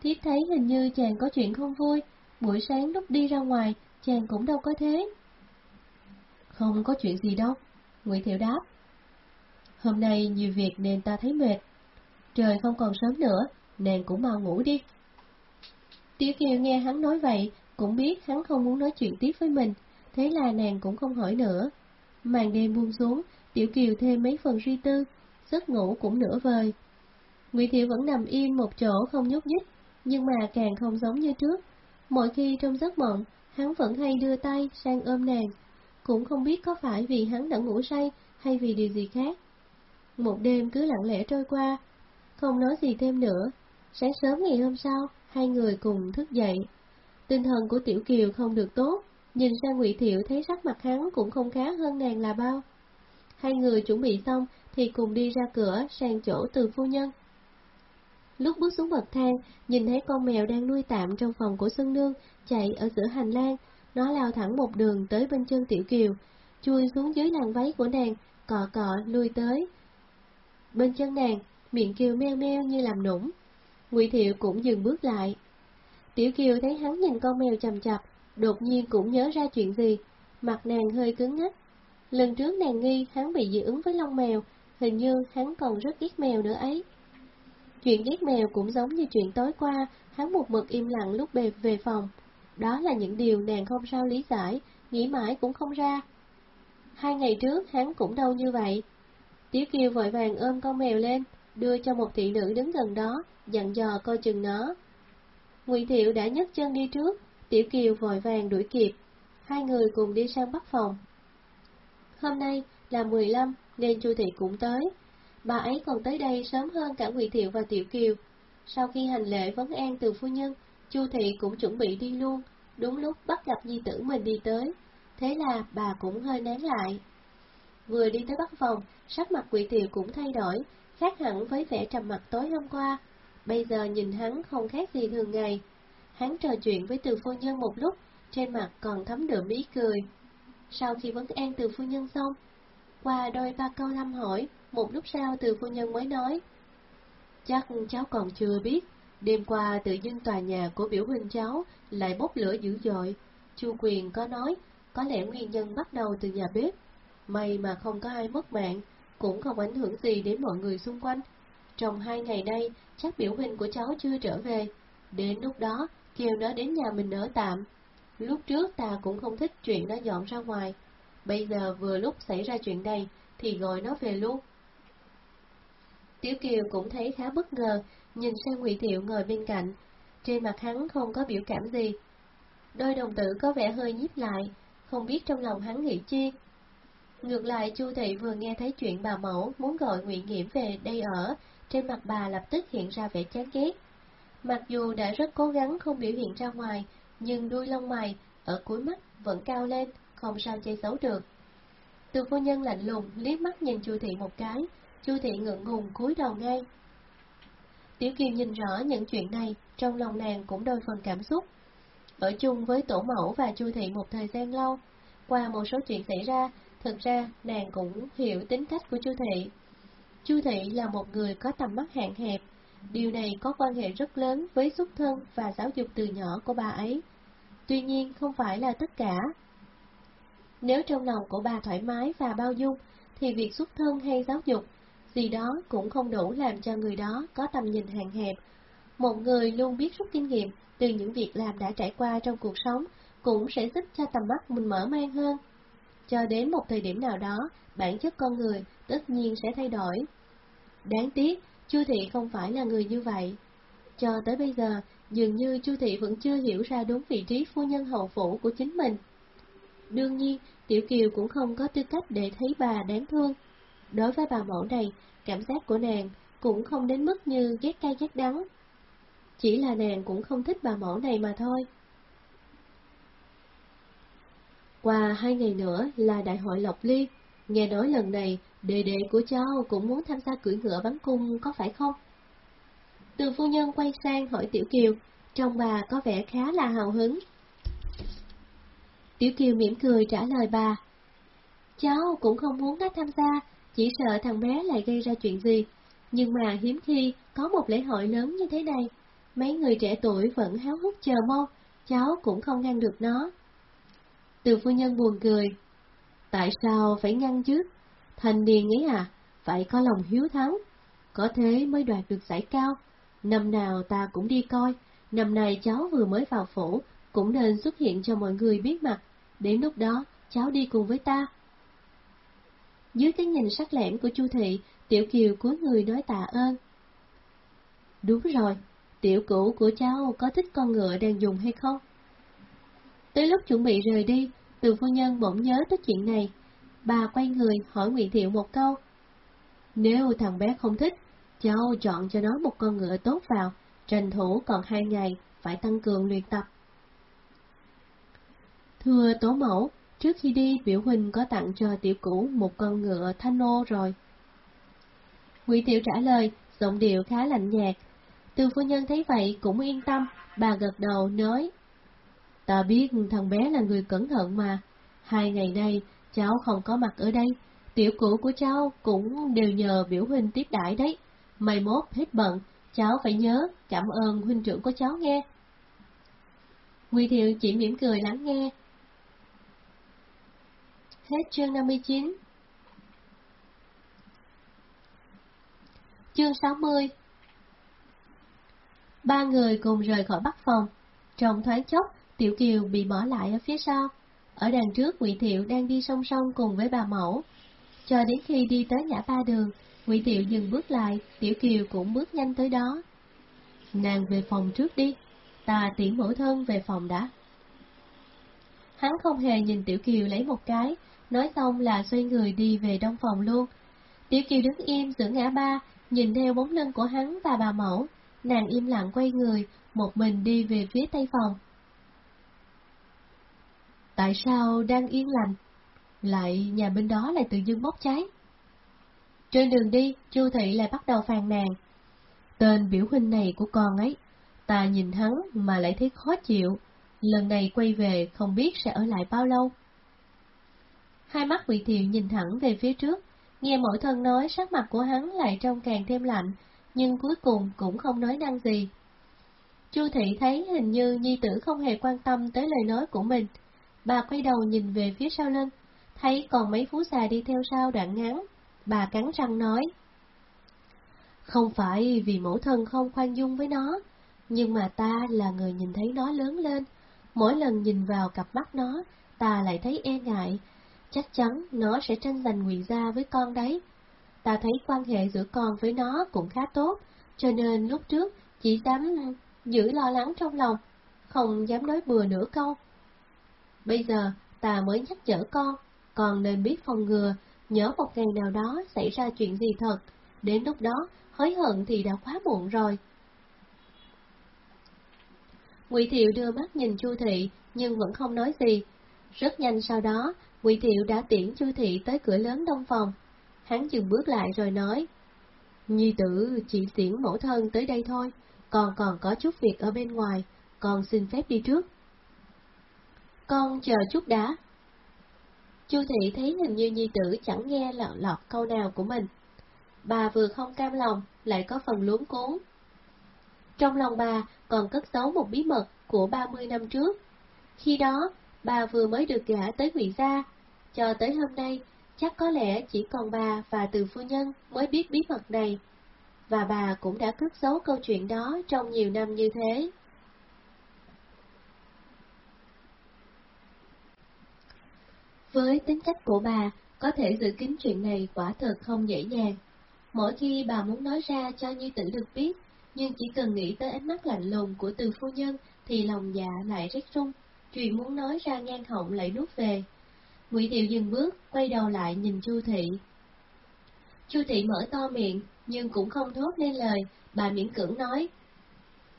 Thiếp thấy hình như chàng có chuyện không vui, buổi sáng lúc đi ra ngoài, chàng cũng đâu có thế. Không có chuyện gì đâu, Ngụy Thiệu đáp. Hôm nay nhiều việc nên ta thấy mệt. Trời không còn sớm nữa, nàng cũng mau ngủ đi. Tiểu Kiều nghe hắn nói vậy, cũng biết hắn không muốn nói chuyện tiếp với mình, thế là nàng cũng không hỏi nữa. Màn đêm buông xuống, Tiểu Kiều thêm mấy phần suy tư, giấc ngủ cũng nửa vời. Ngụy Thiệu vẫn nằm im một chỗ không nhúc nhích, nhưng mà càng không giống như trước. Mỗi khi trong giấc mộng, hắn vẫn hay đưa tay sang ôm nàng, cũng không biết có phải vì hắn đã ngủ say hay vì điều gì khác. Một đêm cứ lặng lẽ trôi qua, không nói gì thêm nữa. Sáng sớm ngày hôm sau, hai người cùng thức dậy. Tinh thần của Tiểu Kiều không được tốt, nhìn sang Ngụy Thiệu thấy sắc mặt hắn cũng không khá hơn nàng là bao. Hai người chuẩn bị xong thì cùng đi ra cửa sang chỗ từ phu nhân. Lúc bước xuống bậc thang, nhìn thấy con mèo đang nuôi tạm trong phòng của Xuân Nương, chạy ở giữa hành lang, nó lao thẳng một đường tới bên chân Tiểu Kiều, chui xuống dưới làn váy của nàng, cọ cọ lui tới. Bên chân nàng, miệng kêu meo meo như làm nũng. Ngụy Thiệu cũng dừng bước lại. Tiểu Kiều thấy hắn nhìn con mèo chầm chập, đột nhiên cũng nhớ ra chuyện gì, mặt nàng hơi cứng ngắc. Lần trước nàng nghi hắn bị dị ứng với lông mèo, hình như hắn còn rất ghét mèo nữa ấy. Chuyện ghét mèo cũng giống như chuyện tối qua, hắn một mực im lặng lúc bề về phòng. Đó là những điều nàng không sao lý giải, nghĩ mãi cũng không ra. Hai ngày trước hắn cũng đâu như vậy. Tiểu Kiều vội vàng ôm con mèo lên, đưa cho một thị nữ đứng gần đó, dặn dò coi chừng nó. Ngụy Thiệu đã nhấc chân đi trước, Tiểu Kiều vội vàng đuổi kịp. Hai người cùng đi sang bắc phòng. Hôm nay là 15 nên Chu Thị cũng tới. Bà ấy còn tới đây sớm hơn cả Ngụy Thiệu và Tiểu Kiều. Sau khi hành lễ vấn an từ phu nhân, Chu Thị cũng chuẩn bị đi luôn, đúng lúc bắt gặp nhi tử mình đi tới. Thế là bà cũng hơi nén lại. Vừa đi tới bắc phòng, sắc mặt quỷ tiều cũng thay đổi, khác hẳn với vẻ trầm mặt tối hôm qua. Bây giờ nhìn hắn không khác gì thường ngày. Hắn trò chuyện với từ phu nhân một lúc, trên mặt còn thấm đượm ý cười. Sau khi vấn an từ phu nhân xong, qua đôi ba câu thăm hỏi, một lúc sau từ phu nhân mới nói. Chắc cháu còn chưa biết, đêm qua tự dưng tòa nhà của biểu huynh cháu lại bốc lửa dữ dội. Chu quyền có nói, có lẽ nguyên nhân bắt đầu từ nhà bếp. May mà không có ai mất mạng, cũng không ảnh hưởng gì đến mọi người xung quanh. Trong hai ngày nay, chắc biểu hình của cháu chưa trở về. Đến lúc đó, kêu nó đến nhà mình ở tạm. Lúc trước ta cũng không thích chuyện nó dọn ra ngoài. Bây giờ vừa lúc xảy ra chuyện này, thì gọi nó về luôn. Tiểu Kiều cũng thấy khá bất ngờ, nhìn sang Ngụy Thiệu ngồi bên cạnh. Trên mặt hắn không có biểu cảm gì. Đôi đồng tử có vẻ hơi nhíp lại, không biết trong lòng hắn nghĩ chi. Ngược lại, Chu Thị vừa nghe thấy chuyện bà mẫu muốn gọi Nguyễn Nghiễm về đây ở, trên mặt bà lập tức hiện ra vẻ chán ghét. Mặc dù đã rất cố gắng không biểu hiện ra ngoài, nhưng đuôi lông mày ở cuối mắt vẫn cao lên, không sao che giấu được. Từ phu nhân lạnh lùng liếc mắt nhìn Chu thị một cái, Chu thị ngượng ngùng cúi đầu ngay. Tiểu Kiều nhìn rõ những chuyện này, trong lòng nàng cũng đôi phần cảm xúc. Ở chung với tổ mẫu và Chu thị một thời gian lâu, qua một số chuyện xảy ra, thực ra nàng cũng hiểu tính cách của Chu thị. Chu thị là một người có tầm mắt hạn hẹp, điều này có quan hệ rất lớn với xuất thân và giáo dục từ nhỏ của bà ấy. Tuy nhiên không phải là tất cả. Nếu trong lòng của bà thoải mái và bao dung, thì việc xuất thân hay giáo dục, gì đó cũng không đủ làm cho người đó có tầm nhìn hạn hẹp. Một người luôn biết rút kinh nghiệm từ những việc làm đã trải qua trong cuộc sống, cũng sẽ giúp cho tầm mắt mình mở mang hơn cho đến một thời điểm nào đó, bản chất con người tất nhiên sẽ thay đổi. Đáng tiếc, Chu Thị không phải là người như vậy. Cho tới bây giờ, dường như Chu Thị vẫn chưa hiểu ra đúng vị trí phu nhân hậu phủ của chính mình. Đương nhiên, Tiểu Kiều cũng không có tư cách để thấy bà đáng thương. Đối với bà mẫu này, cảm giác của nàng cũng không đến mức như ghét cay ghét đắng. Chỉ là nàng cũng không thích bà mẫu này mà thôi. Qua hai ngày nữa là đại hội Lộc Liên, nghe nói lần này đệ đệ của cháu cũng muốn tham gia cưỡi ngựa bắn cung có phải không? Từ phu nhân quay sang hỏi Tiểu Kiều, trong bà có vẻ khá là hào hứng. Tiểu Kiều mỉm cười trả lời bà, cháu cũng không muốn nó tham gia, chỉ sợ thằng bé lại gây ra chuyện gì. Nhưng mà hiếm khi có một lễ hội lớn như thế này, mấy người trẻ tuổi vẫn háo hức chờ mong, cháu cũng không ngăn được nó. Từ phu nhân buồn cười. Tại sao phải ngăn chứ? Thành niên ấy à, phải có lòng hiếu thắng. Có thế mới đoạt được giải cao. Năm nào ta cũng đi coi, năm nay cháu vừa mới vào phủ, cũng nên xuất hiện cho mọi người biết mặt. Đến lúc đó, cháu đi cùng với ta. Dưới cái nhìn sắc lẻm của Chu Thị, Tiểu Kiều cúi người nói tạ ơn. Đúng rồi, tiểu cũ của cháu có thích con ngựa đang dùng hay không? Tới lúc chuẩn bị rời đi, từ phu nhân bỗng nhớ tới chuyện này. Bà quay người hỏi Nguyễn Thiệu một câu. Nếu thằng bé không thích, cháu chọn cho nó một con ngựa tốt vào, tranh thủ còn hai ngày, phải tăng cường luyện tập. Thưa Tố Mẫu, trước khi đi biểu huynh có tặng cho tiểu cũ một con ngựa thanh nô rồi. Nguyễn Thiệu trả lời, giọng điệu khá lạnh nhạt. Từ phu nhân thấy vậy cũng yên tâm, bà gật đầu nói. Ta biết thằng bé là người cẩn thận mà. Hai ngày nay, cháu không có mặt ở đây. Tiểu cũ của cháu cũng đều nhờ biểu huynh tiếp đãi đấy. Mai mốt hết bận, cháu phải nhớ cảm ơn huynh trưởng của cháu nghe. Nguy Thiệu chỉ mỉm cười lắng nghe. Hết chương 59 Chương 60 Ba người cùng rời khỏi bắc phòng. Trong thoáng chốc, Tiểu Kiều bị bỏ lại ở phía sau. Ở đằng trước Ngụy Thiệu đang đi song song cùng với bà mẫu. Cho đến khi đi tới ngã ba đường, Ngụy Thiệu dừng bước lại, Tiểu Kiều cũng bước nhanh tới đó. Nàng về phòng trước đi, ta tiễn mẫu thân về phòng đã. Hắn không hề nhìn Tiểu Kiều lấy một cái, nói xong là xoay người đi về đông phòng luôn. Tiểu Kiều đứng im giữa ngã ba, nhìn theo bóng lưng của hắn và bà mẫu, nàng im lặng quay người, một mình đi về phía tây phòng. Tại sao đang yên lành, lại nhà bên đó lại tự dưng bốc cháy? Trên đường đi, Chu Thị lại bắt đầu phàn nàn. Tên biểu huynh này của con ấy, ta nhìn hắn mà lại thấy khó chịu, lần này quay về không biết sẽ ở lại bao lâu. Hai mắt Ngụy Thiệu nhìn thẳng về phía trước, nghe mỗi thân nói sắc mặt của hắn lại trông càng thêm lạnh, nhưng cuối cùng cũng không nói năng gì. Chu Thị thấy hình như Nhi tử không hề quan tâm tới lời nói của mình, Bà quay đầu nhìn về phía sau lưng, thấy còn mấy phú xà đi theo sau đoạn ngắn. Bà cắn răng nói. Không phải vì mẫu thân không khoan dung với nó, nhưng mà ta là người nhìn thấy nó lớn lên. Mỗi lần nhìn vào cặp mắt nó, ta lại thấy e ngại. Chắc chắn nó sẽ tranh giành ngụy gia với con đấy. Ta thấy quan hệ giữa con với nó cũng khá tốt, cho nên lúc trước chỉ dám giữ lo lắng trong lòng, không dám nói bừa nửa câu. Bây giờ ta mới nhắc nhở con, con nên biết phòng ngừa, nhớ một ngày nào đó xảy ra chuyện gì thật, đến lúc đó hối hận thì đã quá muộn rồi. Ngụy Thiệu đưa mắt nhìn Chu Thị, nhưng vẫn không nói gì. Rất nhanh sau đó, Ngụy Thiệu đã tiễn Chu Thị tới cửa lớn đông phòng. Hắn dừng bước lại rồi nói, Nhi tử chỉ tiễn mẫu thân tới đây thôi, còn còn có chút việc ở bên ngoài, con xin phép đi trước. Con chờ chút đã. Chu thị thấy hình như nhi tử chẳng nghe lọt lọt câu nào của mình. Bà vừa không cam lòng, lại có phần luống cuốn. Trong lòng bà còn cất giấu một bí mật của 30 năm trước. Khi đó, bà vừa mới được gả tới Ngụy Gia, cho tới hôm nay, chắc có lẽ chỉ còn bà và từ phu nhân mới biết bí mật này. Và bà cũng đã cất giấu câu chuyện đó trong nhiều năm như thế. Với tính cách của bà, có thể giữ kín chuyện này quả thật không dễ dàng. Mỗi khi bà muốn nói ra cho Nhi Tử được biết, nhưng chỉ cần nghĩ tới ánh mắt lạnh lùng của từ phu nhân thì lòng dạ lại rét rung, chuyện muốn nói ra ngang họng lại nuốt về. Ngụy Thiệu dừng bước, quay đầu lại nhìn Chu Thị. Chu Thị mở to miệng, nhưng cũng không thốt nên lời, bà miễn cưỡng nói.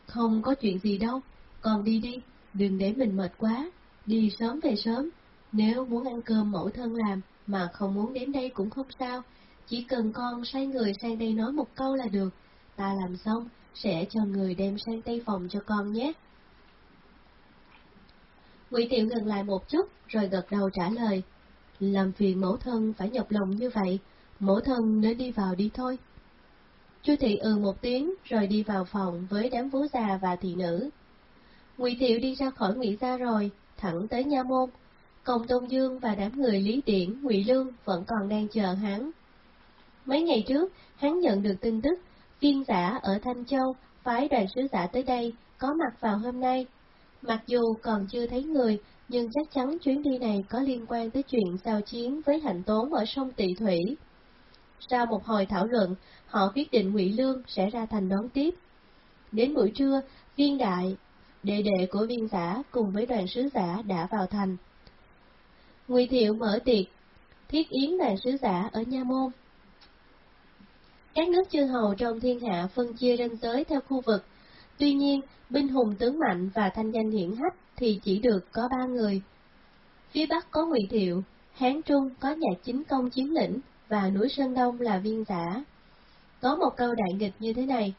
Không có chuyện gì đâu, còn đi đi, đừng để mình mệt quá, đi sớm về sớm. Nếu muốn ăn cơm mẫu thân làm, mà không muốn đến đây cũng không sao, chỉ cần con sai người sang đây nói một câu là được, ta làm xong, sẽ cho người đem sang tây phòng cho con nhé. Ngụy Tiệu ngừng lại một chút, rồi gật đầu trả lời. Làm phiền mẫu thân phải nhọc lòng như vậy, mẫu thân nên đi vào đi thôi. Chu thị ừ một tiếng, rồi đi vào phòng với đám vú già và thị nữ. Ngụy Thiệu đi ra khỏi Ngụy gia rồi, thẳng tới nha môn. Công Tôn Dương và đám người Lý Điển, Ngụy Lương vẫn còn đang chờ hắn. Mấy ngày trước, hắn nhận được tin tức, viên giả ở Thanh Châu phái đoàn sứ giả tới đây, có mặt vào hôm nay. Mặc dù còn chưa thấy người, nhưng chắc chắn chuyến đi này có liên quan tới chuyện giao chiến với hạnh tốn ở sông Tị Thủy. Sau một hồi thảo luận, họ quyết định Ngụy Lương sẽ ra thành đón tiếp. Đến buổi trưa, viên đại, đệ đệ của viên giả cùng với đoàn sứ giả đã vào thành. Ngụy Thiệu mở tiệc, thiết yến đoàn sứ giả ở Nha Môn. Các nước chư hầu trong thiên hạ phân chia ranh giới theo khu vực, tuy nhiên, binh hùng tướng mạnh và thanh danh hiển hách thì chỉ được có ba người. Phía Bắc có Ngụy Thiệu, Hán Trung có nhà chính công chiếm lĩnh, và núi Sơn Đông là viên giả. Có một câu đại nghịch như thế này,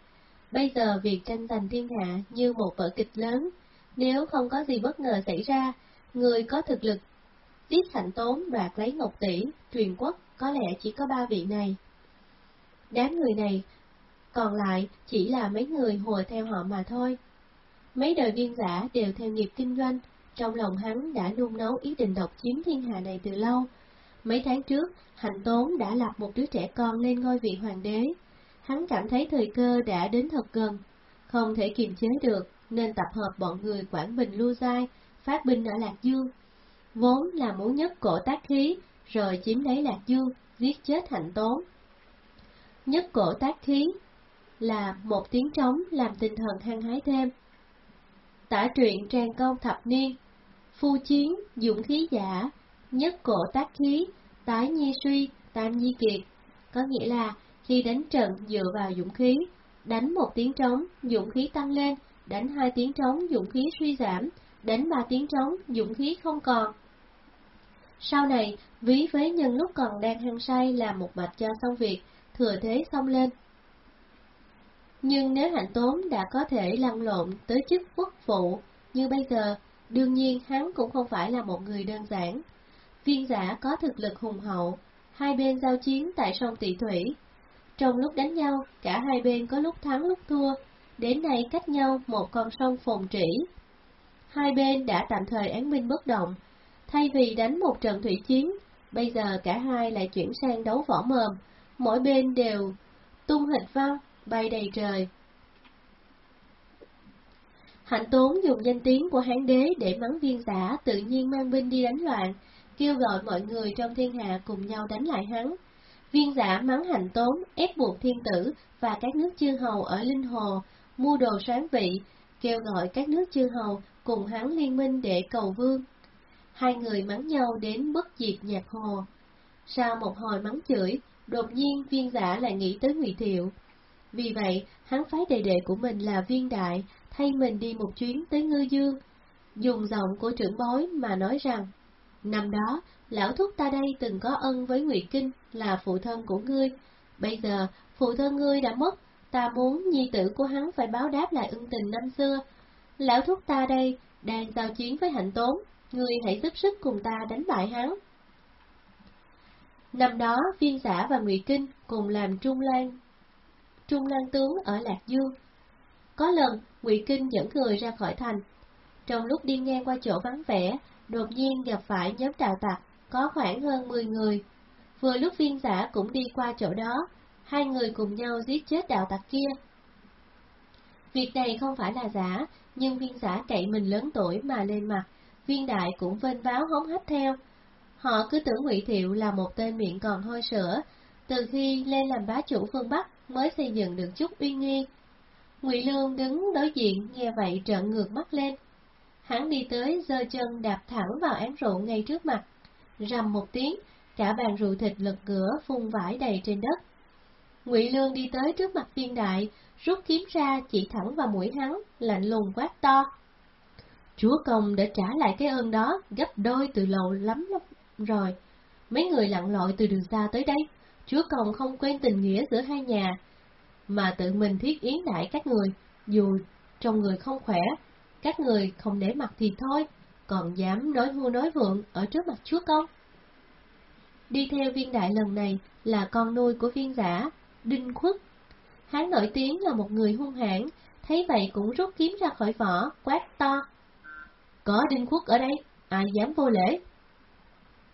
bây giờ việc tranh giành thiên hạ như một vở kịch lớn, nếu không có gì bất ngờ xảy ra, người có thực lực tiết sảnh tốn đoạt lấy ngọc tỷ, truyền quốc có lẽ chỉ có ba vị này. Đám người này, còn lại chỉ là mấy người hùa theo họ mà thôi. Mấy đời viên giả đều theo nghiệp kinh doanh, trong lòng hắn đã nung nấu ý định độc chiếm thiên hạ này từ lâu. Mấy tháng trước, Hạnh Tốn đã lập một đứa trẻ con lên ngôi vị hoàng đế. Hắn cảm thấy thời cơ đã đến thật gần, không thể kiềm chế được, nên tập hợp bọn người Quảng Bình lưu giai, phát binh ở Lạc Dương. Vốn là muốn nhất cổ tác khí, rồi chiếm lấy Lạc Dương, giết chết Hạnh Tốn. Nhất cổ tác khí là một tiếng trống làm tinh thần hăng hái thêm. Tả truyện trang công thập niên, phu chiến, dũng khí giả, nhất cổ tác khí, tái nhi suy, tam nhi kiệt, có nghĩa là khi đánh trận dựa vào dũng khí, đánh một tiếng trống, dũng khí tăng lên, đánh hai tiếng trống, dũng khí suy giảm, đánh ba tiếng trống, dũng khí không còn. Sau này, ví với nhân lúc còn đang hăng say làm một mạch cho xong việc, thừa thế xong lên. Nhưng nếu hạnh tốn đã có thể lăn lộn tới chức quốc phụ như bây giờ, đương nhiên hắn cũng không phải là một người đơn giản. Viên giả có thực lực hùng hậu, hai bên giao chiến tại sông Tị Thủy. Trong lúc đánh nhau, cả hai bên có lúc thắng lúc thua, đến nay cách nhau một con sông phồn trĩ. Hai bên đã tạm thời án binh bất động, thay vì đánh một trận thủy chiến, bây giờ cả hai lại chuyển sang đấu võ mồm, mỗi bên đều tung hịch văng, bay đầy trời. Hạnh Tốn dùng danh tiếng của hán đế để mắng viên giả tự nhiên mang binh đi đánh loạn, kêu gọi mọi người trong thiên hạ cùng nhau đánh lại hắn. Viên giả mắng hạnh tốn, ép buộc thiên tử và các nước chư hầu ở Linh Hồ, mua đồ sáng vị, kêu gọi các nước chư hầu cùng hắn liên minh để cầu vương. Hai người mắng nhau đến bất diệt nhạc hồ. Sau một hồi mắng chửi, đột nhiên viên giả lại nghĩ tới Ngụy Thiệu. Vì vậy, hắn phái đệ đệ của mình là viên đại, thay mình đi một chuyến tới Ngư Dương, dùng giọng của trưởng bối mà nói rằng Năm đó, lão thúc ta đây từng có ân với Ngụy Kinh là phụ thân của ngươi. Bây giờ, phụ thân ngươi đã mất, ta muốn nhi tử của hắn phải báo đáp lại ân tình năm xưa. Lão thúc ta đây đang giao chiến với hạnh tốn, ngươi hãy giúp sức cùng ta đánh bại hắn. Năm đó, viên giả và Ngụy Kinh cùng làm trung lan, trung lan tướng ở Lạc Dương. Có lần, Ngụy Kinh dẫn người ra khỏi thành. Trong lúc đi ngang qua chỗ vắng vẻ, đột nhiên gặp phải nhóm đạo tặc, có khoảng hơn 10 người. Vừa lúc viên giả cũng đi qua chỗ đó, hai người cùng nhau giết chết đạo tặc kia. Việc này không phải là giả, nhưng viên giả cậy mình lớn tuổi mà lên mặt, viên đại cũng vênh váo hống hách theo. Họ cứ tưởng Ngụy Thiệu là một tên miệng còn hôi sữa, từ khi lên làm bá chủ phương Bắc mới xây dựng được chút uy nghi. Ngụy Lương đứng đối diện nghe vậy trợn ngược mắt lên. Hắn đi tới giơ chân đạp thẳng vào án rượu ngay trước mặt. Rầm một tiếng, cả bàn rượu thịt lật cửa phun vải đầy trên đất. Ngụy Lương đi tới trước mặt viên đại, rút kiếm ra chỉ thẳng vào mũi hắn, lạnh lùng quát to. Chúa công đã trả lại cái ơn đó gấp đôi từ lâu lắm rồi. Mấy người lặn lội từ đường xa tới đây, Chúa công không quên tình nghĩa giữa hai nhà, mà tự mình thiết yến đại các người, dù trong người không khỏe, các người không để mặt thì thôi, còn dám nói hưu nói vượng ở trước mặt chúa công. Đi theo viên đại lần này là con nuôi của viên giả, Đinh Khuất. Hắn nổi tiếng là một người hung hãn, thấy vậy cũng rút kiếm ra khỏi vỏ, quát to. Có Đinh quốc ở đây, ai dám vô lễ?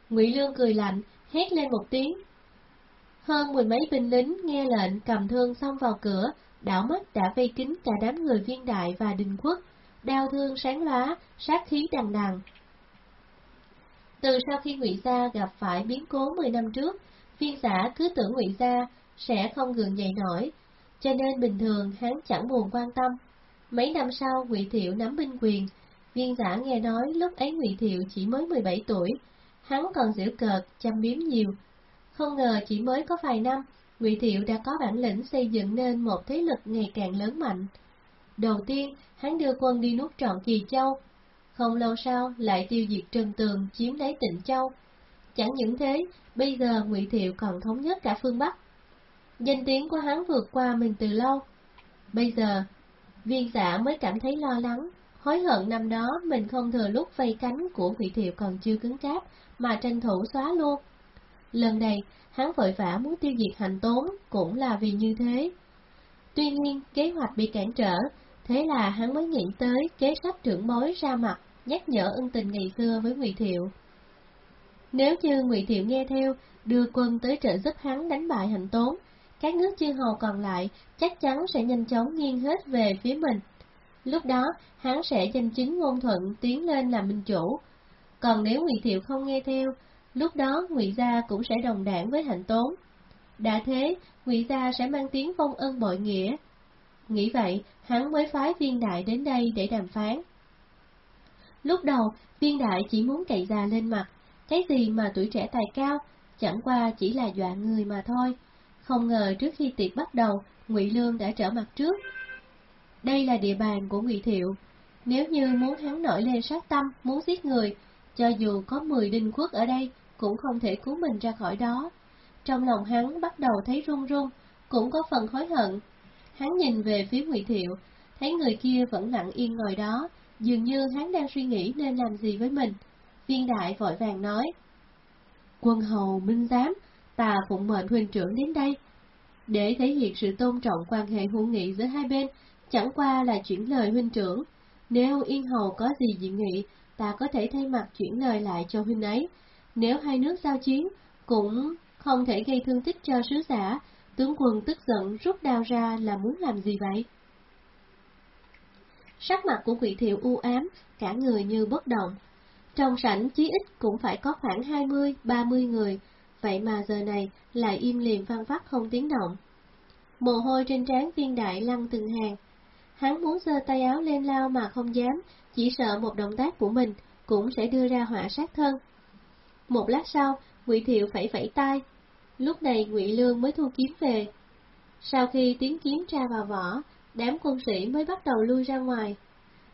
Ngụy Lương cười lạnh, hét lên một tiếng. Hơn mười mấy binh lính nghe lệnh cầm thương xông vào cửa, đảo mắt đã vây kín cả đám người viên đại và Đinh quốc, đao thương sáng lóa, sát khí đằng đằng. Từ sau khi Ngụy Gia gặp phải biến cố 10 năm trước, viên xã cứ tưởng Ngụy Gia sẽ không gượng dậy nổi, cho nên bình thường hắn chẳng buồn quan tâm. Mấy năm sau Ngụy Thiệu nắm binh quyền, viên giả nghe nói lúc ấy Ngụy Thiệu chỉ mới 17 tuổi, hắn còn giễu cợt, chăm biếm nhiều. Không ngờ chỉ mới có vài năm, Ngụy Thiệu đã có bản lĩnh xây dựng nên một thế lực ngày càng lớn mạnh. Đầu tiên, hắn đưa quân đi nuốt trọn Kỳ Châu. Không lâu sau, lại tiêu diệt Trần Tường chiếm lấy Tịnh Châu. Chẳng những thế, bây giờ Ngụy Thiệu còn thống nhất cả phương Bắc. Danh tiếng của hắn vượt qua mình từ lâu. Bây giờ, viên giả mới cảm thấy lo lắng, hối hận năm đó mình không thừa lúc vây cánh của Ngụy Thiệu còn chưa cứng cáp, mà tranh thủ xóa luôn. Lần này, hắn vội vã muốn tiêu diệt hành tốn cũng là vì như thế. Tuy nhiên, kế hoạch bị cản trở, thế là hắn mới nghĩ tới kế sách trưởng bối ra mặt, nhắc nhở ân tình ngày xưa với Ngụy Thiệu. Nếu như Ngụy Thiệu nghe theo, đưa quân tới trợ giúp hắn đánh bại hành tốn, các nước chư hầu còn lại chắc chắn sẽ nhanh chóng nghiêng hết về phía mình. Lúc đó, hắn sẽ danh chính ngôn thuận tiến lên làm minh chủ. Còn nếu Ngụy Thiệu không nghe theo, lúc đó Ngụy gia cũng sẽ đồng đảng với Hạnh Tốn. Đã thế, Ngụy gia sẽ mang tiếng vong ân bội nghĩa. Nghĩ vậy, hắn mới phái viên đại đến đây để đàm phán. Lúc đầu, viên đại chỉ muốn cậy già lên mặt, cái gì mà tuổi trẻ tài cao, chẳng qua chỉ là dọa người mà thôi. Không ngờ trước khi tiệc bắt đầu, Ngụy Lương đã trở mặt trước. Đây là địa bàn của Ngụy Thiệu, nếu như muốn hắn nổi lên sát tâm, muốn giết người, cho dù có 10 đinh khuất ở đây, cũng không thể cứu mình ra khỏi đó. Trong lòng hắn bắt đầu thấy run run, cũng có phần hối hận. Hắn nhìn về phía Ngụy Thiệu, thấy người kia vẫn lặng yên ngồi đó, dường như hắn đang suy nghĩ nên làm gì với mình. Viên đại vội vàng nói, Quân hầu minh giám, ta phụng mệnh huynh trưởng đến đây. Để thể hiện sự tôn trọng quan hệ hữu nghị giữa hai bên, chẳng qua là chuyển lời huynh trưởng. Nếu Yên Hầu có gì dị nghị, ta có thể thay mặt chuyển lời lại cho huynh ấy. Nếu hai nước giao chiến, cũng không thể gây thương tích cho sứ giả, tướng quân tức giận rút đao ra là muốn làm gì vậy? Sắc mặt của quỷ thiệu u ám, cả người như bất động. Trong sảnh chí ít cũng phải có khoảng 20-30 người, vậy mà giờ này lại im lìm văn vắt không tiếng động. Mồ hôi trên trán viên đại lăn từng hàng. Hắn muốn giơ tay áo lên lao mà không dám, chỉ sợ một động tác của mình cũng sẽ đưa ra họa sát thân. Một lát sau, Ngụy Thiệu phẩy phẩy tay. Lúc này Ngụy Lương mới thu kiếm về. Sau khi tiếng kiếm tra vào vỏ, đám quân sĩ mới bắt đầu lui ra ngoài.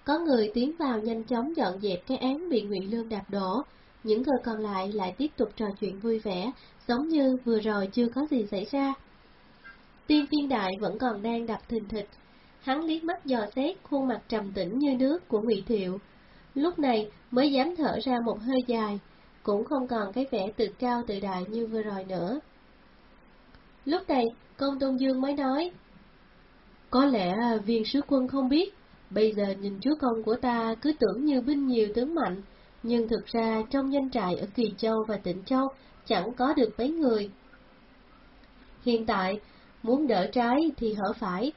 Có người tiến vào nhanh chóng dọn dẹp cái án bị Ngụy Lương đạp đổ, những người còn lại lại tiếp tục trò chuyện vui vẻ, giống như vừa rồi chưa có gì xảy ra. Tiên viên đại vẫn còn đang đập thình thịch, hắn liếc mắt dò xét khuôn mặt trầm tĩnh như nước của Ngụy Thiệu, lúc này mới dám thở ra một hơi dài, cũng không còn cái vẻ tự cao tự đại như vừa rồi nữa. Lúc này, công tôn dương mới nói, Có lẽ viên sứ quân không biết, bây giờ nhìn chúa công của ta cứ tưởng như binh nhiều tướng mạnh, nhưng thực ra trong danh trại ở Kỳ Châu và Tịnh Châu chẳng có được mấy người. Hiện tại, muốn đỡ trái thì hở phải,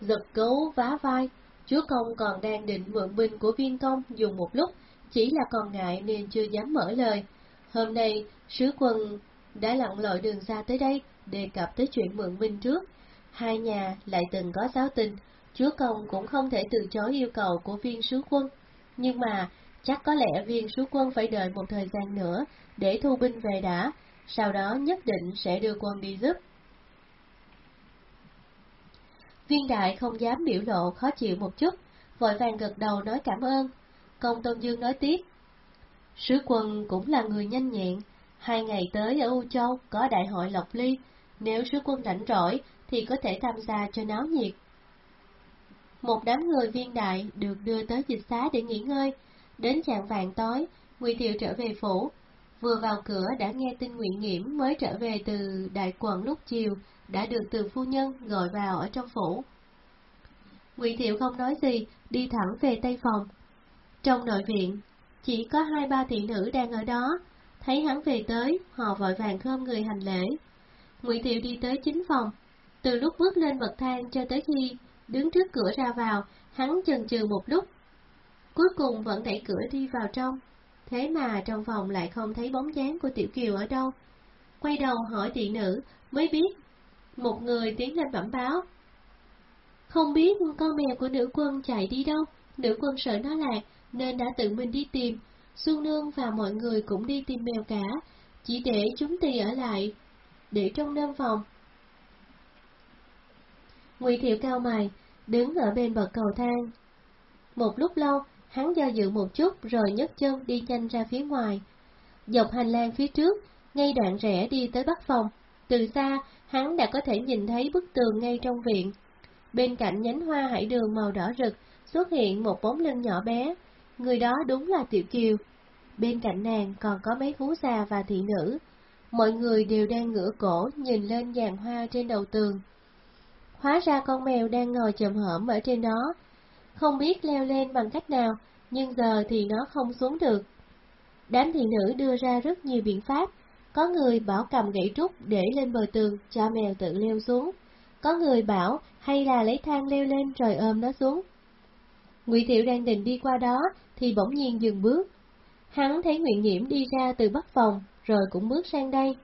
giật cấu vá vai, chúa công còn đang định mượn binh của viên công dùng một lúc, chỉ là còn ngại nên chưa dám mở lời. Hôm nay, sứ quân đã lặn lội đường xa tới đây, đề cập tới chuyện mượn binh trước. Hai nhà lại từng có giáo tình, chúa công cũng không thể từ chối yêu cầu của viên sứ quân. Nhưng mà, chắc có lẽ viên sứ quân phải đợi một thời gian nữa để thu binh về đã, sau đó nhất định sẽ đưa quân đi giúp. Viên đại không dám biểu lộ khó chịu một chút, vội vàng gật đầu nói cảm ơn. Công Tôn Dương nói tiếp. Sứ quân cũng là người nhanh nhẹn, hai ngày tới ở U Châu có đại hội Lộc Ly, nếu sứ quân rảnh rỗi thì có thể tham gia cho náo nhiệt. Một đám người viên đại được đưa tới dịch xá để nghỉ ngơi, đến trạng vàng tối, Ngụy Thiệu trở về phủ, vừa vào cửa đã nghe tin Nguyễn Nghiễm mới trở về từ đại quận lúc chiều, đã được từ phu nhân gọi vào ở trong phủ. Ngụy Thiệu không nói gì, đi thẳng về tây phòng. Trong nội viện, chỉ có hai ba thị nữ đang ở đó, thấy hắn về tới, họ vội vàng khom người hành lễ. Ngụy Thiệu đi tới chính phòng, từ lúc bước lên bậc thang cho tới khi đứng trước cửa ra vào, hắn chần chừ một lúc. Cuối cùng vẫn đẩy cửa đi vào trong, thế mà trong phòng lại không thấy bóng dáng của Tiểu Kiều ở đâu. Quay đầu hỏi thị nữ, mới biết một người tiến lên bẩm báo. Không biết con mèo của nữ quân chạy đi đâu, nữ quân sợ nó lạc, nên đã tự mình đi tìm. Xuân Nương và mọi người cũng đi tìm mèo cả, chỉ để chúng tì ở lại, để trong nơm phòng. Ngụy Thiệu cao mày, đứng ở bên bậc cầu thang. Một lúc lâu, hắn do dự một chút rồi nhấc chân đi nhanh ra phía ngoài. Dọc hành lang phía trước, ngay đoạn rẽ đi tới bắc phòng, từ xa, hắn đã có thể nhìn thấy bức tường ngay trong viện. Bên cạnh nhánh hoa hải đường màu đỏ rực, xuất hiện một bóng lưng nhỏ bé. Người đó đúng là Tiểu Kiều. Bên cạnh nàng còn có mấy phú già và thị nữ. Mọi người đều đang ngửa cổ nhìn lên dàn hoa trên đầu tường. Hóa ra con mèo đang ngồi chồm hởm ở trên đó. Không biết leo lên bằng cách nào, nhưng giờ thì nó không xuống được. Đám thị nữ đưa ra rất nhiều biện pháp, có người bảo cầm gậy trúc để lên bờ tường cho mèo tự leo xuống. Có người bảo hay là lấy thang leo lên rồi ôm nó xuống. Ngụy Thiệu đang định đi qua đó thì bỗng nhiên dừng bước. Hắn thấy Nguyễn Nhiễm đi ra từ bắc phòng rồi cũng bước sang đây.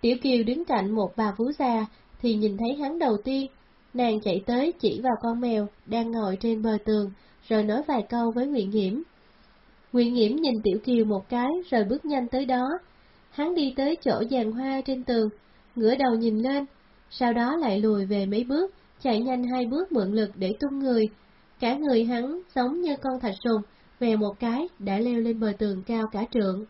Tiểu Kiều đứng cạnh một bà vú già thì nhìn thấy hắn đầu tiên. Nàng chạy tới chỉ vào con mèo đang ngồi trên bờ tường rồi nói vài câu với Nguyễn Nhiễm. Nguyễn Nhiễm nhìn Tiểu Kiều một cái rồi bước nhanh tới đó, hắn đi tới chỗ giàn hoa trên tường, ngửa đầu nhìn lên, sau đó lại lùi về mấy bước, chạy nhanh hai bước mượn lực để tung người. Cả người hắn giống như con thạch sùng, về một cái đã leo lên bờ tường cao cả trượng.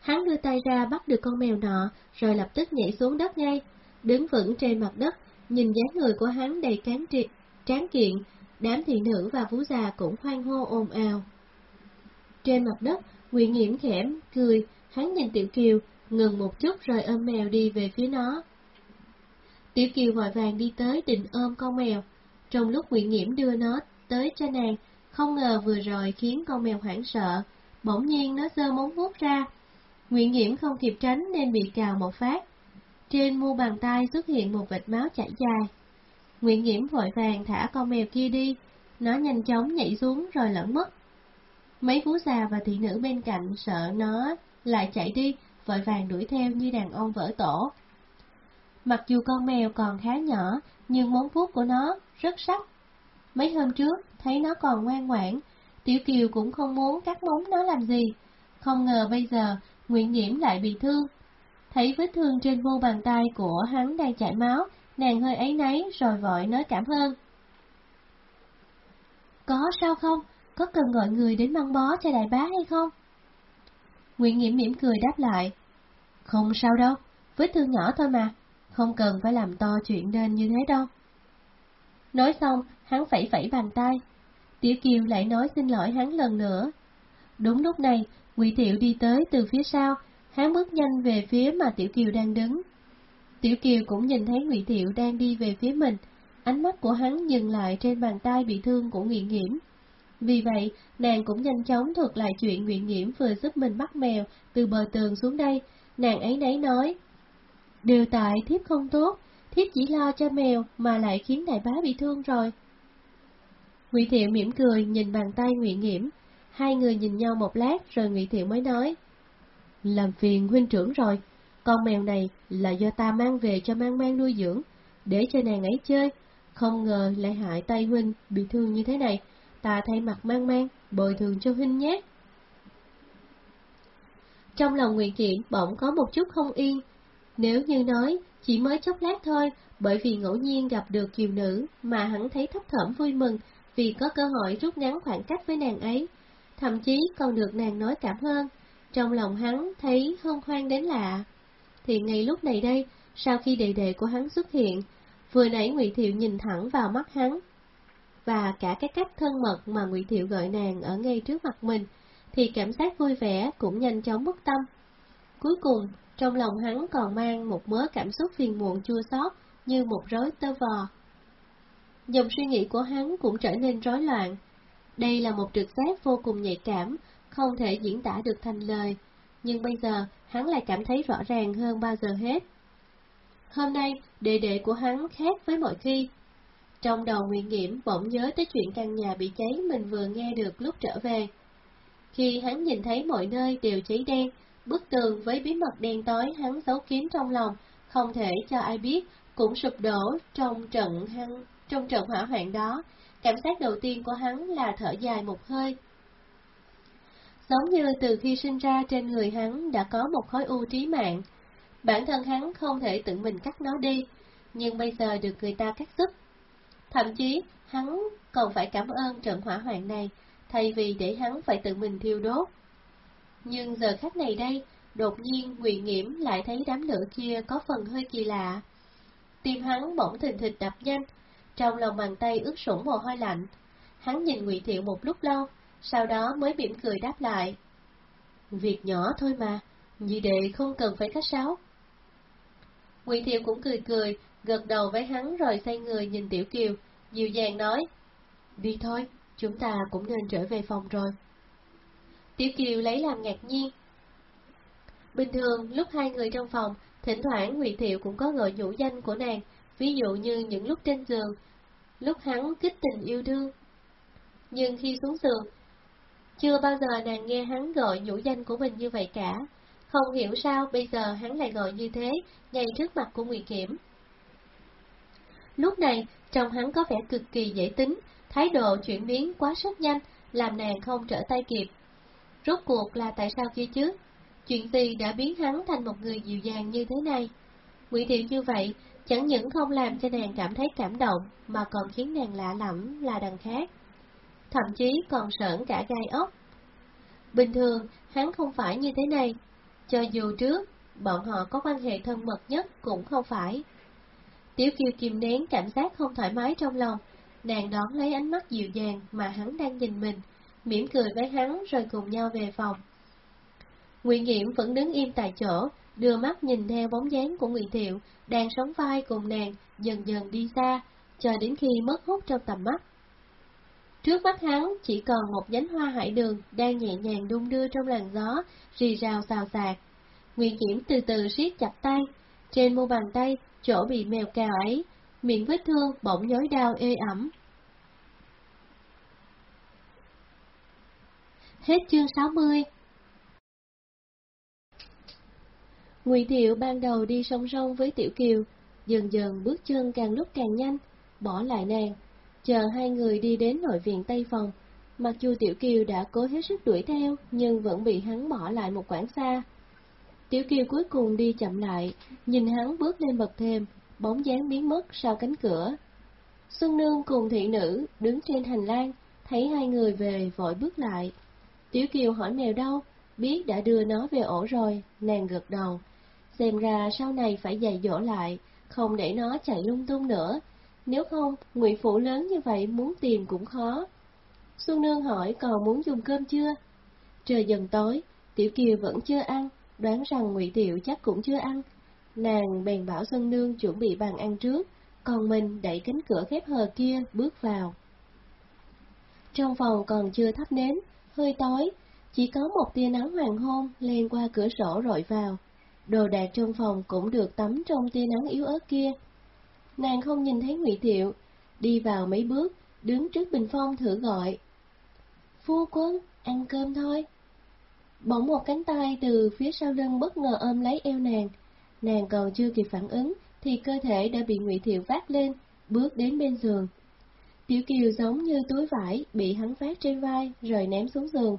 Hắn đưa tay ra bắt được con mèo nọ, rồi lập tức nhảy xuống đất ngay, đứng vững trên mặt đất, nhìn dáng người của hắn đầy cán triệt, tráng kiện, đám thị nữ và vú già cũng hoan hô ồn ào. Trên mặt đất, Nguyễn Nghiễm khẽm, cười, hắn nhìn Tiểu Kiều, ngừng một chút rồi ôm mèo đi về phía nó. Tiểu Kiều vội vàng đi tới định ôm con mèo, trong lúc Nguyễn Nghiễm đưa nó tới cho nàng, không ngờ vừa rồi khiến con mèo hoảng sợ, bỗng nhiên nó giơ móng vuốt ra. Nguyễn Nghiễm không kịp tránh nên bị cào một phát. Trên mu bàn tay xuất hiện một vệt máu chảy dài. Nguyễn Nghiễm vội vàng thả con mèo kia đi, nó nhanh chóng nhảy xuống rồi lẫn mất. Mấy phú già và thị nữ bên cạnh sợ nó lại chạy đi, vội vàng đuổi theo như đàn ông vỡ tổ. Mặc dù con mèo còn khá nhỏ, nhưng móng vuốt của nó rất sắc. Mấy hôm trước, thấy nó còn ngoan ngoãn, Tiểu Kiều cũng không muốn cắt móng nó làm gì. Không ngờ bây giờ, Nguyễn Nhiễm lại bị thương. Thấy vết thương trên vô bàn tay của hắn đang chảy máu, nàng hơi ấy nấy rồi vội nói cảm ơn. Có sao không? Có cần gọi người đến mang bó cho đại bá hay không? Nguyễn Nghiễm mỉm cười đáp lại, không sao đâu, vết thương nhỏ thôi mà, không cần phải làm to chuyện lên như thế đâu. Nói xong, hắn phẩy phẩy bàn tay, Tiểu Kiều lại nói xin lỗi hắn lần nữa. Đúng lúc này, Ngụy Thiệu đi tới từ phía sau, hắn bước nhanh về phía mà Tiểu Kiều đang đứng. Tiểu Kiều cũng nhìn thấy Ngụy Thiệu đang đi về phía mình, ánh mắt của hắn dừng lại trên bàn tay bị thương của Ngụy Nghiễm. Vì vậy, nàng cũng nhanh chóng thuật lại chuyện Nguyễn Nghiễm vừa giúp mình bắt mèo từ bờ tường xuống đây, nàng ấy nấy nói. Điều tại thiếp không tốt, thiếp chỉ lo cho mèo mà lại khiến đại bá bị thương rồi. Ngụy Thiệu mỉm cười nhìn bàn tay Nguyễn Nghiễm, hai người nhìn nhau một lát rồi Ngụy Thiệu mới nói, làm phiền huynh trưởng rồi, con mèo này là do ta mang về cho mang mang nuôi dưỡng, để cho nàng ấy chơi, không ngờ lại hại tay huynh bị thương như thế này, ta thay mặt mang mang, bồi thường cho huynh nhé. Trong lòng Nguyệt Kiện bỗng có một chút không yên, nếu như nói chỉ mới chốc lát thôi, bởi vì ngẫu nhiên gặp được kiều nữ mà hắn thấy thấp thỏm vui mừng vì có cơ hội rút ngắn khoảng cách với nàng ấy, thậm chí còn được nàng nói cảm ơn, trong lòng hắn thấy hân hoan đến lạ. Thì ngay lúc này đây, sau khi đệ đệ của hắn xuất hiện, vừa nãy Ngụy Thiệu nhìn thẳng vào mắt hắn, và cả cái cách thân mật mà Ngụy Thiệu gọi nàng ở ngay trước mặt mình, thì cảm giác vui vẻ cũng nhanh chóng mất tâm. Cuối cùng, trong lòng hắn còn mang một mớ cảm xúc phiền muộn chua xót như một rối tơ vò. Dòng suy nghĩ của hắn cũng trở nên rối loạn. Đây là một trực giác vô cùng nhạy cảm, không thể diễn tả được thành lời, nhưng bây giờ hắn lại cảm thấy rõ ràng hơn bao giờ hết. Hôm nay, đệ đệ của hắn khác với mọi khi. Trong đầu Nguyễn Nghiễm bỗng nhớ tới chuyện căn nhà bị cháy mình vừa nghe được lúc trở về. Khi hắn nhìn thấy mọi nơi đều cháy đen, bức tường với bí mật đen tối hắn giấu kín trong lòng, không thể cho ai biết, cũng sụp đổ trong trận hắn, trong trận hỏa hoạn đó. Cảm giác đầu tiên của hắn là thở dài một hơi. Giống như từ khi sinh ra trên người hắn đã có một khối u trí mạng. Bản thân hắn không thể tự mình cắt nó đi, nhưng bây giờ được người ta cắt giúp. Thậm chí, hắn còn phải cảm ơn trận hỏa hoạn này, thay vì để hắn phải tự mình thiêu đốt. Nhưng giờ khắc này đây, đột nhiên Ngụy Nghiễm lại thấy đám lửa kia có phần hơi kỳ lạ. Tim hắn bỗng thình thịch đập nhanh, trong lòng bàn tay ướt sũng mồ hôi lạnh. Hắn nhìn Ngụy Thiệu một lúc lâu, sau đó mới mỉm cười đáp lại. Việc nhỏ thôi mà, nhị đệ không cần phải khách sáo. Ngụy Thiệu cũng cười cười, gật đầu với hắn rồi xoay người nhìn Tiểu Kiều, dịu dàng nói. Đi thôi, chúng ta cũng nên trở về phòng rồi. Tiểu Kiều lấy làm ngạc nhiên. Bình thường, lúc hai người trong phòng, thỉnh thoảng Ngụy Thiệu cũng có gọi nhũ danh của nàng, ví dụ như những lúc trên giường, lúc hắn kích tình yêu đương. Nhưng khi xuống giường, chưa bao giờ nàng nghe hắn gọi nhũ danh của mình như vậy cả. Không hiểu sao bây giờ hắn lại gọi như thế, ngay trước mặt của Ngụy Kiểm. Lúc này, trong hắn có vẻ cực kỳ dễ tính, thái độ chuyển biến quá rất nhanh, làm nàng không trở tay kịp. Rốt cuộc là tại sao kia chứ? Chuyện gì đã biến hắn thành một người dịu dàng như thế này? Ngụy Thiệu như vậy, chẳng những không làm cho nàng cảm thấy cảm động, mà còn khiến nàng lạ lẫm là đằng khác. Thậm chí còn sởn cả gai ốc. Bình thường, hắn không phải như thế này. Cho dù trước, bọn họ có quan hệ thân mật nhất cũng không phải. Tiểu Kiều kìm nén cảm giác không thoải mái trong lòng, nàng đón lấy ánh mắt dịu dàng mà hắn đang nhìn mình, mỉm cười với hắn rồi cùng nhau về phòng. Nguyễn Nghiễm vẫn đứng im tại chỗ, đưa mắt nhìn theo bóng dáng của Ngụy Thiệu, đang sống vai cùng nàng, dần dần đi xa, chờ đến khi mất hút trong tầm mắt. Trước mắt hắn chỉ còn một nhánh hoa hải đường đang nhẹ nhàng đung đưa trong làn gió, rì rào xào xạc. Nguyễn Diễm từ từ siết chặt tay, trên mu bàn tay, chỗ bị mèo cào ấy, miệng vết thương bỗng nhói đau ê ẩm. Hết chương 60 Ngụy Thiệu ban đầu đi song song với Tiểu Kiều, dần dần bước chân càng lúc càng nhanh, bỏ lại nàng, chờ hai người đi đến nội viện Tây Phòng. Mặc dù Tiểu Kiều đã cố hết sức đuổi theo, nhưng vẫn bị hắn bỏ lại một quãng xa. Tiểu Kiều cuối cùng đi chậm lại, nhìn hắn bước lên bậc thêm, bóng dáng biến mất sau cánh cửa. Xuân Nương cùng thị nữ đứng trên hành lang, thấy hai người về vội bước lại. Tiểu Kiều hỏi mèo đâu, biết đã đưa nó về ổ rồi, nàng gật đầu. Xem ra sau này phải dạy dỗ lại, không để nó chạy lung tung nữa. Nếu không, ngụy phủ lớn như vậy muốn tìm cũng khó. Xuân Nương hỏi còn muốn dùng cơm chưa? Trời dần tối, Tiểu Kiều vẫn chưa ăn, đoán rằng ngụy Tiệu chắc cũng chưa ăn. Nàng bèn bảo Xuân Nương chuẩn bị bàn ăn trước, còn mình đẩy cánh cửa khép hờ kia bước vào. Trong phòng còn chưa thắp nến, hơi tối, chỉ có một tia nắng hoàng hôn len qua cửa sổ rọi vào. Đồ đạc trong phòng cũng được tắm trong tia nắng yếu ớt kia. Nàng không nhìn thấy Ngụy Thiệu, đi vào mấy bước, đứng trước bình phong thử gọi. Phu quân, ăn cơm thôi. Bỗng một cánh tay từ phía sau lưng bất ngờ ôm lấy eo nàng. Nàng còn chưa kịp phản ứng, thì cơ thể đã bị Ngụy Thiệu vác lên, bước đến bên giường. Tiểu Kiều giống như túi vải bị hắn vác trên vai rồi ném xuống giường.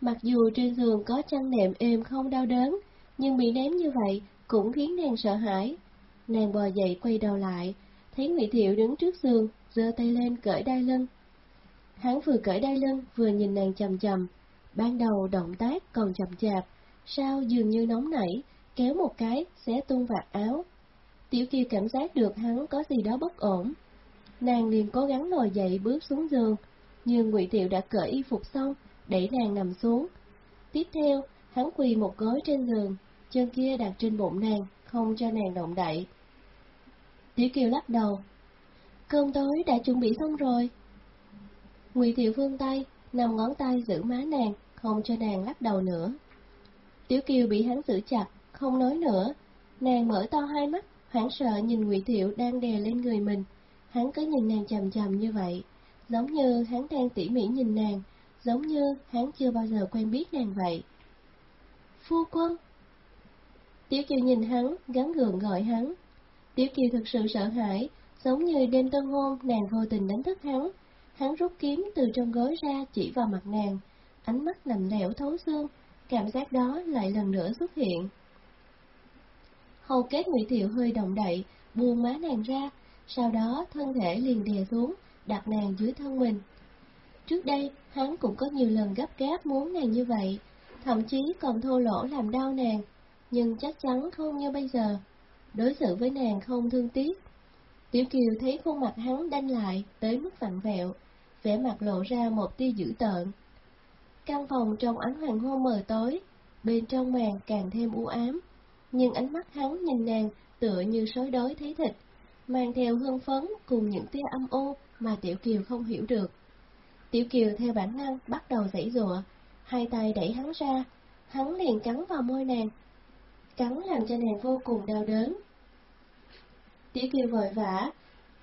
Mặc dù trên giường có chăn nệm êm không đau đớn, nhưng bị ném như vậy cũng khiến nàng sợ hãi. Nàng bò dậy quay đầu lại, thấy Ngụy Thiệu đứng trước giường, giơ tay lên cởi đai lưng. Hắn vừa cởi đai lưng vừa nhìn nàng chầm chầm, ban đầu động tác còn chậm chạp, sao dường như nóng nảy, kéo một cái xé tung vạt áo. Tiểu Kiều cảm giác được hắn có gì đó bất ổn. Nàng liền cố gắng ngồi dậy bước xuống giường, nhưng Ngụy Tiểu đã cởi y phục xong, đẩy nàng nằm xuống. Tiếp theo, hắn quỳ một gối trên giường, chân kia đặt trên bụng nàng, không cho nàng động đậy. Tiểu Kiều lắc đầu. Cơm tối đã chuẩn bị xong rồi. Ngụy Thiệu phương tay, nằm ngón tay giữ má nàng, không cho nàng lắc đầu nữa. Tiểu Kiều bị hắn giữ chặt, không nói nữa. Nàng mở to hai mắt, hoảng sợ nhìn Ngụy Thiệu đang đè lên người mình. Hắn cứ nhìn nàng chầm chầm như vậy, giống như hắn đang tỉ mỉ nhìn nàng, giống như hắn chưa bao giờ quen biết nàng vậy. Phu quân! Tiểu Kiều nhìn hắn, gắn gượng gọi hắn. Tiểu Kiều thực sự sợ hãi, giống như đêm tân hôn nàng vô tình đánh thức hắn. Hắn rút kiếm từ trong gối ra chỉ vào mặt nàng, ánh mắt lạnh lẽo thấu xương, cảm giác đó lại lần nữa xuất hiện. Hầu kết Ngụy Thiệu hơi động đậy, buông má nàng ra, sau đó thân thể liền đè xuống, đặt nàng dưới thân mình. Trước đây, hắn cũng có nhiều lần gấp gáp muốn nàng như vậy, thậm chí còn thô lỗ làm đau nàng, nhưng chắc chắn không như bây giờ. Đối xử với nàng không thương tiếc. Tiểu Kiều thấy khuôn mặt hắn đanh lại tới mức vặn vẹo, vẻ mặt lộ ra một tia dữ tợn. Căn phòng trong ánh hoàng hôn mờ tối, bên trong màn càng thêm u ám, nhưng ánh mắt hắn nhìn nàng tựa như sói đói thấy thịt, mang theo hương phấn cùng những tia âm u mà Tiểu Kiều không hiểu được. Tiểu Kiều theo bản năng bắt đầu giãy giụa, hai tay đẩy hắn ra, hắn liền cắn vào môi nàng, cắn làm cho nàng vô cùng đau đớn. Tiểu Kiều vội vã,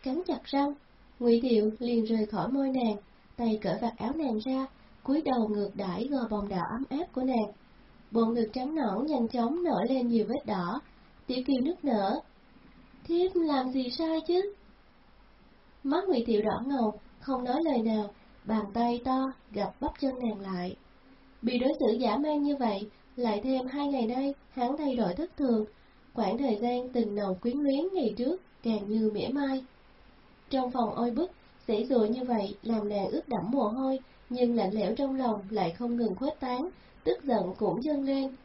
cắn chặt răng, Ngụy Thiệu liền rời khỏi môi nàng, tay cởi vạt áo nàng ra, cúi đầu ngược đãi gò bồng đào ấm áp của nàng. Bộ ngực trắng nõn nhanh chóng nở lên nhiều vết đỏ, Tiểu Kiều nức nở. Thiếp làm gì sai chứ? Mắt Ngụy Thiệu đỏ ngầu, không nói lời nào, bàn tay to gặp bắp chân nàng lại. Bị đối xử giả man như vậy, lại thêm hai ngày nay hắn thay đổi thất thường, khoảng thời gian từng nồng quyến luyến ngày trước càng như mỉa mai. Trong phòng oi bức, dễ dụa như vậy làm nàng ướt đẫm mồ hôi, nhưng lạnh lẽo trong lòng lại không ngừng khuếch tán, tức giận cũng dâng lên.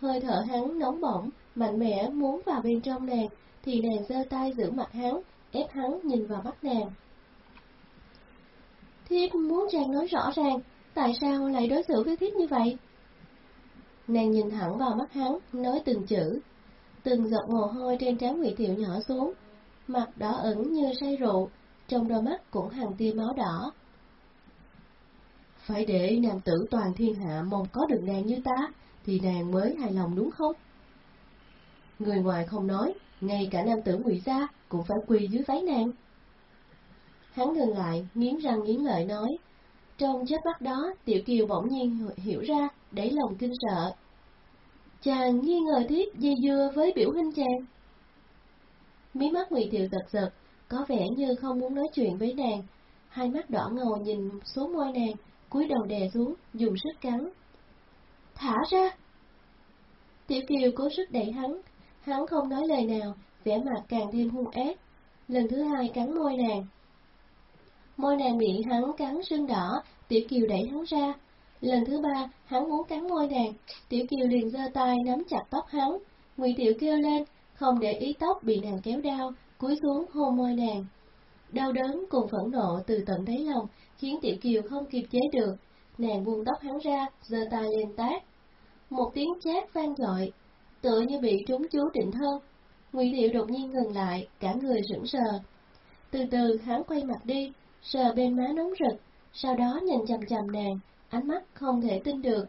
Hơi thở hắn nóng bỏng, mạnh mẽ muốn vào bên trong nàng, thì nàng giơ tay giữ mặt hắn, ép hắn nhìn vào mắt nàng. Thiếp muốn chàng nói rõ ràng, tại sao lại đối xử với thiếp như vậy? Nàng nhìn thẳng vào mắt hắn, nói từng chữ. Từng giọt mồ hôi trên trán Ngụy Thiệu nhỏ xuống, mặt đỏ ửng như say rượu, trong đôi mắt cũng hàng tia máu đỏ. Phải để nam tử toàn thiên hạ mong có được nàng như ta, thì nàng mới hài lòng đúng không? Người ngoài không nói, ngay cả nam tử ngụy gia cũng phải quỳ dưới váy nàng. Hắn ngừng lại, nghiến răng nghiến lợi nói. Trong chớp mắt đó, Tiểu Kiều bỗng nhiên hiểu ra, đẩy lòng kinh sợ. Chàng nghi ngờ thiếp dây dưa với biểu huynh chàng. Mí mắt Ngụy Thiệu giật giật, có vẻ như không muốn nói chuyện với nàng. Hai mắt đỏ ngầu nhìn số môi nàng, cúi đầu đè xuống, dùng sức cắn. Thả ra! Tiểu Kiều cố sức đẩy hắn, hắn không nói lời nào, vẻ mặt càng thêm hung ác. Lần thứ hai cắn môi nàng. Môi nàng bị hắn cắn sưng đỏ, Tiểu Kiều đẩy hắn ra. Lần thứ ba, hắn muốn cắn môi nàng, Tiểu Kiều liền giơ tay nắm chặt tóc hắn. Ngụy Tiểu kêu lên, không để ý tóc bị nàng kéo đau, cúi xuống hôn môi nàng. Đau đớn cùng phẫn nộ từ tận đáy lòng khiến Tiểu Kiều không kiềm chế được, nàng buông tóc hắn ra, giơ tay lên tát. Một tiếng chát vang dội, tựa như bị trúng chú định thân. Ngụy Liệu đột nhiên ngừng lại, cả người sững sờ. Từ từ hắn quay mặt đi, sờ bên má nóng rực, sau đó nhìn chầm chầm nàng, ánh mắt không thể tin được.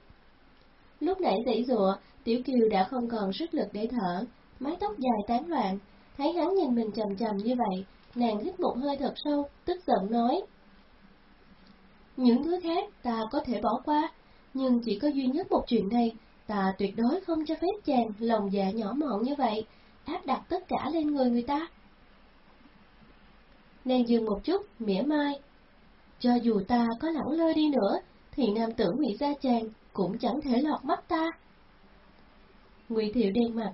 Lúc nãy dãy dụa, Tiểu Kiều đã không còn sức lực để thở, mái tóc dài tán loạn, thấy hắn nhìn mình chầm chầm như vậy, nàng hít một hơi thật sâu, tức giận nói. Những thứ khác ta có thể bỏ qua, nhưng chỉ có duy nhất một chuyện này, ta tuyệt đối không cho phép chàng lòng dạ nhỏ mọn như vậy, áp đặt tất cả lên người người ta. Nàng dừng một chút, mỉa mai. Cho dù ta có lẳng lơ đi nữa, thì nam tử ngụy gia chàng cũng chẳng thể lọt mắt ta. Ngụy Thiệu đen mặt,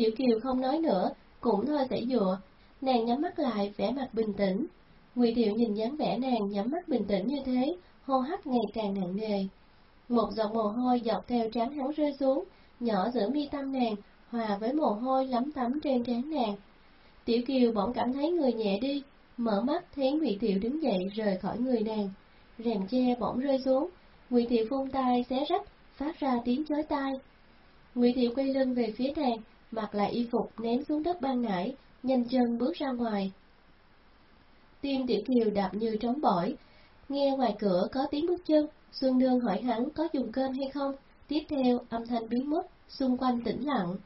Tiểu Kiều không nói nữa, cũng thôi sẽ dựa. Nàng nhắm mắt lại, vẻ mặt bình tĩnh. Ngụy Thiệu nhìn dáng vẻ nàng nhắm mắt bình tĩnh như thế, hô hấp ngày càng nặng nề. Một giọt mồ hôi dọc theo trán hắn rơi xuống, nhỏ giữa mi tâm nàng, hòa với mồ hôi lấm tấm trên trán nàng. Tiểu Kiều bỗng cảm thấy người nhẹ đi, mở mắt thấy Ngụy Thiệu đứng dậy rời khỏi người nàng. Rèm che bỗng rơi xuống, Ngụy Thiệu phun tay xé rách, phát ra tiếng chói tai. Ngụy Thiệu quay lưng về phía nàng, mặc lại y phục ném xuống đất ban nãy, nhanh chân bước ra ngoài. Tim Tiểu Kiều đạp như trống bỏi, nghe ngoài cửa có tiếng bước chân, Xuân Nương hỏi hắn có dùng cơm hay không, tiếp theo âm thanh biến mất, xung quanh tĩnh lặng.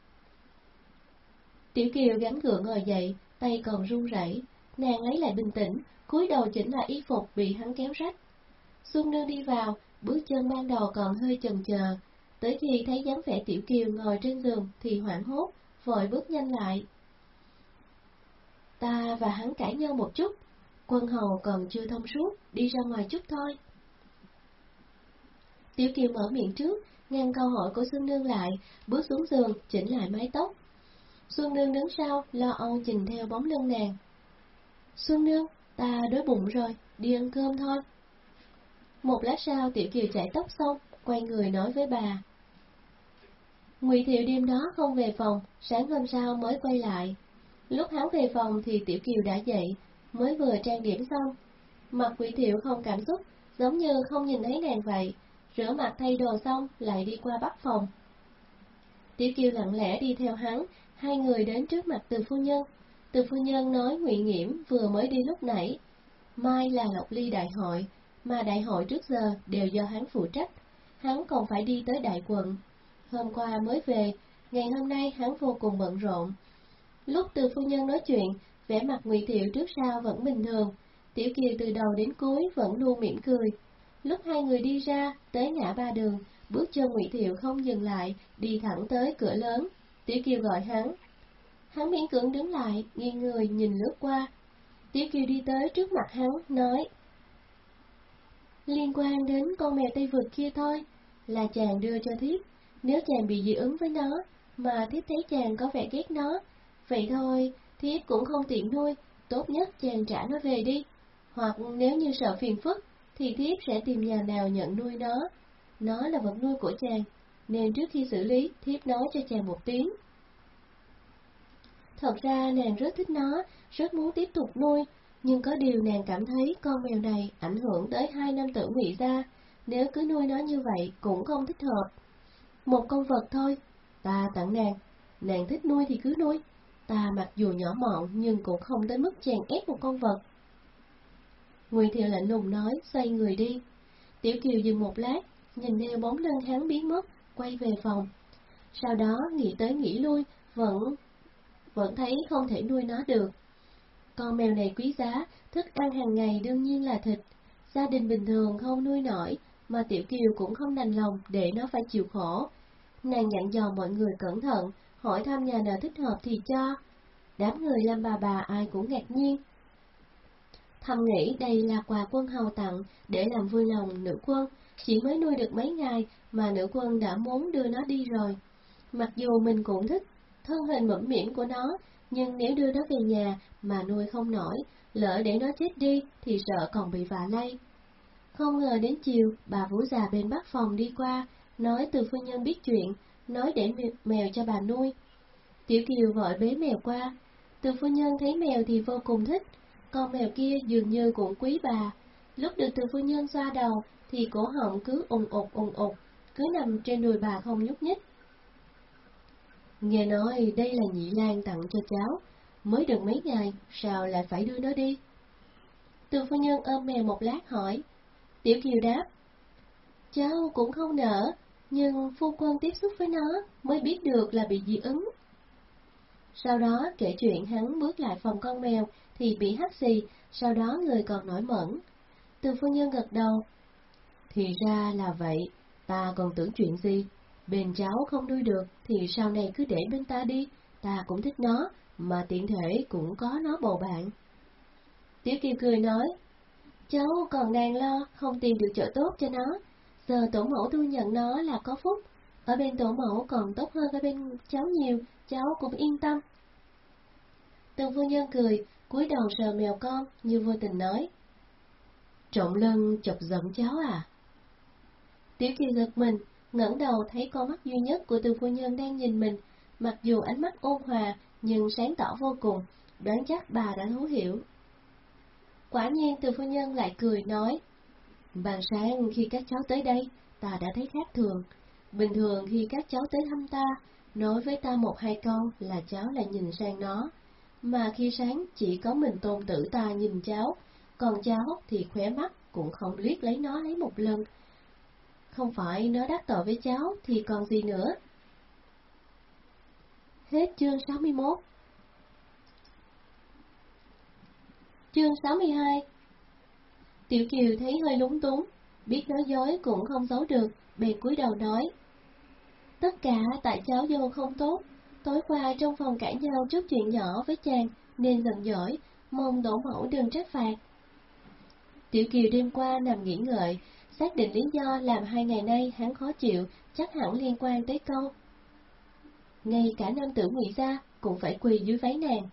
Tiểu Kiều gắn gượng ngồi dậy, tay còn run rẩy, nàng lấy lại bình tĩnh, cúi đầu chỉnh lại y phục bị hắn kéo rách. Xuân Nương đi vào, bước chân ban đầu còn hơi chần chờ, tới khi thấy dáng vẻ Tiểu Kiều ngồi trên giường thì hoảng hốt, vội bước nhanh lại. Ta và hắn cãi nhau một chút, quân hầu còn chưa thông suốt, đi ra ngoài chút thôi. Tiểu Kiều mở miệng trước, ngăn câu hỏi của Xuân Nương lại, bước xuống giường, chỉnh lại mái tóc. Xuân Nương đứng sau, lo âu nhìn theo bóng lưng nàng. Xuân Nương, ta đói bụng rồi, đi ăn cơm thôi. Một lát sau Tiểu Kiều chạy tóc xong, quay người nói với bà. Ngụy Thiệu đêm đó không về phòng, sáng hôm sau mới quay lại. Lúc hắn về phòng thì Tiểu Kiều đã dậy, mới vừa trang điểm xong. Mặt Ngụy Thiệu không cảm xúc, giống như không nhìn thấy nàng vậy, rửa mặt thay đồ xong lại đi qua bắc phòng. Tiểu Kiều lặng lẽ đi theo hắn, hai người đến trước mặt từ phu nhân. Từ phu nhân nói Ngụy Nghiễm vừa mới đi lúc nãy. Mai là Lộc Ly đại hội, mà đại hội trước giờ đều do hắn phụ trách. Hắn còn phải đi tới đại quận. Hôm qua mới về, ngày hôm nay hắn vô cùng bận rộn. Lúc từ phu nhân nói chuyện, vẻ mặt Ngụy Thiệu trước sau vẫn bình thường. Tiểu Kiều từ đầu đến cuối vẫn luôn mỉm cười. Lúc hai người đi ra, tới ngã ba đường, bước chân Ngụy Thiệu không dừng lại, đi thẳng tới cửa lớn. Tiểu Kiều gọi hắn. Hắn miễn cưỡng đứng lại, nghiêng người nhìn lướt qua. Tiểu Kiều đi tới trước mặt hắn, nói. Liên quan đến con mèo Tây Vực kia thôi, là chàng đưa cho thiếp. Nếu chàng bị dị ứng với nó, mà thiếp thấy chàng có vẻ ghét nó, vậy thôi, thiếp cũng không tiện nuôi, tốt nhất chàng trả nó về đi. Hoặc nếu như sợ phiền phức, thì thiếp sẽ tìm nhà nào nhận nuôi nó. Nó là vật nuôi của chàng, nên trước khi xử lý, thiếp nói cho chàng một tiếng. Thật ra nàng rất thích nó, rất muốn tiếp tục nuôi, nhưng có điều nàng cảm thấy con mèo này ảnh hưởng tới hai năm tử ngụy gia, nếu cứ nuôi nó như vậy cũng không thích hợp. Một con vật thôi, ta tặng nàng, nàng thích nuôi thì cứ nuôi, ta mặc dù nhỏ mọn nhưng cũng không đến mức chèn ép một con vật. Ngụy Thiệu lạnh lùng nói, xoay người đi. Tiểu Kiều dừng một lát, nhìn theo bóng lưng hắn biến mất, quay về phòng. Sau đó nghĩ tới nghĩ lui, vẫn vẫn thấy không thể nuôi nó được. Con mèo này quý giá, thức ăn hàng ngày đương nhiên là thịt. Gia đình bình thường không nuôi nổi, mà Tiểu Kiều cũng không đành lòng để nó phải chịu khổ. Nàng dặn dò mọi người cẩn thận, hỏi thăm nhà nào thích hợp thì cho. Đám người làm bà bà ai cũng ngạc nhiên. Thầm nghĩ đây là quà quân hầu tặng để làm vui lòng nữ quân, chỉ mới nuôi được mấy ngày mà nữ quân đã muốn đưa nó đi rồi. Mặc dù mình cũng thích thân hình mẫm mỉm của nó, nhưng nếu đưa nó về nhà mà nuôi không nổi, lỡ để nó chết đi thì sợ còn bị vạ lây. Không ngờ đến chiều, bà vũ già bên bắc phòng đi qua, nói từ phu nhân biết chuyện, nói để mèo cho bà nuôi. Tiểu Kiều vội bế mèo qua, từ phu nhân thấy mèo thì vô cùng thích, con mèo kia dường như cũng quý bà. Lúc được từ phu nhân xoa đầu, thì cổ họng cứ ùng ụt ùng ụt, cứ nằm trên đùi bà không nhúc nhích. Nghe nói đây là nhị lan tặng cho cháu, mới được mấy ngày, sao lại phải đưa nó đi? Từ phu nhân ôm mèo một lát hỏi, Tiểu Kiều đáp, cháu cũng không nỡ, nhưng phu quân tiếp xúc với nó mới biết được là bị dị ứng. Sau đó kể chuyện hắn bước lại phòng con mèo thì bị hắt xì, sau đó người còn nổi mẩn. Từ phu nhân gật đầu. Thì ra là vậy, ta còn tưởng chuyện gì, bên cháu không nuôi được thì sau này cứ để bên ta đi, ta cũng thích nó, mà tiện thể cũng có nó bầu bạn. Tiếu Kiều cười nói, cháu còn đang lo không tìm được chỗ tốt cho nó, giờ tổ mẫu thu nhận nó là có phúc, ở bên tổ mẫu còn tốt hơn ở bên cháu nhiều, cháu cũng yên tâm. Tần phu nhân cười, cúi đầu sờ mèo con như vô tình nói. trộm lân chọc giận cháu à? Tiểu Kiều giật mình, ngẩng đầu thấy con mắt duy nhất của từ phu nhân đang nhìn mình, mặc dù ánh mắt ôn hòa nhưng sáng tỏ vô cùng, đoán chắc bà đã thấu hiểu. Quả nhiên từ phu nhân lại cười nói, Bàn sáng khi các cháu tới đây, ta đã thấy khác thường. Bình thường khi các cháu tới thăm ta, nói với ta một hai câu là cháu lại nhìn sang nó, mà khi sáng chỉ có mình tôn tử ta nhìn cháu, còn cháu thì khóe mắt cũng không liếc lấy nó lấy một lần. Không phải nó đắc tội với cháu thì còn gì nữa. Hết chương 61 Chương 62 Tiểu Kiều thấy hơi lúng túng, biết nói dối cũng không giấu được, bèn cúi đầu nói. Tất cả tại cháu vô không tốt, tối qua trong phòng cãi nhau trước chuyện nhỏ với chàng, nên giận dỗi, mong tổ mẫu đừng trách phạt. Tiểu Kiều đêm qua nằm nghỉ ngợi, xác định lý do làm hai ngày nay hắn khó chịu, chắc hẳn liên quan tới câu. Ngay cả nam tử ngụy gia cũng phải quỳ dưới váy nàng.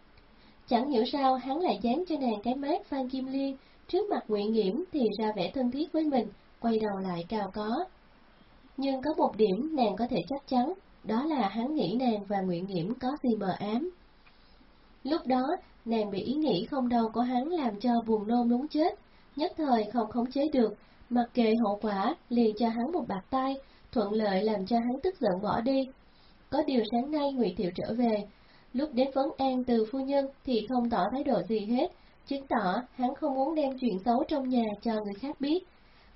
Chẳng hiểu sao hắn lại dán cho nàng cái mát Phan Kim Liên, trước mặt Nguyễn Nghiễm thì ra vẻ thân thiết với mình, quay đầu lại cao có. Nhưng có một điểm nàng có thể chắc chắn, đó là hắn nghĩ nàng và Nguyễn Nghiễm có gì mờ ám. Lúc đó, nàng bị ý nghĩ không đâu của hắn làm cho buồn nôn muốn chết, nhất thời không khống chế được, mặc kệ hậu quả, liền cho hắn một bạc tay, thuận lợi làm cho hắn tức giận bỏ đi. Có điều sáng nay Ngụy Thiệu trở về, lúc đến vấn an từ phu nhân thì không tỏ thái độ gì hết, chứng tỏ hắn không muốn đem chuyện xấu trong nhà cho người khác biết.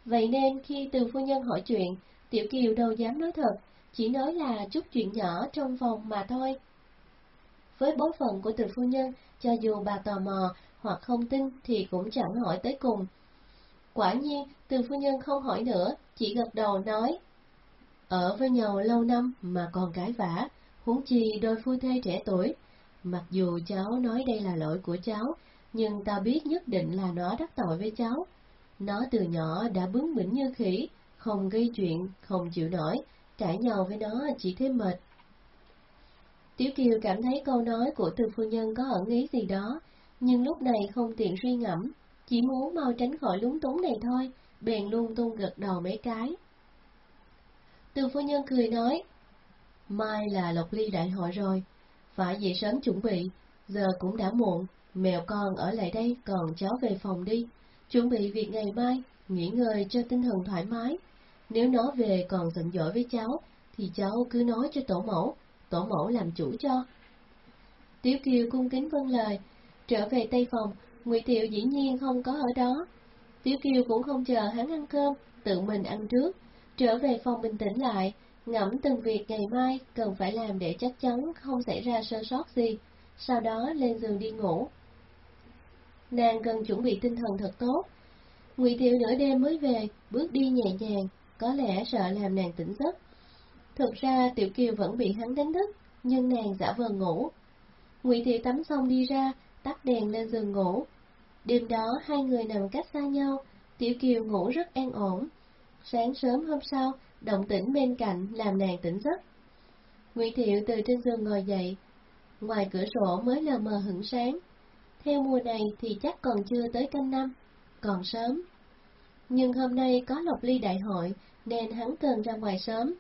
Vậy nên khi từ phu nhân hỏi chuyện, Tiểu Kiều đâu dám nói thật, chỉ nói là chút chuyện nhỏ trong phòng mà thôi. Với bối phận của từ phu nhân, cho dù bà tò mò hoặc không tin thì cũng chẳng hỏi tới cùng. Quả nhiên, từ phu nhân không hỏi nữa, chỉ gật đầu nói. Ở với nhau lâu năm mà còn cái vả, huống chi đôi phu thê trẻ tuổi. Mặc dù cháu nói đây là lỗi của cháu, nhưng ta biết nhất định là nó đắc tội với cháu. Nó từ nhỏ đã bướng bỉnh như khỉ, không gây chuyện, không chịu nổi, cãi nhau với nó chỉ thêm mệt. Tiểu Kiều cảm thấy câu nói của từ phu nhân có ẩn ý gì đó, nhưng lúc này không tiện suy ngẫm, chỉ muốn mau tránh khỏi lúng túng này thôi, bèn luôn tung gật đầu mấy cái. Từ phu nhân cười nói, mai là lộc ly đại hội rồi, phải dậy sớm chuẩn bị, giờ cũng đã muộn, mèo con ở lại đây còn cháu về phòng đi, chuẩn bị việc ngày mai, nghỉ ngơi cho tinh thần thoải mái. Nếu nó về còn giận dỗi với cháu, thì cháu cứ nói cho tổ mẫu, tổ mẫu làm chủ cho. Tiểu Kiều cung kính vâng lời, trở về Tây Phòng, Ngụy Thiệu dĩ nhiên không có ở đó. Tiểu Kiều cũng không chờ hắn ăn cơm, tự mình ăn trước, trở về phòng bình tĩnh lại, ngẫm từng việc ngày mai cần phải làm để chắc chắn không xảy ra sơ sót gì, sau đó lên giường đi ngủ. Nàng cần chuẩn bị tinh thần thật tốt. Ngụy Thiệu nửa đêm mới về, bước đi nhẹ nhàng, có lẽ sợ làm nàng tỉnh giấc. Thực ra Tiểu Kiều vẫn bị hắn đánh thức, nhưng nàng giả vờ ngủ. Ngụy Thiệu tắm xong đi ra, tắt đèn lên giường ngủ. Đêm đó hai người nằm cách xa nhau, Tiểu Kiều ngủ rất an ổn. Sáng sớm hôm sau, động tĩnh bên cạnh làm nàng tỉnh giấc. Ngụy Thiệu từ trên giường ngồi dậy, ngoài cửa sổ mới lờ mờ hửng sáng. Theo mùa này thì chắc còn chưa tới canh năm, còn sớm. Nhưng hôm nay có lộc ly đại hội nên hắn cần ra ngoài sớm.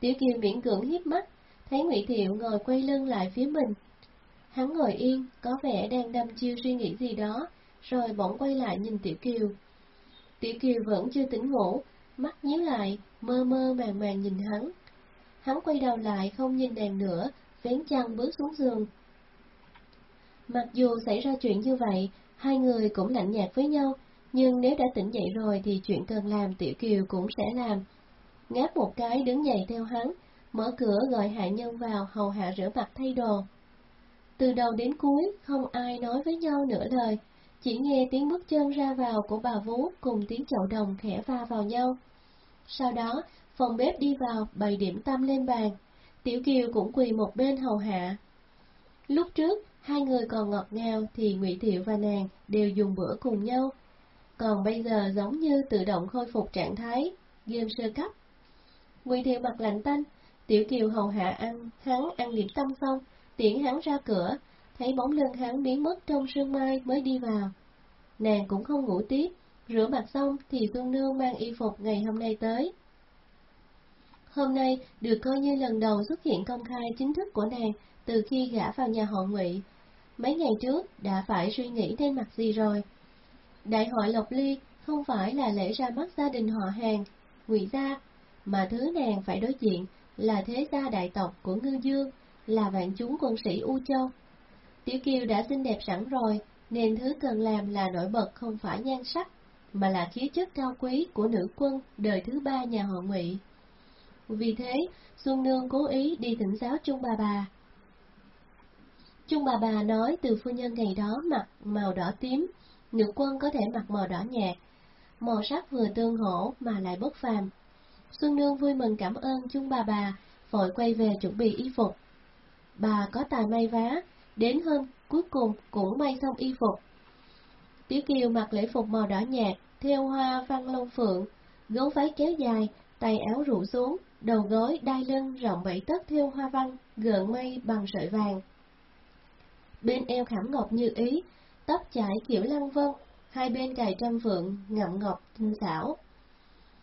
Tiểu Kiều miễn cưỡng hiếp mắt, thấy Ngụy Thiệu ngồi quay lưng lại phía mình. Hắn ngồi yên, có vẻ đang đâm chiêu suy nghĩ gì đó, rồi bỗng quay lại nhìn Tiểu Kiều. Tiểu Kiều vẫn chưa tỉnh ngủ, mắt nhíu lại, mơ mơ màng màng nhìn hắn. Hắn quay đầu lại không nhìn nàng nữa, vén chăn bước xuống giường. Mặc dù xảy ra chuyện như vậy, hai người cũng lạnh nhạt với nhau, nhưng nếu đã tỉnh dậy rồi thì chuyện cần làm Tiểu Kiều cũng sẽ làm. Ngáp một cái đứng dậy theo hắn, mở cửa gọi hạ nhân vào hầu hạ rửa mặt thay đồ. Từ đầu đến cuối, không ai nói với nhau nửa lời, chỉ nghe tiếng bước chân ra vào của bà Vú cùng tiếng chậu đồng khẽ va vào nhau. Sau đó, phòng bếp đi vào bày điểm tâm lên bàn, Tiểu Kiều cũng quỳ một bên hầu hạ. Lúc trước, hai người còn ngọt ngào thì Ngụy Thiệu và nàng đều dùng bữa cùng nhau, còn bây giờ giống như tự động khôi phục trạng thái game sơ cấp. Ngụy Thiệu mặt lạnh tanh, Tiểu Kiều hầu hạ ăn, hắn ăn điểm tâm xong, tiễn hắn ra cửa, thấy bóng lưng hắn biến mất trong sương mai mới đi vào. Nàng cũng không ngủ tiếp, rửa mặt xong thì Phương Nương mang y phục ngày hôm nay tới. Hôm nay được coi như lần đầu xuất hiện công khai chính thức của nàng từ khi gả vào nhà họ Ngụy. Mấy ngày trước đã phải suy nghĩ nên mặt gì rồi. Đại hội Lộc Ly không phải là lễ ra mắt gia đình họ hàng, Ngụy gia, mà thứ nàng phải đối diện là thế gia đại tộc của Ngư Dương, là vạn chúng quân sĩ U Châu. Tiểu Kiều đã xinh đẹp sẵn rồi, nên thứ cần làm là nổi bật không phải nhan sắc, mà là khí chất cao quý của nữ quân đời thứ ba nhà họ Ngụy. Vì thế, Xuân Nương cố ý đi thỉnh giáo chung bà bà. Chung bà bà nói từ phu nhân ngày đó mặc màu đỏ tím, nữ quân có thể mặc màu đỏ nhạt, màu sắc vừa tương hỗ mà lại bất phàm. Xuân Nương vui mừng cảm ơn chung bà bà, vội quay về chuẩn bị y phục. Bà có tài may vá, đến hôm cuối cùng cũng may xong y phục. Tiểu Kiều mặc lễ phục màu đỏ nhạt, theo hoa văn lông phượng, gấu váy kéo dài, tay áo rủ xuống, đầu gối đai lưng rộng bảy tấc theo hoa văn, gợn mây bằng sợi vàng. Bên eo khảm ngọc như ý, tóc chải kiểu lăng vân, hai bên cài trăm vượng, ngậm ngọc tinh xảo.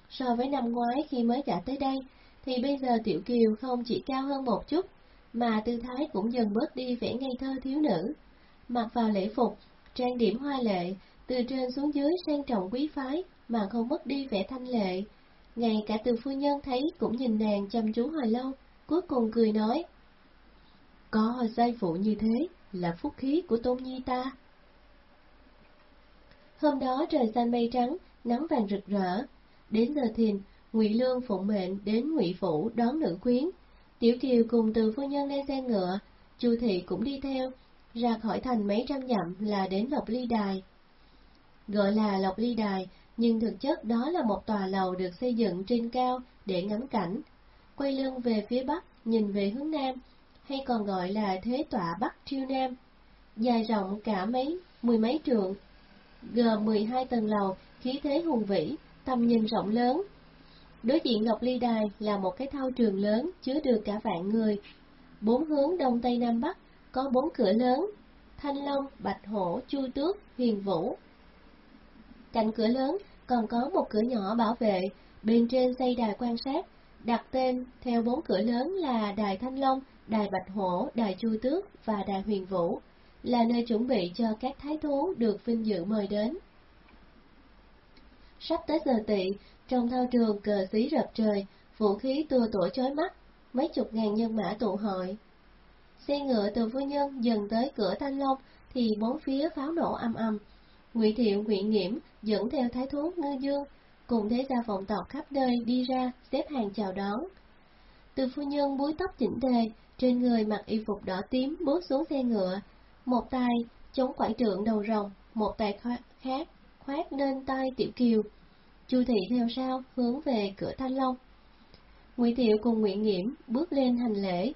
So với năm ngoái khi mới gả tới đây, thì bây giờ Tiểu Kiều không chỉ cao hơn một chút, mà tư thái cũng dần bớt đi vẻ ngây thơ thiếu nữ. Mặc vào lễ phục, trang điểm hoa lệ, từ trên xuống dưới sang trọng quý phái mà không mất đi vẻ thanh lệ, ngay cả từ phu nhân thấy cũng nhìn nàng chăm chú hồi lâu, cuối cùng cười nói. Có giai phụ như thế là phúc khí của tôn nhi ta. Hôm đó trời xanh mây trắng, nắng vàng rực rỡ. Đến giờ thìn, Ngụy Lương phụng mệnh đến Ngụy phủ đón nữ quyến. Tiểu Kiều cùng từ phu nhân lên xe ngựa, Chu thị cũng đi theo, ra khỏi thành mấy trăm dặm là đến Lộc Ly Đài. Gọi là Lộc Ly Đài nhưng thực chất đó là một tòa lầu được xây dựng trên cao để ngắm cảnh. Quay lưng về phía bắc, nhìn về hướng nam, hay còn gọi là thế tọa bắc triêu nam, dài rộng cả mấy, mười mấy trượng, gồm 12 tầng lầu, khí thế hùng vĩ, tầm nhìn rộng lớn. Đối diện Ngọc Ly Đài là một cái thao trường lớn chứa được cả vạn người. Bốn hướng đông tây nam bắc có bốn cửa lớn, Thanh Long, Bạch Hổ, Chu Tước, Huyền Vũ. Cạnh cửa lớn còn có một cửa nhỏ bảo vệ, bên trên xây đài quan sát, đặt tên theo bốn cửa lớn là Đài Thanh Long, Đài Bạch Hổ, Đài Chu Tước và Đài Huyền Vũ, là nơi chuẩn bị cho các thái thú được vinh dự mời đến. Sắp tới giờ tỵ, trong thao trường cờ xí rập trời, vũ khí tua tủa chói mắt, mấy chục ngàn nhân mã tụ hội. Xe ngựa từ phu nhân dần tới cửa Thanh Long thì bốn phía pháo nổ âm âm, Ngụy Thiệu, Ngụy Nghiễm dẫn theo thái thú Ngư Dương, cùng thế gia vọng tộc khắp nơi đi ra xếp hàng chào đón. Từ phu nhân búi tóc chỉnh tề, trên người mặc y phục đỏ tím bước xuống xe ngựa, một tay chống quải trượng đầu rồng, một tay khác khoát lên tay Tiểu Kiều. Chu thị theo sau hướng về cửa Thanh Long. Ngụy Thiệu cùng nguyễn Nghiễm bước lên hành lễ,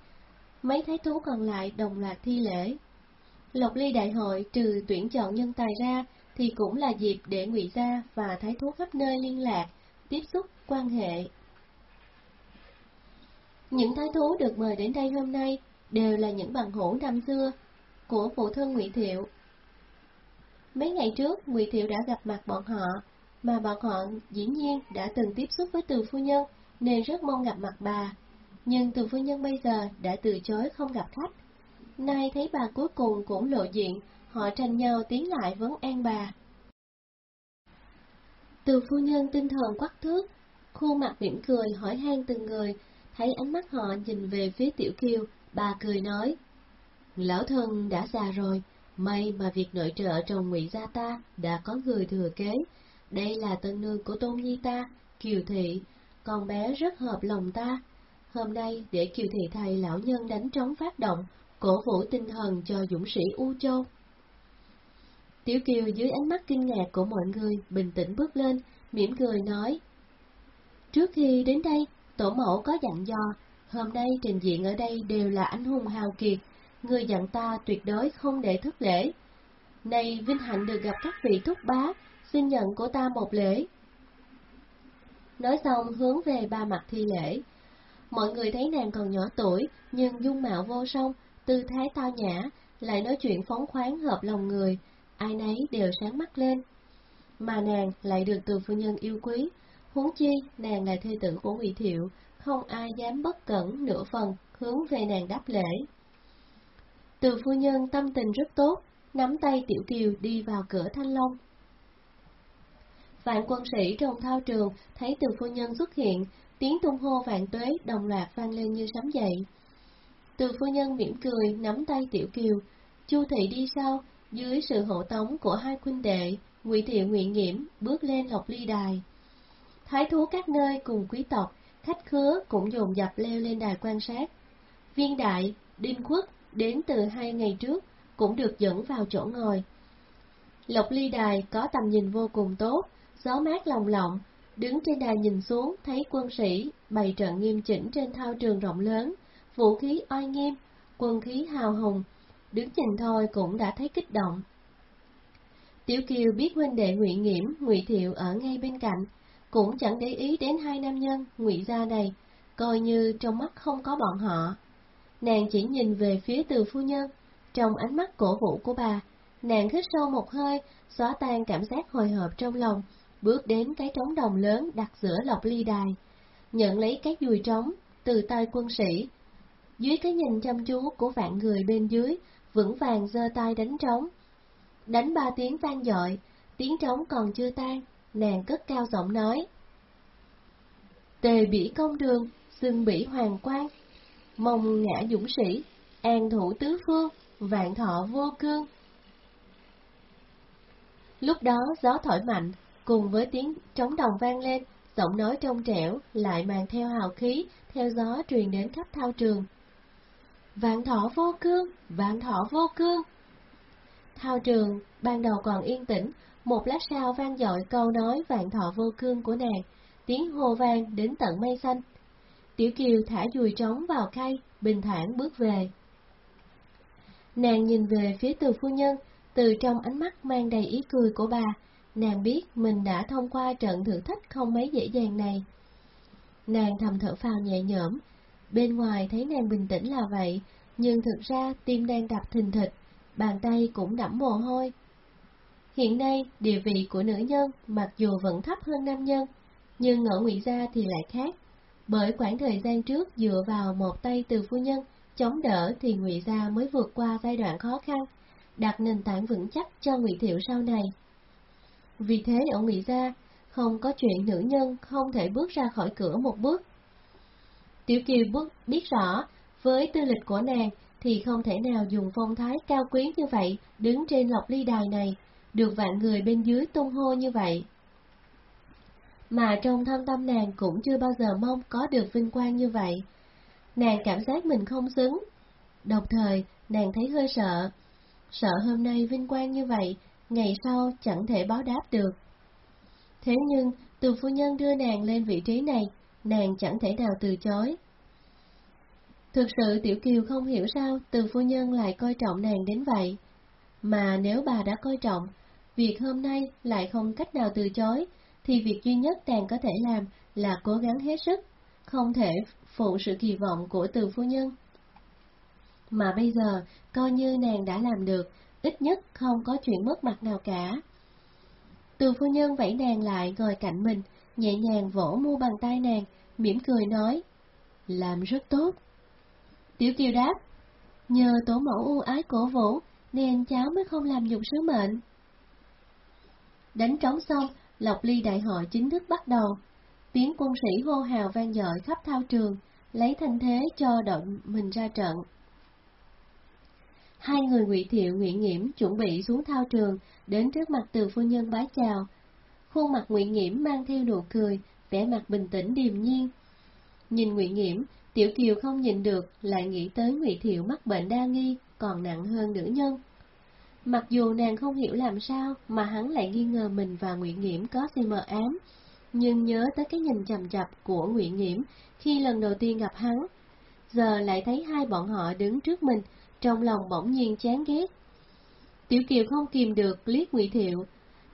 mấy thái thú còn lại đồng loạt thi lễ. Lộc Ly đại hội trừ tuyển chọn nhân tài ra thì cũng là dịp để ngụy gia và thái thú khắp nơi liên lạc, tiếp xúc, quan hệ. Những thái thú được mời đến đây hôm nay đều là những bằng hữu năm xưa của phụ thân Ngụy Thiệu. Mấy ngày trước, Ngụy Thiệu đã gặp mặt bọn họ, mà bọn họ dĩ nhiên đã từng tiếp xúc với Từ phu nhân nên rất mong gặp mặt bà. Nhưng Từ phu nhân bây giờ đã từ chối không gặp khách. Nay thấy bà cuối cùng cũng lộ diện, họ tranh nhau tiến lại vấn an bà. Từ phu nhân tinh thần quắc thước, khuôn mặt mỉm cười hỏi han từng người, thấy ánh mắt họ nhìn về phía tiểu kiều, bà cười nói. Lão thân đã già rồi, may mà việc nội trợ trong ngụy gia ta đã có người thừa kế. Đây là tân nương của tôn nhi ta, Kiều Thị, con bé rất hợp lòng ta. Hôm nay để Kiều Thị thầy lão nhân đánh trống phát động, cổ vũ tinh thần cho dũng sĩ U Châu. Tiểu Kiều dưới ánh mắt kinh ngạc của mọi người bình tĩnh bước lên, mỉm cười nói. Trước khi đến đây, tổ mẫu có dặn dò, hôm nay trình diện ở đây đều là anh hùng hào kiệt, người dặn ta tuyệt đối không để thất lễ. Này vinh hạnh được gặp các vị thúc bá, xin nhận của ta một lễ. Nói xong hướng về ba mặt thi lễ. Mọi người thấy nàng còn nhỏ tuổi, nhưng dung mạo vô song, tư thái tao nhã, lại nói chuyện phóng khoáng hợp lòng người, ai nấy đều sáng mắt lên. Mà nàng lại được từ phu nhân yêu quý, huống chi nàng là thê tử của Ngụy Thiệu, không ai dám bất cẩn nửa phần hướng về nàng đáp lễ. Từ phu nhân tâm tình rất tốt, nắm tay Tiểu Kiều đi vào cửa Thanh Long. Vạn quân sĩ trong thao trường thấy từ phu nhân xuất hiện, tiếng tung hô vạn tuế đồng loạt vang lên như sấm dậy. Từ phu nhân mỉm cười nắm tay Tiểu Kiều, Chu thị đi sau, dưới sự hộ tống của hai huynh đệ, Ngụy Thiệu Ngụy Nghiễm bước lên Lộc Ly Đài. Thái thú các nơi cùng quý tộc, khách khứa cũng dồn dập leo lên đài quan sát. Viên đại, Đinh Khuất đến từ hai ngày trước cũng được dẫn vào chỗ ngồi. Lộc Ly Đài có tầm nhìn vô cùng tốt, gió mát lòng lộng, đứng trên đài nhìn xuống thấy quân sĩ bày trận nghiêm chỉnh trên thao trường rộng lớn, vũ khí oai nghiêm, quân khí hào hùng, đứng nhìn thôi cũng đã thấy kích động. Tiểu Kiều biết huynh đệ Ngụy Nghiễm, Ngụy Thiệu ở ngay bên cạnh, cũng chẳng để ý đến hai nam nhân Ngụy gia này, coi như trong mắt không có bọn họ. Nàng chỉ nhìn về phía Từ phu nhân, trong ánh mắt cổ vũ của bà, nàng hít sâu một hơi, xóa tan cảm giác hồi hộp trong lòng, bước đến cái trống đồng lớn đặt giữa lọc ly đài, nhận lấy cái dùi trống từ tay quân sĩ. Dưới cái nhìn chăm chú của vạn người bên dưới, vững vàng giơ tay đánh trống. Đánh ba tiếng vang dội, tiếng trống còn chưa tan, nàng cất cao giọng nói. Tề bỉ công đường, xưng bỉ hoàng quan, mong ngã dũng sĩ, an thủ tứ phương, vạn thọ vô cương. Lúc đó gió thổi mạnh, cùng với tiếng trống đồng vang lên, giọng nói trong trẻo lại mang theo hào khí, theo gió truyền đến khắp thao trường. Vạn thọ vô cương, vạn thọ vô cương. Thao trường ban đầu còn yên tĩnh, một lát sau vang dội câu nói vạn thọ vô cương của nàng, tiếng hô vang đến tận mây xanh. Tiểu Kiều thả dùi trống vào khay, bình thản bước về. Nàng nhìn về phía từ phu nhân, từ trong ánh mắt mang đầy ý cười của bà, nàng biết mình đã thông qua trận thử thách không mấy dễ dàng này. Nàng thầm thở phào nhẹ nhõm, bên ngoài thấy nàng bình tĩnh là vậy, nhưng thực ra tim đang đập thình thịch, bàn tay cũng đẫm mồ hôi. Hiện nay, địa vị của nữ nhân mặc dù vẫn thấp hơn nam nhân, nhưng ở ngụy gia thì lại khác, bởi khoảng thời gian trước dựa vào một tay từ phu nhân, chống đỡ thì ngụy gia mới vượt qua giai đoạn khó khăn, đặt nền tảng vững chắc cho ngụy thiệu sau này. Vì thế ở ngụy gia, không có chuyện nữ nhân không thể bước ra khỏi cửa một bước. Tiểu Kiều bước biết rõ, với tư lịch của nàng thì không thể nào dùng phong thái cao quý như vậy đứng trên lọc ly đài này, được vạn người bên dưới tung hô như vậy. Mà trong thâm tâm nàng cũng chưa bao giờ mong có được vinh quang như vậy. Nàng cảm giác mình không xứng. Đồng thời, nàng thấy hơi sợ. Sợ hôm nay vinh quang như vậy, ngày sau chẳng thể báo đáp được. Thế nhưng, từ phu nhân đưa nàng lên vị trí này, nàng chẳng thể nào từ chối. Thực sự Tiểu Kiều không hiểu sao từ phu nhân lại coi trọng nàng đến vậy. Mà nếu bà đã coi trọng, việc hôm nay lại không cách nào từ chối, thì việc duy nhất nàng có thể làm là cố gắng hết sức, không thể phụ sự kỳ vọng của từ phu nhân. Mà bây giờ, coi như nàng đã làm được, ít nhất không có chuyện mất mặt nào cả. Từ phu nhân vẫy nàng lại ngồi cạnh mình, nhẹ nhàng vỗ mu bàn tay nàng, mỉm cười nói, làm rất tốt. Tiểu Kiều đáp, nhờ tổ mẫu ưu ái cổ vũ, nên cháu mới không làm dụng sứ mệnh. Đánh trống xong, Lộc Ly đại hội chính thức bắt đầu. Tiếng quân sĩ hô hào vang dội khắp thao trường, lấy thanh thế cho đội mình ra trận. Hai người Ngụy Thiệu, Ngụy Nghiễm chuẩn bị xuống thao trường, đến trước mặt Từ phu nhân bái chào. Khuôn mặt Ngụy Nghiễm mang theo nụ cười, vẻ mặt bình tĩnh điềm nhiên. Nhìn Ngụy Nghiễm, Tiểu Kiều không nhìn được, lại nghĩ tới Ngụy Thiệu mắc bệnh đa nghi, còn nặng hơn nữ nhân. Mặc dù nàng không hiểu làm sao mà hắn lại nghi ngờ mình và nguyễn Nghiễm có gì mờ ám, nhưng nhớ tới cái nhìn chầm chập của Nguyễn Nghiễm khi lần đầu tiên gặp hắn. Giờ lại thấy hai bọn họ đứng trước mình, trong lòng bỗng nhiên chán ghét. Tiểu Kiều không kìm được liếc Ngụy Thiệu,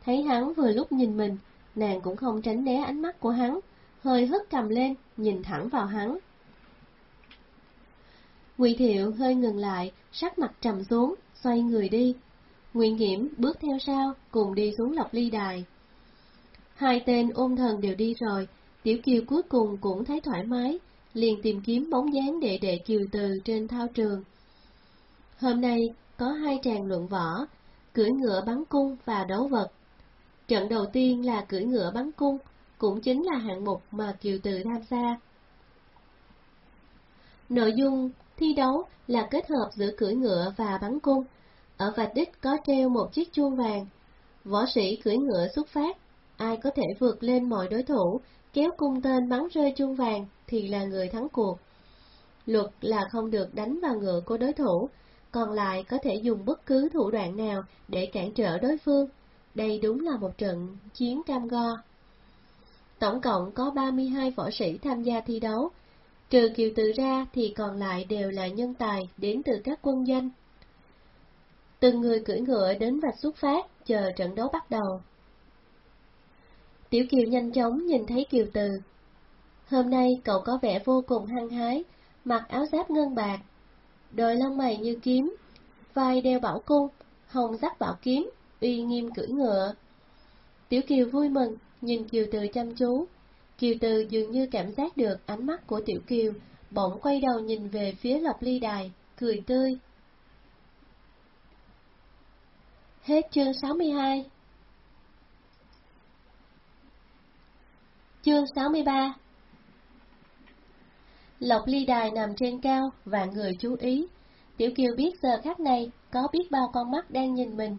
thấy hắn vừa lúc nhìn mình, nàng cũng không tránh né ánh mắt của hắn, hơi hất cầm lên, nhìn thẳng vào hắn. Ngụy Thiệu hơi ngừng lại, sắc mặt trầm xuống, xoay người đi. Nguyên Nghiễm bước theo sau, cùng đi xuống lọc ly đài. Hai tên ôn thần đều đi rồi, Tiểu Kiều cuối cùng cũng thấy thoải mái, liền tìm kiếm bóng dáng đệ đệ Kiều Từ trên thao trường. Hôm nay có hai tràng luận võ, cưỡi ngựa bắn cung và đấu vật. Trận đầu tiên là cưỡi ngựa bắn cung, cũng chính là hạng mục mà Kiều Từ tham gia. Nội dung thi đấu là kết hợp giữa cưỡi ngựa và bắn cung. Ở vạch đích có treo một chiếc chuông vàng. Võ sĩ cưỡi ngựa xuất phát, ai có thể vượt lên mọi đối thủ, kéo cung tên bắn rơi chuông vàng thì là người thắng cuộc. Luật là không được đánh vào ngựa của đối thủ, còn lại có thể dùng bất cứ thủ đoạn nào để cản trở đối phương. Đây đúng là một trận chiến cam go. Tổng cộng có 32 võ sĩ tham gia thi đấu, trừ kiều tự ra thì còn lại đều là nhân tài đến từ các quân danh. Từng người cưỡi ngựa đến vạch xuất phát, chờ trận đấu bắt đầu. Tiểu Kiều nhanh chóng nhìn thấy Kiều Từ. Hôm nay cậu có vẻ vô cùng hăng hái, mặc áo giáp ngân bạc, đôi lông mày như kiếm, vai đeo bảo cung, hồng dắt bảo kiếm, uy nghiêm cưỡi ngựa. Tiểu Kiều vui mừng, nhìn Kiều Từ chăm chú. Kiều Từ dường như cảm giác được ánh mắt của Tiểu Kiều, bỗng quay đầu nhìn về phía Lộc Ly Đài, cười tươi. Hết chương 62 Chương 63 Lộc ly đài nằm trên cao và người chú ý. Tiểu Kiều biết giờ khắc này có biết bao con mắt đang nhìn mình.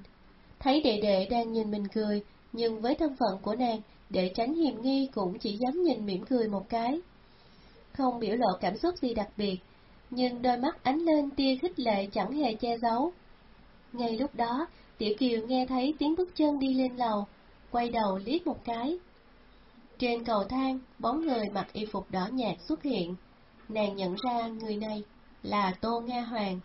Thấy đệ đệ đang nhìn mình cười, nhưng với thân phận của nàng, để tránh hiềm nghi cũng chỉ dám nhìn mỉm cười một cái. Không biểu lộ cảm xúc gì đặc biệt, nhưng đôi mắt ánh lên tia khích lệ chẳng hề che giấu. Ngay lúc đó, Tiểu Kiều nghe thấy tiếng bước chân đi lên lầu, quay đầu liếc một cái. Trên cầu thang, bóng người mặc y phục đỏ nhạt xuất hiện. Nàng nhận ra người này là Tô Nga Hoàng.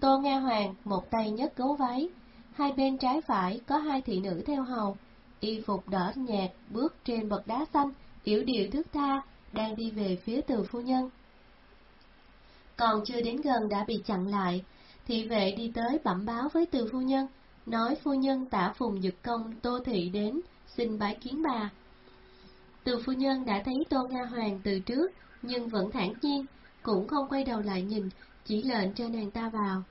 Tô Nga Hoàng một tay nhấc gấu váy, hai bên trái phải có hai thị nữ theo hầu, y phục đỏ nhạt bước trên bậc đá xanh, yểu điệu thước tha, đang đi về phía từ phu nhân. Còn chưa đến gần đã bị chặn lại, thị vệ đi tới bẩm báo với từ phu nhân, nói phu nhân tả phùng dực công Tô Thị đến, xin bái kiến bà. Từ phu nhân đã thấy Tô Nga Hoàng từ trước, nhưng vẫn thản nhiên, cũng không quay đầu lại nhìn, chỉ lệnh cho nàng ta vào.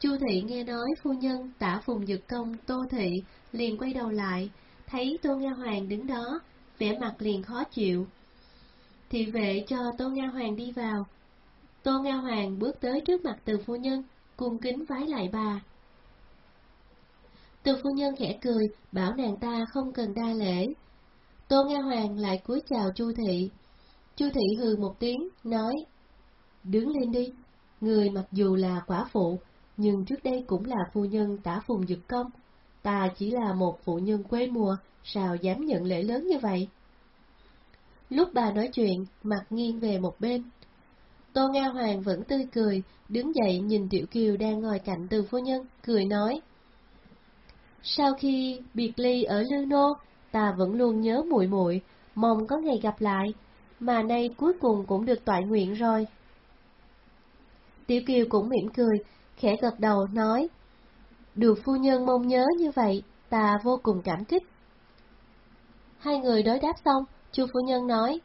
Chu thị nghe nói phu nhân tả phùng dực công Tô thị liền quay đầu lại, thấy Tô Nga Hoàng đứng đó, vẻ mặt liền khó chịu. Thị vệ cho Tô Nga Hoàng đi vào. Tô Nga Hoàng bước tới trước mặt từ phu nhân, cung kính vái lại bà. Từ phu nhân khẽ cười, bảo nàng ta không cần đa lễ, Tô Nga Hoàng lại cúi chào Chu Thị. Chu Thị hừ một tiếng, nói, Đứng lên đi, người mặc dù là quả phụ, nhưng trước đây cũng là phu nhân tả phùng dực công. Ta chỉ là một phụ nhân quê mùa, sao dám nhận lễ lớn như vậy? Lúc bà nói chuyện, mặt nghiêng về một bên. Tô Nga Hoàng vẫn tươi cười, đứng dậy nhìn Tiểu Kiều đang ngồi cạnh từ phu nhân, cười nói. Sau khi biệt ly ở Lư Nô, ta vẫn luôn nhớ muội muội, mong có ngày gặp lại, mà nay cuối cùng cũng được toại nguyện rồi. Tiểu Kiều cũng mỉm cười, khẽ gật đầu nói, được phu nhân mong nhớ như vậy, ta vô cùng cảm kích. Hai người đối đáp xong, chu phu nhân nói,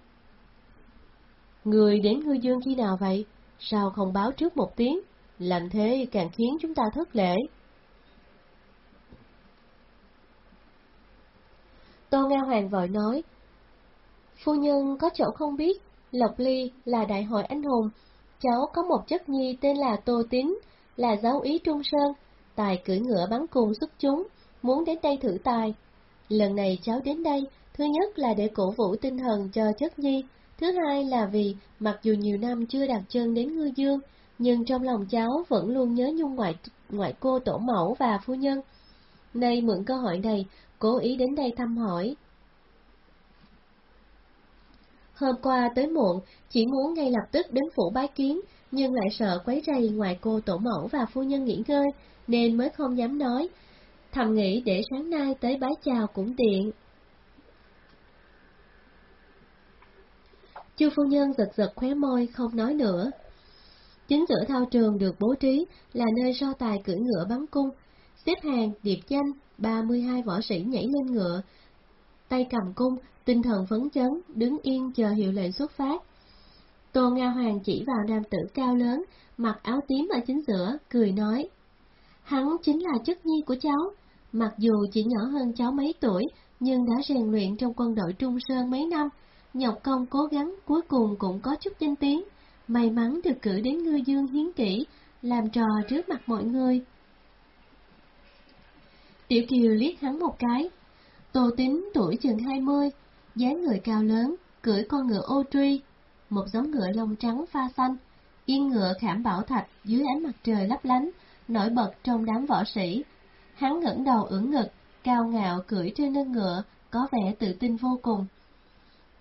Người đến ngư dương khi nào vậy? Sao không báo trước một tiếng? Làm thế càng khiến chúng ta thất lễ. Tô Nga Hoàng vội nói, Phu nhân có chỗ không biết, Lộc Ly là đại hội anh hùng, cháu có một chất nhi tên là Tô Tín, là giáo ý Trung Sơn, tài cưỡi ngựa bắn cung xuất chúng, muốn đến đây thử tài. Lần này cháu đến đây, thứ nhất là để cổ vũ tinh thần cho chất nhi, thứ hai là vì, mặc dù nhiều năm chưa đặt chân đến ngư dương, nhưng trong lòng cháu vẫn luôn nhớ nhung ngoại, ngoại cô tổ mẫu và phu nhân. Nay mượn cơ hội này, cố ý đến đây thăm hỏi. Hôm qua tới muộn, chỉ muốn ngay lập tức đến phủ bái kiến, nhưng lại sợ quấy rầy ngoài cô tổ mẫu và phu nhân nghỉ ngơi, nên mới không dám nói. Thầm nghĩ để sáng nay tới bái chào cũng tiện. Chu phu nhân giật giật khóe môi không nói nữa. Chính giữa thao trường được bố trí là nơi so tài cưỡi ngựa bắn cung, xếp hàng điệp danh 32 võ sĩ nhảy lên ngựa, tay cầm cung, tinh thần phấn chấn, đứng yên chờ hiệu lệnh xuất phát. Tô Nga Hoàng chỉ vào nam tử cao lớn, mặc áo tím ở chính giữa, cười nói. Hắn chính là chất nhi của cháu, mặc dù chỉ nhỏ hơn cháu mấy tuổi, nhưng đã rèn luyện trong quân đội Trung Sơn mấy năm, nhọc công cố gắng cuối cùng cũng có chút danh tiếng, may mắn được cử đến ngư dương hiến kỷ, làm trò trước mặt mọi người. Tiểu Kiều liếc hắn một cái. Tô tính tuổi chừng hai mươi, dáng người cao lớn, cưỡi con ngựa ô truy, một giống ngựa lông trắng pha xanh, yên ngựa khảm bảo thạch dưới ánh mặt trời lấp lánh, nổi bật trong đám võ sĩ. Hắn ngẩng đầu ưỡn ngực, cao ngạo cưỡi trên lưng ngựa, có vẻ tự tin vô cùng.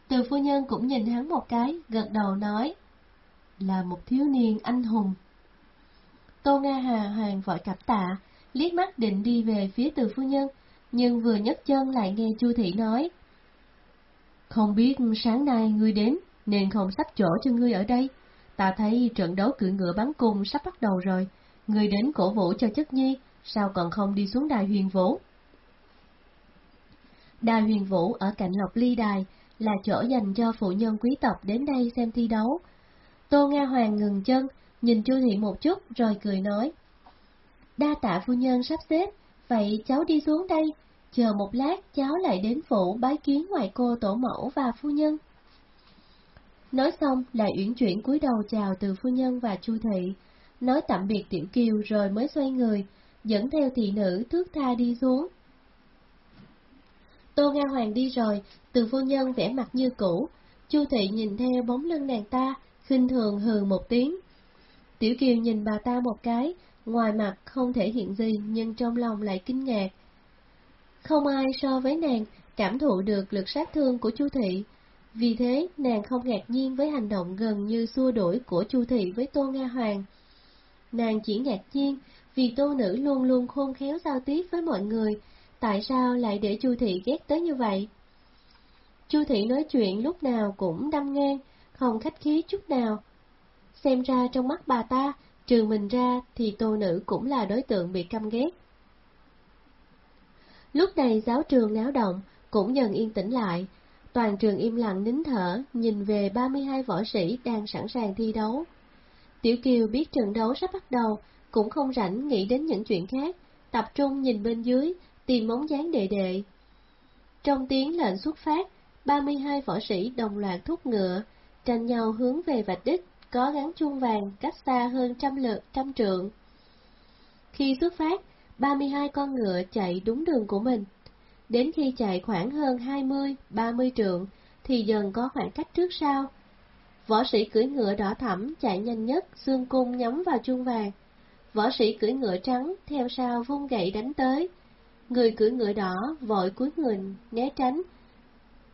Từ phu nhân cũng nhìn hắn một cái, gật đầu nói, là một thiếu niên anh hùng. Tô Nga Hà Hoàng vội cặp tạ, liếc mắt định đi về phía từ phu nhân, nhưng vừa nhấc chân lại nghe Chu Thị nói. Không biết sáng nay ngươi đến, nên không sắp chỗ cho ngươi ở đây. Ta thấy trận đấu cưỡi ngựa bắn cung sắp bắt đầu rồi, ngươi đến cổ vũ cho chất nhi, sao còn không đi xuống đài huyền vũ? Đài huyền vũ ở cạnh lộc ly đài là chỗ dành cho phụ nhân quý tộc đến đây xem thi đấu. Tô Nga Hoàng ngừng chân, nhìn Chu Thị một chút rồi cười nói. Đa tạ phu nhân sắp xếp, vậy cháu đi xuống đây, chờ một lát cháu lại đến phủ bái kiến ngoại cô tổ mẫu và phu nhân. Nói xong lại uyển chuyển cúi đầu chào từ phu nhân và chu thị, nói tạm biệt tiểu kiều rồi mới xoay người, dẫn theo thị nữ thước tha đi xuống. Tô Nga Hoàng đi rồi, từ phu nhân vẻ mặt như cũ, chu thị nhìn theo bóng lưng nàng ta, khinh thường hừ một tiếng. Tiểu kiều nhìn bà ta một cái, ngoài mặt không thể hiện gì nhưng trong lòng lại kinh ngạc. Không ai so với nàng cảm thụ được lực sát thương của Chu Thị, vì thế nàng không ngạc nhiên với hành động gần như xua đuổi của Chu Thị với Tô Nga Hoàng. Nàng chỉ ngạc nhiên vì Tô Nữ luôn luôn khôn khéo giao tiếp với mọi người, tại sao lại để Chu Thị ghét tới như vậy? Chu Thị nói chuyện lúc nào cũng đâm ngang, không khách khí chút nào. Xem ra trong mắt bà ta, Trừ mình ra thì tô nữ cũng là đối tượng bị căm ghét. Lúc này giáo trường náo động, cũng dần yên tĩnh lại. Toàn trường im lặng nín thở, nhìn về 32 võ sĩ đang sẵn sàng thi đấu. Tiểu Kiều biết trận đấu sắp bắt đầu, cũng không rảnh nghĩ đến những chuyện khác, tập trung nhìn bên dưới, tìm móng dáng đệ đệ. Trong tiếng lệnh xuất phát, 32 võ sĩ đồng loạt thúc ngựa, tranh nhau hướng về vạch đích có gắn chuông vàng cách xa hơn trăm lượt trăm trượng. Khi xuất phát, 32 con ngựa chạy đúng đường của mình. Đến khi chạy khoảng hơn 20-30 trượng, thì dần có khoảng cách trước sau. Võ sĩ cưỡi ngựa đỏ thẫm chạy nhanh nhất, xương cung nhắm vào chuông vàng. Võ sĩ cưỡi ngựa trắng theo sau vung gậy đánh tới. Người cưỡi ngựa đỏ vội cúi người né tránh,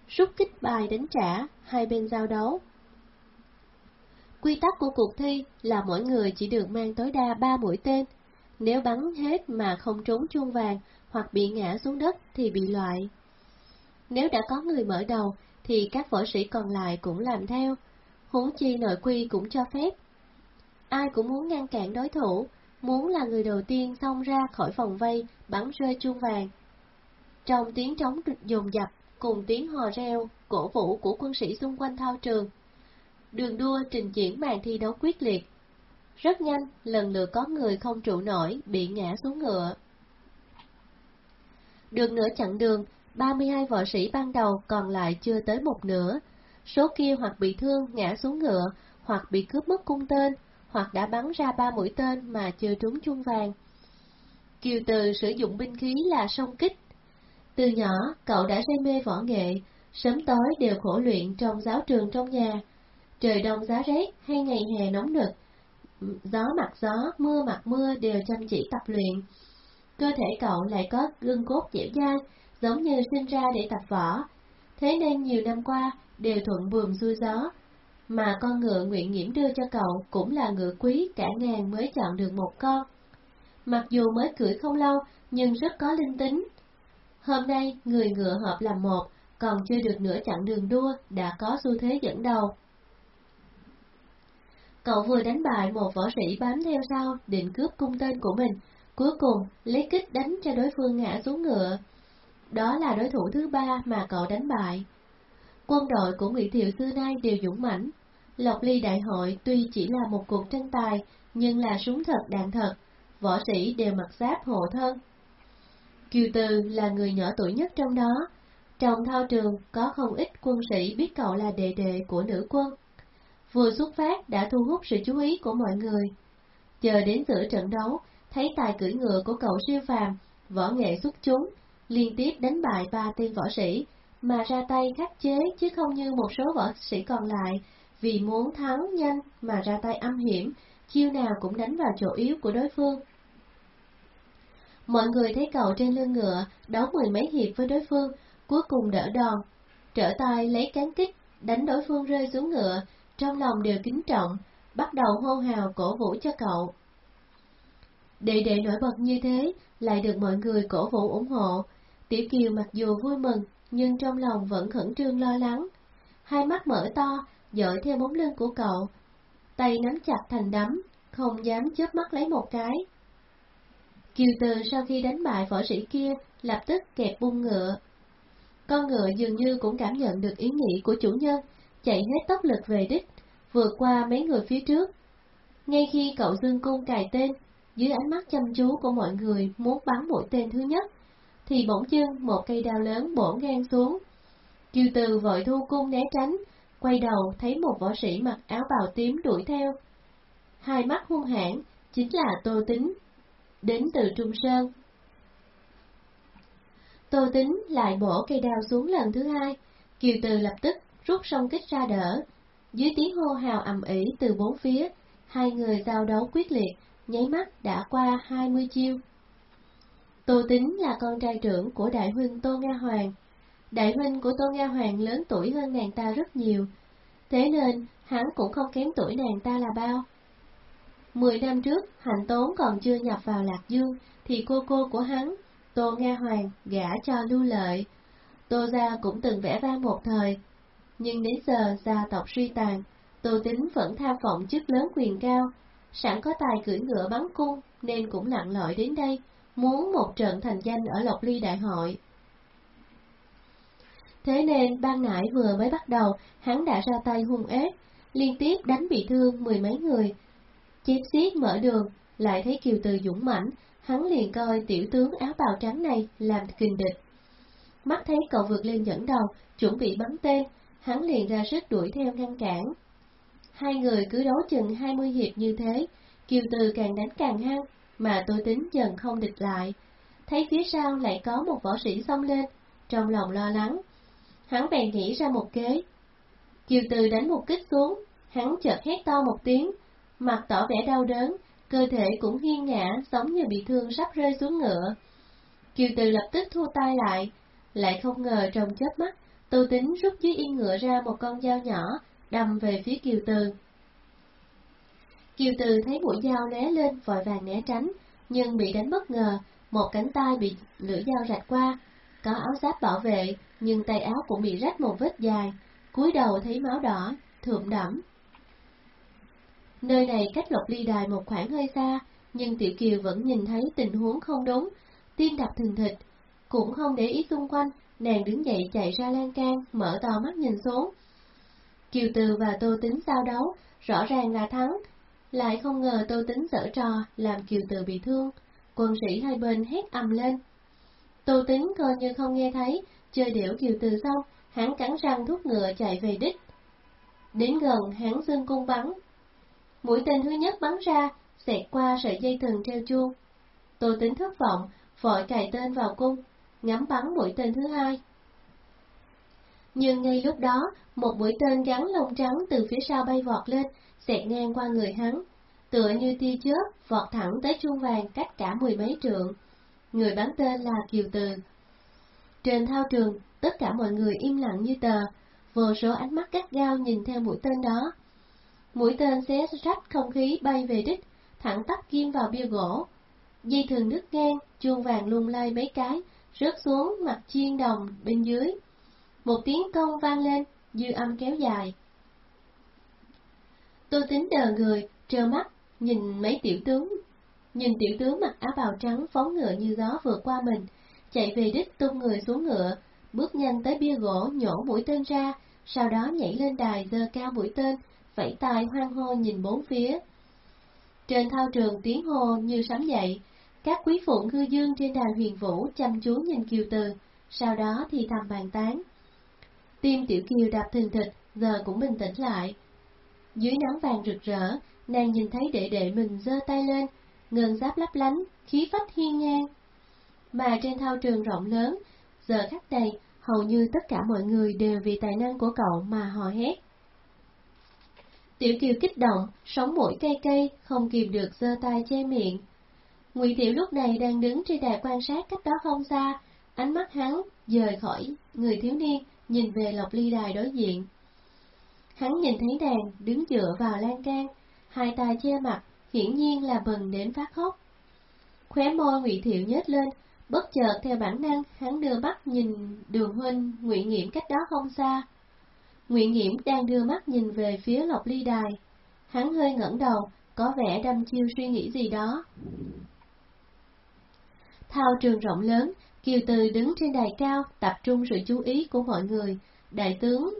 rút kích bài đánh trả, hai bên giao đấu. Quy tắc của cuộc thi là mỗi người chỉ được mang tối đa 3 mũi tên. Nếu bắn hết mà không trúng chuông vàng hoặc bị ngã xuống đất thì bị loại. Nếu đã có người mở đầu thì các võ sĩ còn lại cũng làm theo, huống chi nội quy cũng cho phép. Ai cũng muốn ngăn cản đối thủ, muốn là người đầu tiên xông ra khỏi phòng vây, bắn rơi chuông vàng. Trong tiếng trống dồn dập cùng tiếng hò reo, cổ vũ của quân sĩ xung quanh thao trường, đường đua trình diễn màn thi đấu quyết liệt. Rất nhanh, lần lượt có người không trụ nổi, bị ngã xuống ngựa. Được nửa chặng đường, 32 võ sĩ ban đầu còn lại chưa tới một nửa. Số kia hoặc bị thương ngã xuống ngựa, hoặc bị cướp mất cung tên, hoặc đã bắn ra ba mũi tên mà chưa trúng chuông vàng. Kiều Từ sử dụng binh khí là song kích. Từ nhỏ, cậu đã say mê võ nghệ, sớm tối đều khổ luyện trong giáo trường trong nhà, Trời đông giá rét hay ngày hè nóng nực, gió mặt gió, mưa mặt mưa đều chăm chỉ tập luyện. Cơ thể cậu lại có gân cốt dẻo dai, giống như sinh ra để tập võ. Thế nên nhiều năm qua, đều thuận buồm xuôi gió, mà con ngựa nguyện nhiễm đưa cho cậu cũng là ngựa quý cả ngàn mới chọn được một con. Mặc dù mới cưỡi không lâu, nhưng rất có linh tính. Hôm nay, người ngựa hợp làm một, còn chưa được nửa chặng đường đua, đã có xu thế dẫn đầu. Cậu vừa đánh bại một võ sĩ bám theo sau, định cướp cung tên của mình, cuối cùng lấy kích đánh cho đối phương ngã xuống ngựa. Đó là đối thủ thứ ba mà cậu đánh bại. Quân đội của Ngụy Thiệu xưa nay đều dũng mãnh. Lộc Ly Đại hội tuy chỉ là một cuộc tranh tài, nhưng là súng thật đạn thật, võ sĩ đều mặc giáp hộ thân. Kiều Từ là người nhỏ tuổi nhất trong đó. Trong thao trường có không ít quân sĩ biết cậu là đệ đệ của nữ quân. Vừa xuất phát đã thu hút sự chú ý của mọi người. Chờ đến giữa trận đấu, thấy tài cưỡi ngựa của cậu siêu phàm, võ nghệ xuất chúng, liên tiếp đánh bại ba tên võ sĩ, mà ra tay khắc chế chứ không như một số võ sĩ còn lại, vì muốn thắng nhanh mà ra tay âm hiểm, chiêu nào cũng đánh vào chỗ yếu của đối phương. Mọi người thấy cậu trên lưng ngựa, đấu mười mấy hiệp với đối phương, cuối cùng đỡ đòn, trở tay lấy cán kích, đánh đối phương rơi xuống ngựa, trong lòng đều kính trọng, bắt đầu hô hào cổ vũ cho cậu. Đệ đệ nổi bật như thế, lại được mọi người cổ vũ ủng hộ. Tiểu Kiều mặc dù vui mừng, nhưng trong lòng vẫn khẩn trương lo lắng. Hai mắt mở to, dõi theo bóng lưng của cậu. Tay nắm chặt thành đấm, không dám chớp mắt lấy một cái. Kiều Từ sau khi đánh bại võ sĩ kia, lập tức kẹp bung ngựa. Con ngựa dường như cũng cảm nhận được ý nghĩ của chủ nhân, chạy hết tốc lực về đích, vượt qua mấy người phía trước. Ngay khi cậu dương cung cài tên, dưới ánh mắt chăm chú của mọi người muốn bắn mũi tên thứ nhất, thì bỗng dưng một cây đao lớn bổ ngang xuống. Kiều Từ vội thu cung né tránh, quay đầu thấy một võ sĩ mặc áo bào tím đuổi theo. Hai mắt hung hãn, chính là Tô Tính, đến từ Trung Sơn. Tô Tính lại bổ cây đao xuống lần thứ hai, Kiều Từ lập tức rút song kích ra đỡ. Dưới tiếng hô hào ầm ĩ từ bốn phía, hai người giao đấu quyết liệt, nháy mắt đã qua hai mươi chiêu. Tô Tính là con trai trưởng của đại huynh Tô Nga Hoàng. Đại huynh của Tô Nga Hoàng lớn tuổi hơn nàng ta rất nhiều, thế nên hắn cũng không kém tuổi nàng ta là bao. Mười năm trước, Hạnh Tốn còn chưa nhập vào Lạc Dương, thì cô cô của hắn, Tô Nga Hoàng, gả cho Lưu Lợi. Tô Gia cũng từng vẽ vang một thời, nhưng đến giờ gia tộc suy tàn, Tô Tính vẫn tham vọng chức lớn quyền cao, sẵn có tài cưỡi ngựa bắn cung nên cũng lặn lội đến đây, muốn một trận thành danh ở Lộc Ly Đại hội. Thế nên ban nãy vừa mới bắt đầu, hắn đã ra tay hung ác, liên tiếp đánh bị thương mười mấy người. Chém xiết mở đường, lại thấy Kiều Từ dũng mãnh, hắn liền coi tiểu tướng áo bào trắng này làm kình địch. Mắt thấy cậu vượt lên dẫn đầu, chuẩn bị bắn tên, hắn liền ra sức đuổi theo ngăn cản. Hai người cứ đấu chừng hai mươi hiệp như thế, Kiều Từ càng đánh càng hăng, mà tôi tính dần không địch lại. Thấy phía sau lại có một võ sĩ xông lên, trong lòng lo lắng. Hắn bèn nghĩ ra một kế. Kiều Từ đánh một kích xuống, hắn chợt hét to một tiếng, mặt tỏ vẻ đau đớn, cơ thể cũng nghiêng ngã giống như bị thương sắp rơi xuống ngựa. Kiều Từ lập tức thu tay lại, lại không ngờ trong chớp mắt, Tô Tính rút dưới yên ngựa ra một con dao nhỏ, đâm về phía Kiều Từ. Kiều Từ thấy mũi dao né lên vội vàng né tránh, nhưng bị đánh bất ngờ, một cánh tay bị lưỡi dao rạch qua, có áo giáp bảo vệ, nhưng tay áo cũng bị rách một vết dài, cúi đầu thấy máu đỏ, thượm đẫm. Nơi này cách Lộc Ly Đài một khoảng hơi xa, nhưng Tiểu Kiều vẫn nhìn thấy tình huống không đúng, tim đập thình thịch, cũng không để ý xung quanh, nàng đứng dậy chạy ra lan can, mở to mắt nhìn xuống. Kiều Từ và Tô Tính giao đấu, rõ ràng là thắng, lại không ngờ Tô Tính dở trò làm Kiều Từ bị thương, quân sĩ hai bên hét ầm lên. Tô Tính coi như không nghe thấy, chơi điểu Kiều Từ xong, hắn cắn răng thúc ngựa chạy về đích. Đến gần hắn dương cung bắn. Mũi tên thứ nhất bắn ra, xẹt qua sợi dây thừng treo chuông. Tô Tính thất vọng, vội cài tên vào cung, ngắm bắn mũi tên thứ hai. Nhưng ngay lúc đó, một mũi tên gắn lông trắng từ phía sau bay vọt lên, xẹt ngang qua người hắn, tựa như tia chớp vọt thẳng tới chuông vàng cách cả mười mấy trượng. Người bắn tên là Kiều Từ. Trên thao trường, tất cả mọi người im lặng như tờ, vô số ánh mắt gắt gao nhìn theo mũi tên đó. Mũi tên xé rách không khí bay về đích, thẳng tắp kim vào bia gỗ. Dây thừng đứt ngang, chuông vàng lung lay mấy cái, rớt xuống mặt chiên đồng bên dưới. Một tiếng công vang lên, dư âm kéo dài. Tôi tính đờ người, trơ mắt, nhìn mấy tiểu tướng, nhìn tiểu tướng mặc áo bào trắng phóng ngựa như gió vượt qua mình, chạy về đích tung người xuống ngựa, bước nhanh tới bia gỗ nhổ mũi tên ra, sau đó nhảy lên đài giơ cao mũi tên, vẫy tay hoang hô nhìn bốn phía. Trên thao trường tiếng hô như sấm dậy, các quý phụ ngư dương trên đài huyền vũ chăm chú nhìn Kiều Từ, sau đó thì thầm bàn tán. Tim tiểu Kiều đạp thình thịch, giờ cũng bình tĩnh lại. Dưới nắng vàng rực rỡ, nàng nhìn thấy đệ đệ mình giơ tay lên, ngân giáp lấp lánh, khí phách hiên ngang. Mà trên thao trường rộng lớn, giờ khắc này, hầu như tất cả mọi người đều vì tài năng của cậu mà hò hét. Tiểu Kiều kích động, sống mũi cây cây, không kìm được giơ tay che miệng. Ngụy Tiểu lúc này đang đứng trên đài quan sát cách đó không xa, ánh mắt hắn dời khỏi người thiếu niên, nhìn về Lộc Ly đài đối diện. Hắn nhìn thấy nàng đứng dựa vào lan can, hai tay che mặt, hiển nhiên là bừng đến phát khóc. Khóe môi Ngụy Thiệu nhếch lên, bất chợt theo bản năng, hắn đưa mắt nhìn Đường huynh Ngụy Nghiễm cách đó không xa. Ngụy Nghiễm đang đưa mắt nhìn về phía Lộc Ly đài. Hắn hơi ngẩng đầu, có vẻ đăm chiêu suy nghĩ gì đó. Thao trường rộng lớn, Kiều Từ đứng trên đài cao, tập trung sự chú ý của mọi người. Đại tướng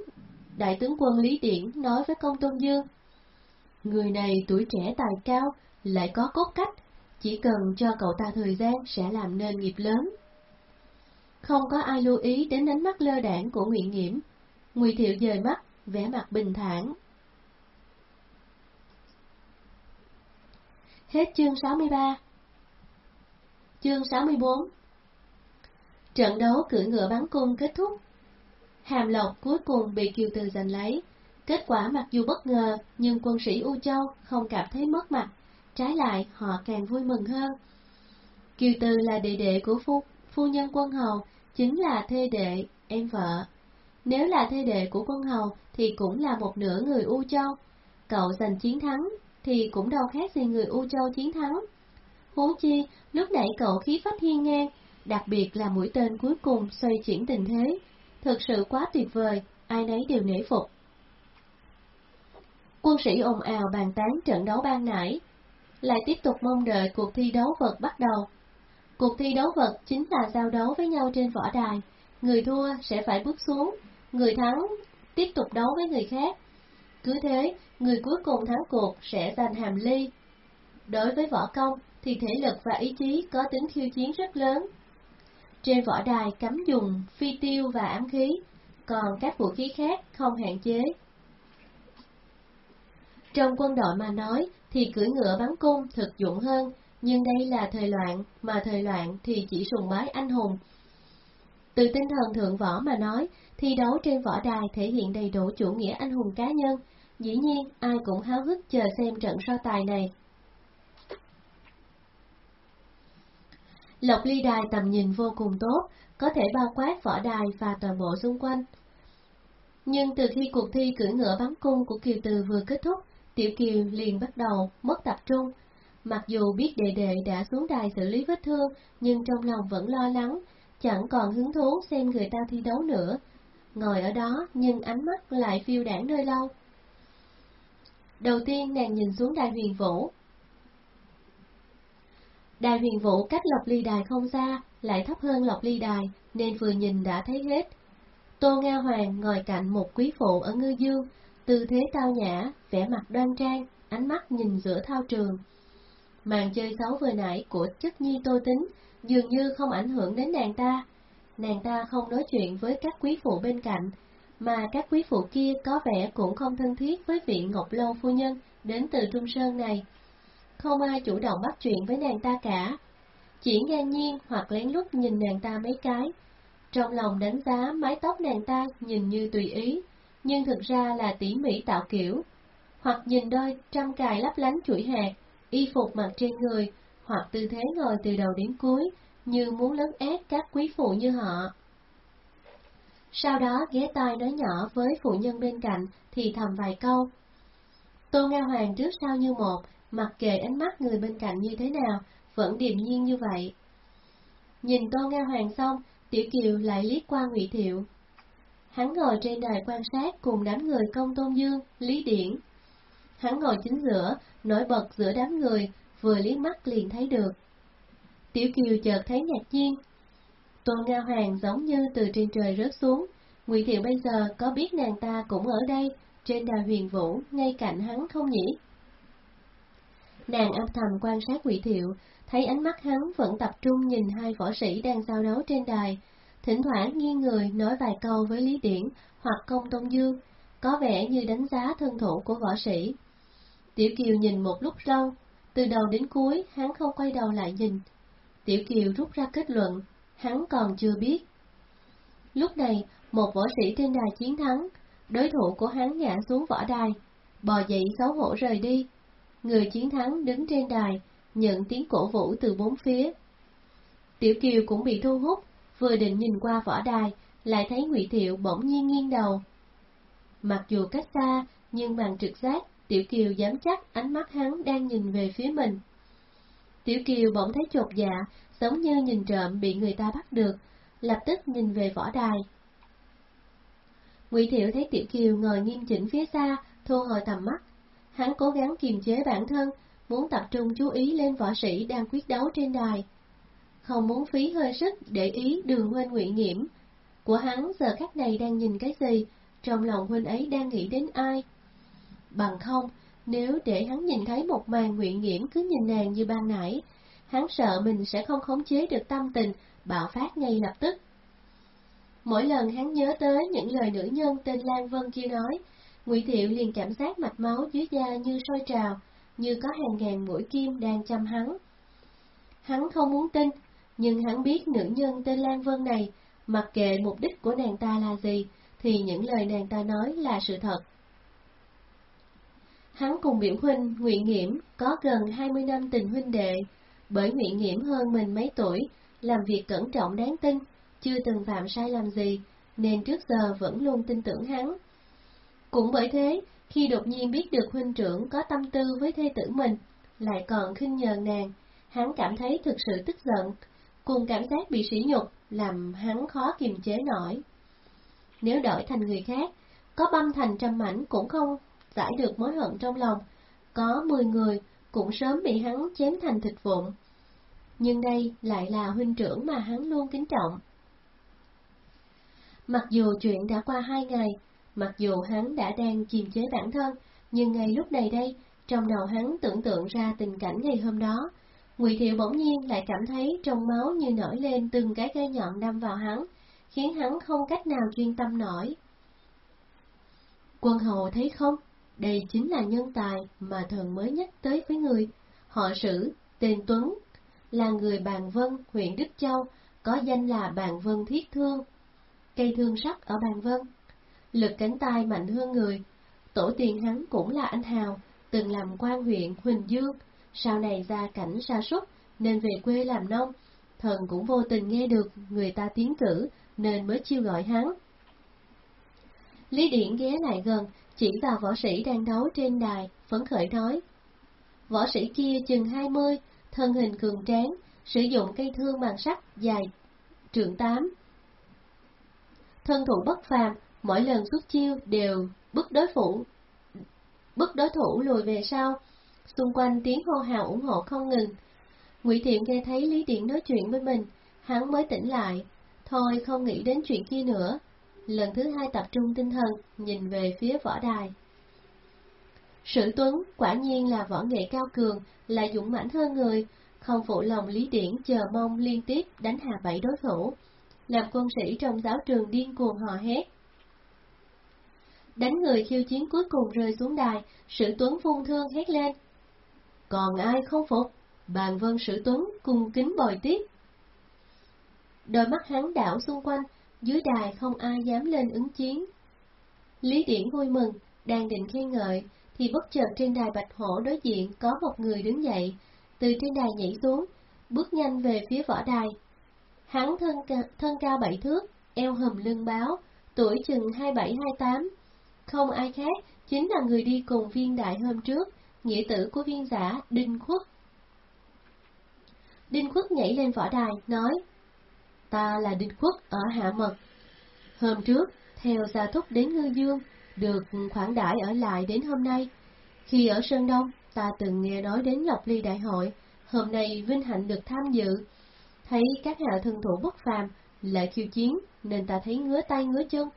Đại tướng quân Lý Điển nói với công tôn dương. Người này tuổi trẻ tài cao, lại có cốt cách, chỉ cần cho cậu ta thời gian sẽ làm nên nghiệp lớn. Không có ai lưu ý đến ánh mắt lơ đảng của Nguyễn Nghiễm. Ngụy Thiệu dời mắt, vẻ mặt bình thản. Hết chương 63 Chương 64 Trận đấu cưỡi ngựa bắn cung kết thúc. Hàm Lộc cuối cùng bị Kiều Từ giành lấy. Kết quả mặc dù bất ngờ, nhưng quân sĩ U Châu không cảm thấy mất mặt, trái lại họ càng vui mừng hơn. Kiều Từ là đệ đệ của phu, phu nhân quân hầu, chính là thê đệ, em vợ. Nếu là thê đệ của quân hầu thì cũng là một nửa người U Châu. Cậu giành chiến thắng thì cũng đâu khác gì người U Châu chiến thắng. Huống chi, lúc nãy cậu khí phách hiên ngang, đặc biệt là mũi tên cuối cùng xoay chuyển tình thế. Thực sự quá tuyệt vời, ai nấy đều nể phục. Quân sĩ ồn ào bàn tán trận đấu ban nãy, lại tiếp tục mong đợi cuộc thi đấu vật bắt đầu. Cuộc thi đấu vật chính là giao đấu với nhau trên võ đài, người thua sẽ phải bước xuống, người thắng tiếp tục đấu với người khác. Cứ thế, người cuối cùng thắng cuộc sẽ giành hàm ly. Đối với võ công thì thể lực và ý chí có tính khiêu chiến rất lớn. Trên võ đài cấm dùng phi tiêu và ám khí, còn các vũ khí khác không hạn chế. Trong quân đội mà nói thì cưỡi ngựa bắn cung thực dụng hơn, nhưng đây là thời loạn, mà thời loạn thì chỉ sùng bái anh hùng. Từ tinh thần thượng võ mà nói, thi đấu trên võ đài thể hiện đầy đủ chủ nghĩa anh hùng cá nhân, dĩ nhiên ai cũng háo hức chờ xem trận so tài này. Lộc ly đài tầm nhìn vô cùng tốt, có thể bao quát võ đài và toàn bộ xung quanh. Nhưng từ khi cuộc thi cưỡi ngựa bắn cung của Kiều Từ vừa kết thúc, Tiểu Kiều liền bắt đầu mất tập trung. Mặc dù biết đệ đệ đã xuống đài xử lý vết thương, nhưng trong lòng vẫn lo lắng, chẳng còn hứng thú xem người ta thi đấu nữa. Ngồi ở đó nhưng ánh mắt lại phiêu đảng nơi lâu. Đầu tiên nàng nhìn xuống đài huyền vũ, Đài huyền vũ cách lộc ly đài không xa, lại thấp hơn lộc ly đài, nên vừa nhìn đã thấy hết. Tô Nga Hoàng ngồi cạnh một quý phụ ở ngư dương, tư thế tao nhã, vẻ mặt đoan trang, ánh mắt nhìn giữa thao trường. Màn chơi xấu vừa nãy của chất nhi tô tính dường như không ảnh hưởng đến nàng ta. Nàng ta không nói chuyện với các quý phụ bên cạnh, mà các quý phụ kia có vẻ cũng không thân thiết với vị Ngọc Lâu phu nhân đến từ Trung Sơn này không ai chủ động bắt chuyện với nàng ta cả. Chỉ ngang nhiên hoặc lén lút nhìn nàng ta mấy cái. Trong lòng đánh giá mái tóc nàng ta nhìn như tùy ý, nhưng thực ra là tỉ mỉ tạo kiểu. Hoặc nhìn đôi trăm cài lấp lánh chuỗi hạt, y phục mặc trên người, hoặc tư thế ngồi từ đầu đến cuối, như muốn lớn ép các quý phụ như họ. sau đó ghé tai nói nhỏ với phụ nhân bên cạnh thì thầm vài câu. Tô Nga Hoàng trước sau như một, mặc kệ ánh mắt người bên cạnh như thế nào, vẫn điềm nhiên như vậy. Nhìn Tô Nga Hoàng xong, Tiểu Kiều lại liếc qua Ngụy Thiệu. Hắn ngồi trên đài quan sát cùng đám người công tôn dương, Lý Điển. Hắn ngồi chính giữa, nổi bật giữa đám người, vừa liếc mắt liền thấy được. Tiểu Kiều chợt thấy ngạc nhiên. Tô Nga Hoàng giống như từ trên trời rớt xuống, Ngụy Thiệu bây giờ có biết nàng ta cũng ở đây, trên đài huyền vũ, ngay cạnh hắn không nhỉ? Nàng âm thầm quan sát Ngụy Thiệu, thấy ánh mắt hắn vẫn tập trung nhìn hai võ sĩ đang giao đấu trên đài, thỉnh thoảng nghiêng người nói vài câu với Lý Điển hoặc Công Tôn Dương, có vẻ như đánh giá thân thủ của võ sĩ. Tiểu Kiều nhìn một lúc lâu, từ đầu đến cuối hắn không quay đầu lại nhìn. Tiểu Kiều rút ra kết luận, hắn còn chưa biết. Lúc này, một võ sĩ trên đài chiến thắng, đối thủ của hắn ngã xuống võ đài, bò dậy xấu hổ rời đi. Người chiến thắng đứng trên đài, nhận tiếng cổ vũ từ bốn phía. Tiểu Kiều cũng bị thu hút, vừa định nhìn qua võ đài, lại thấy Ngụy Thiệu bỗng nhiên nghiêng đầu. Mặc dù cách xa, nhưng bằng trực giác, Tiểu Kiều dám chắc ánh mắt hắn đang nhìn về phía mình. Tiểu Kiều bỗng thấy chột dạ, giống như nhìn trộm bị người ta bắt được, lập tức nhìn về võ đài. Ngụy Thiệu thấy Tiểu Kiều ngồi nghiêm chỉnh phía xa, thu hồi tầm mắt. Hắn cố gắng kiềm chế bản thân, muốn tập trung chú ý lên võ sĩ đang quyết đấu trên đài. Không muốn phí hơi sức để ý đường huynh nguyện nhiễm, Của hắn giờ khắc này đang nhìn cái gì, trong lòng huynh ấy đang nghĩ đến ai? Bằng không, nếu để hắn nhìn thấy một màn nguyện nhiễm cứ nhìn nàng như ban nãy, hắn sợ mình sẽ không khống chế được tâm tình, bạo phát ngay lập tức. Mỗi lần hắn nhớ tới những lời nữ nhân tên Lan Vân kia nói, Ngụy Thiệu liền cảm giác mạch máu dưới da như sôi trào, như có hàng ngàn mũi kim đang chăm hắn. Hắn không muốn tin, nhưng hắn biết nữ nhân tên Lan Vân này, mặc kệ mục đích của nàng ta là gì, thì những lời nàng ta nói là sự thật. Hắn cùng biểu huynh Nguyễn Nghiễm có gần 20 năm tình huynh đệ, bởi Nguyễn Nghiễm hơn mình mấy tuổi, làm việc cẩn trọng đáng tin, chưa từng phạm sai lầm gì, nên trước giờ vẫn luôn tin tưởng hắn. Cũng bởi thế, khi đột nhiên biết được huynh trưởng có tâm tư với thê tử mình, lại còn khinh nhờn nàng, hắn cảm thấy thực sự tức giận, cùng cảm giác bị sỉ nhục làm hắn khó kiềm chế nổi. Nếu đổi thành người khác, có băm thành trăm mảnh cũng không giải được mối hận trong lòng, có mười người cũng sớm bị hắn chém thành thịt vụn. Nhưng đây lại là huynh trưởng mà hắn luôn kính trọng. Mặc dù chuyện đã qua hai ngày, mặc dù hắn đã đang kiềm chế bản thân, nhưng ngay lúc này đây, trong đầu hắn tưởng tượng ra tình cảnh ngày hôm đó, Ngụy Thiệu bỗng nhiên lại cảm thấy trong máu như nổi lên từng cái cây nhọn đâm vào hắn, khiến hắn không cách nào chuyên tâm nổi. Quân hầu thấy không, đây chính là nhân tài mà thần mới nhắc tới với người. Họ sử, tên Tuấn, là người Bàn Vân, huyện Đức Châu, có danh là Bàn Vân Thiết Thương. Cây thương sắc ở Bàn Vân. Lực cánh tay mạnh hơn người. Tổ tiên hắn cũng là anh Hào, từng làm quan huyện Huỳnh Dương, sau này ra cảnh sa súc nên về quê làm nông. Thần cũng vô tình nghe được người ta tiến cử nên mới chiêu gọi hắn. Lý Điển ghé lại gần, chỉ vào võ sĩ đang đấu trên đài, phấn khởi nói. Võ sĩ kia chừng hai mươi, thân hình cường tráng, sử dụng cây thương bằng sắt dài trượng tám. Thân thủ bất phàm, mỗi lần xuất chiêu đều bức đối thủ, bức đối thủ lùi về sau. Xung quanh tiếng hô hào ủng hộ không ngừng. Ngụy Thiện nghe thấy Lý Điển nói chuyện với mình, hắn mới tỉnh lại. Thôi không nghĩ đến chuyện kia nữa, lần thứ hai tập trung tinh thần, nhìn về phía võ đài. Sử Tuấn quả nhiên là võ nghệ cao cường, là dũng mãnh hơn người, không phụ lòng Lý Điển chờ mong liên tiếp đánh hạ bảy đối thủ, làm quân sĩ trong giáo trường điên cuồng hò hét. Đánh người khiêu chiến cuối cùng rơi xuống đài, Sử Tuấn phun thương hét lên. Còn ai không phục? Bàn vân Sử Tuấn cùng kính bồi tiếp. Đôi mắt hắn đảo xung quanh, dưới đài không ai dám lên ứng chiến. Lý Điển vui mừng, đang định khen ngợi, thì bất chợt trên đài bạch hổ đối diện có một người đứng dậy, từ trên đài nhảy xuống, bước nhanh về phía võ đài. Hắn thân, ca, thân cao bảy thước, eo hầm lưng báo, tuổi chừng 27-28. Không ai khác, chính là người đi cùng viên đại hôm trước, nghĩa tử của viên giả Đinh Khuất. Đinh Khuất nhảy lên võ đài, nói, Ta là Đinh Khuất ở Hạ Mật. Hôm trước, theo gia thúc đến Ngư Dương, được khoản đãi ở lại đến hôm nay. Khi ở Sơn Đông, ta từng nghe nói đến Lộc Ly Đại hội, hôm nay vinh hạnh được tham dự. Thấy các hạ thân thủ bất phàm, lại khiêu chiến, nên ta thấy ngứa tay ngứa chân.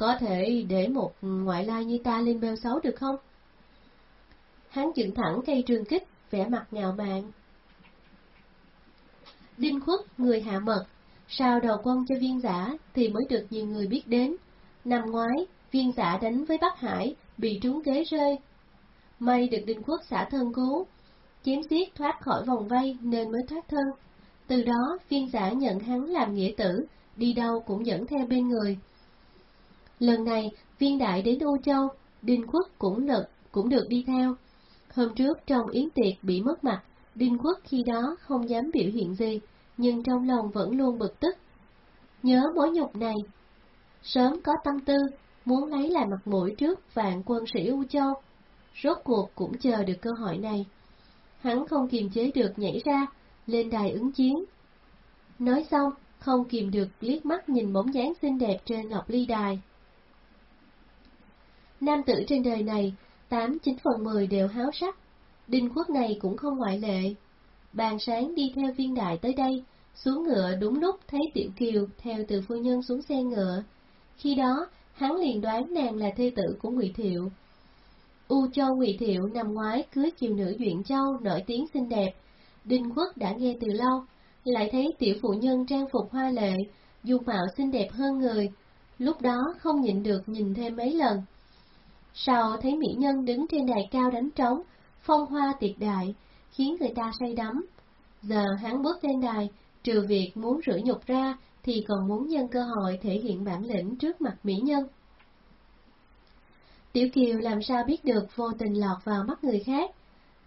Có thể để một ngoại lai như ta lên bêu xấu được không? Hắn dựng thẳng cây trường kích, vẻ mặt ngạo mạn. Đinh khuất, người hạ mật, sao đầu quân cho viên giả thì mới được nhiều người biết đến. Năm ngoái, viên giả đánh với Bắc Hải, bị trúng ghế rơi. May được Đinh Quốc xả thân cứu, chiếm giết thoát khỏi vòng vây nên mới thoát thân. Từ đó, viên giả nhận hắn làm nghĩa tử, đi đâu cũng dẫn theo bên người. Lần này, viên đại đến U Châu, Đinh Quốc cũng lực, cũng được đi theo. Hôm trước trong yến tiệc bị mất mặt, Đinh Quốc khi đó không dám biểu hiện gì, nhưng trong lòng vẫn luôn bực tức. Nhớ mối nhục này, sớm có tâm tư, muốn lấy lại mặt mũi trước vạn quân sĩ U Châu. Rốt cuộc cũng chờ được cơ hội này. Hắn không kiềm chế được nhảy ra, lên đài ứng chiến. Nói xong, không kìm được liếc mắt nhìn bóng dáng xinh đẹp trên ngọc ly đài. Nam tử trên đời này, tám chín phần mười đều háo sắc, đinh quốc này cũng không ngoại lệ. Bàn sáng đi theo viên đại tới đây, xuống ngựa đúng lúc thấy Tiểu Kiều theo từ phu nhân xuống xe ngựa. Khi đó, hắn liền đoán nàng là thê tử của Ngụy Thiệu. U Châu Ngụy Thiệu năm ngoái cưới kiều nữ Duyện Châu nổi tiếng xinh đẹp, Đinh Quốc đã nghe từ lâu, lại thấy tiểu phụ nhân trang phục hoa lệ, dung mạo xinh đẹp hơn người, lúc đó không nhịn được nhìn thêm mấy lần. Sau thấy mỹ nhân đứng trên đài cao đánh trống, phong hoa tuyệt đại, khiến người ta say đắm. Giờ hắn bước lên đài, trừ việc muốn rửa nhục ra, thì còn muốn nhân cơ hội thể hiện bản lĩnh trước mặt mỹ nhân. Tiểu Kiều làm sao biết được vô tình lọt vào mắt người khác.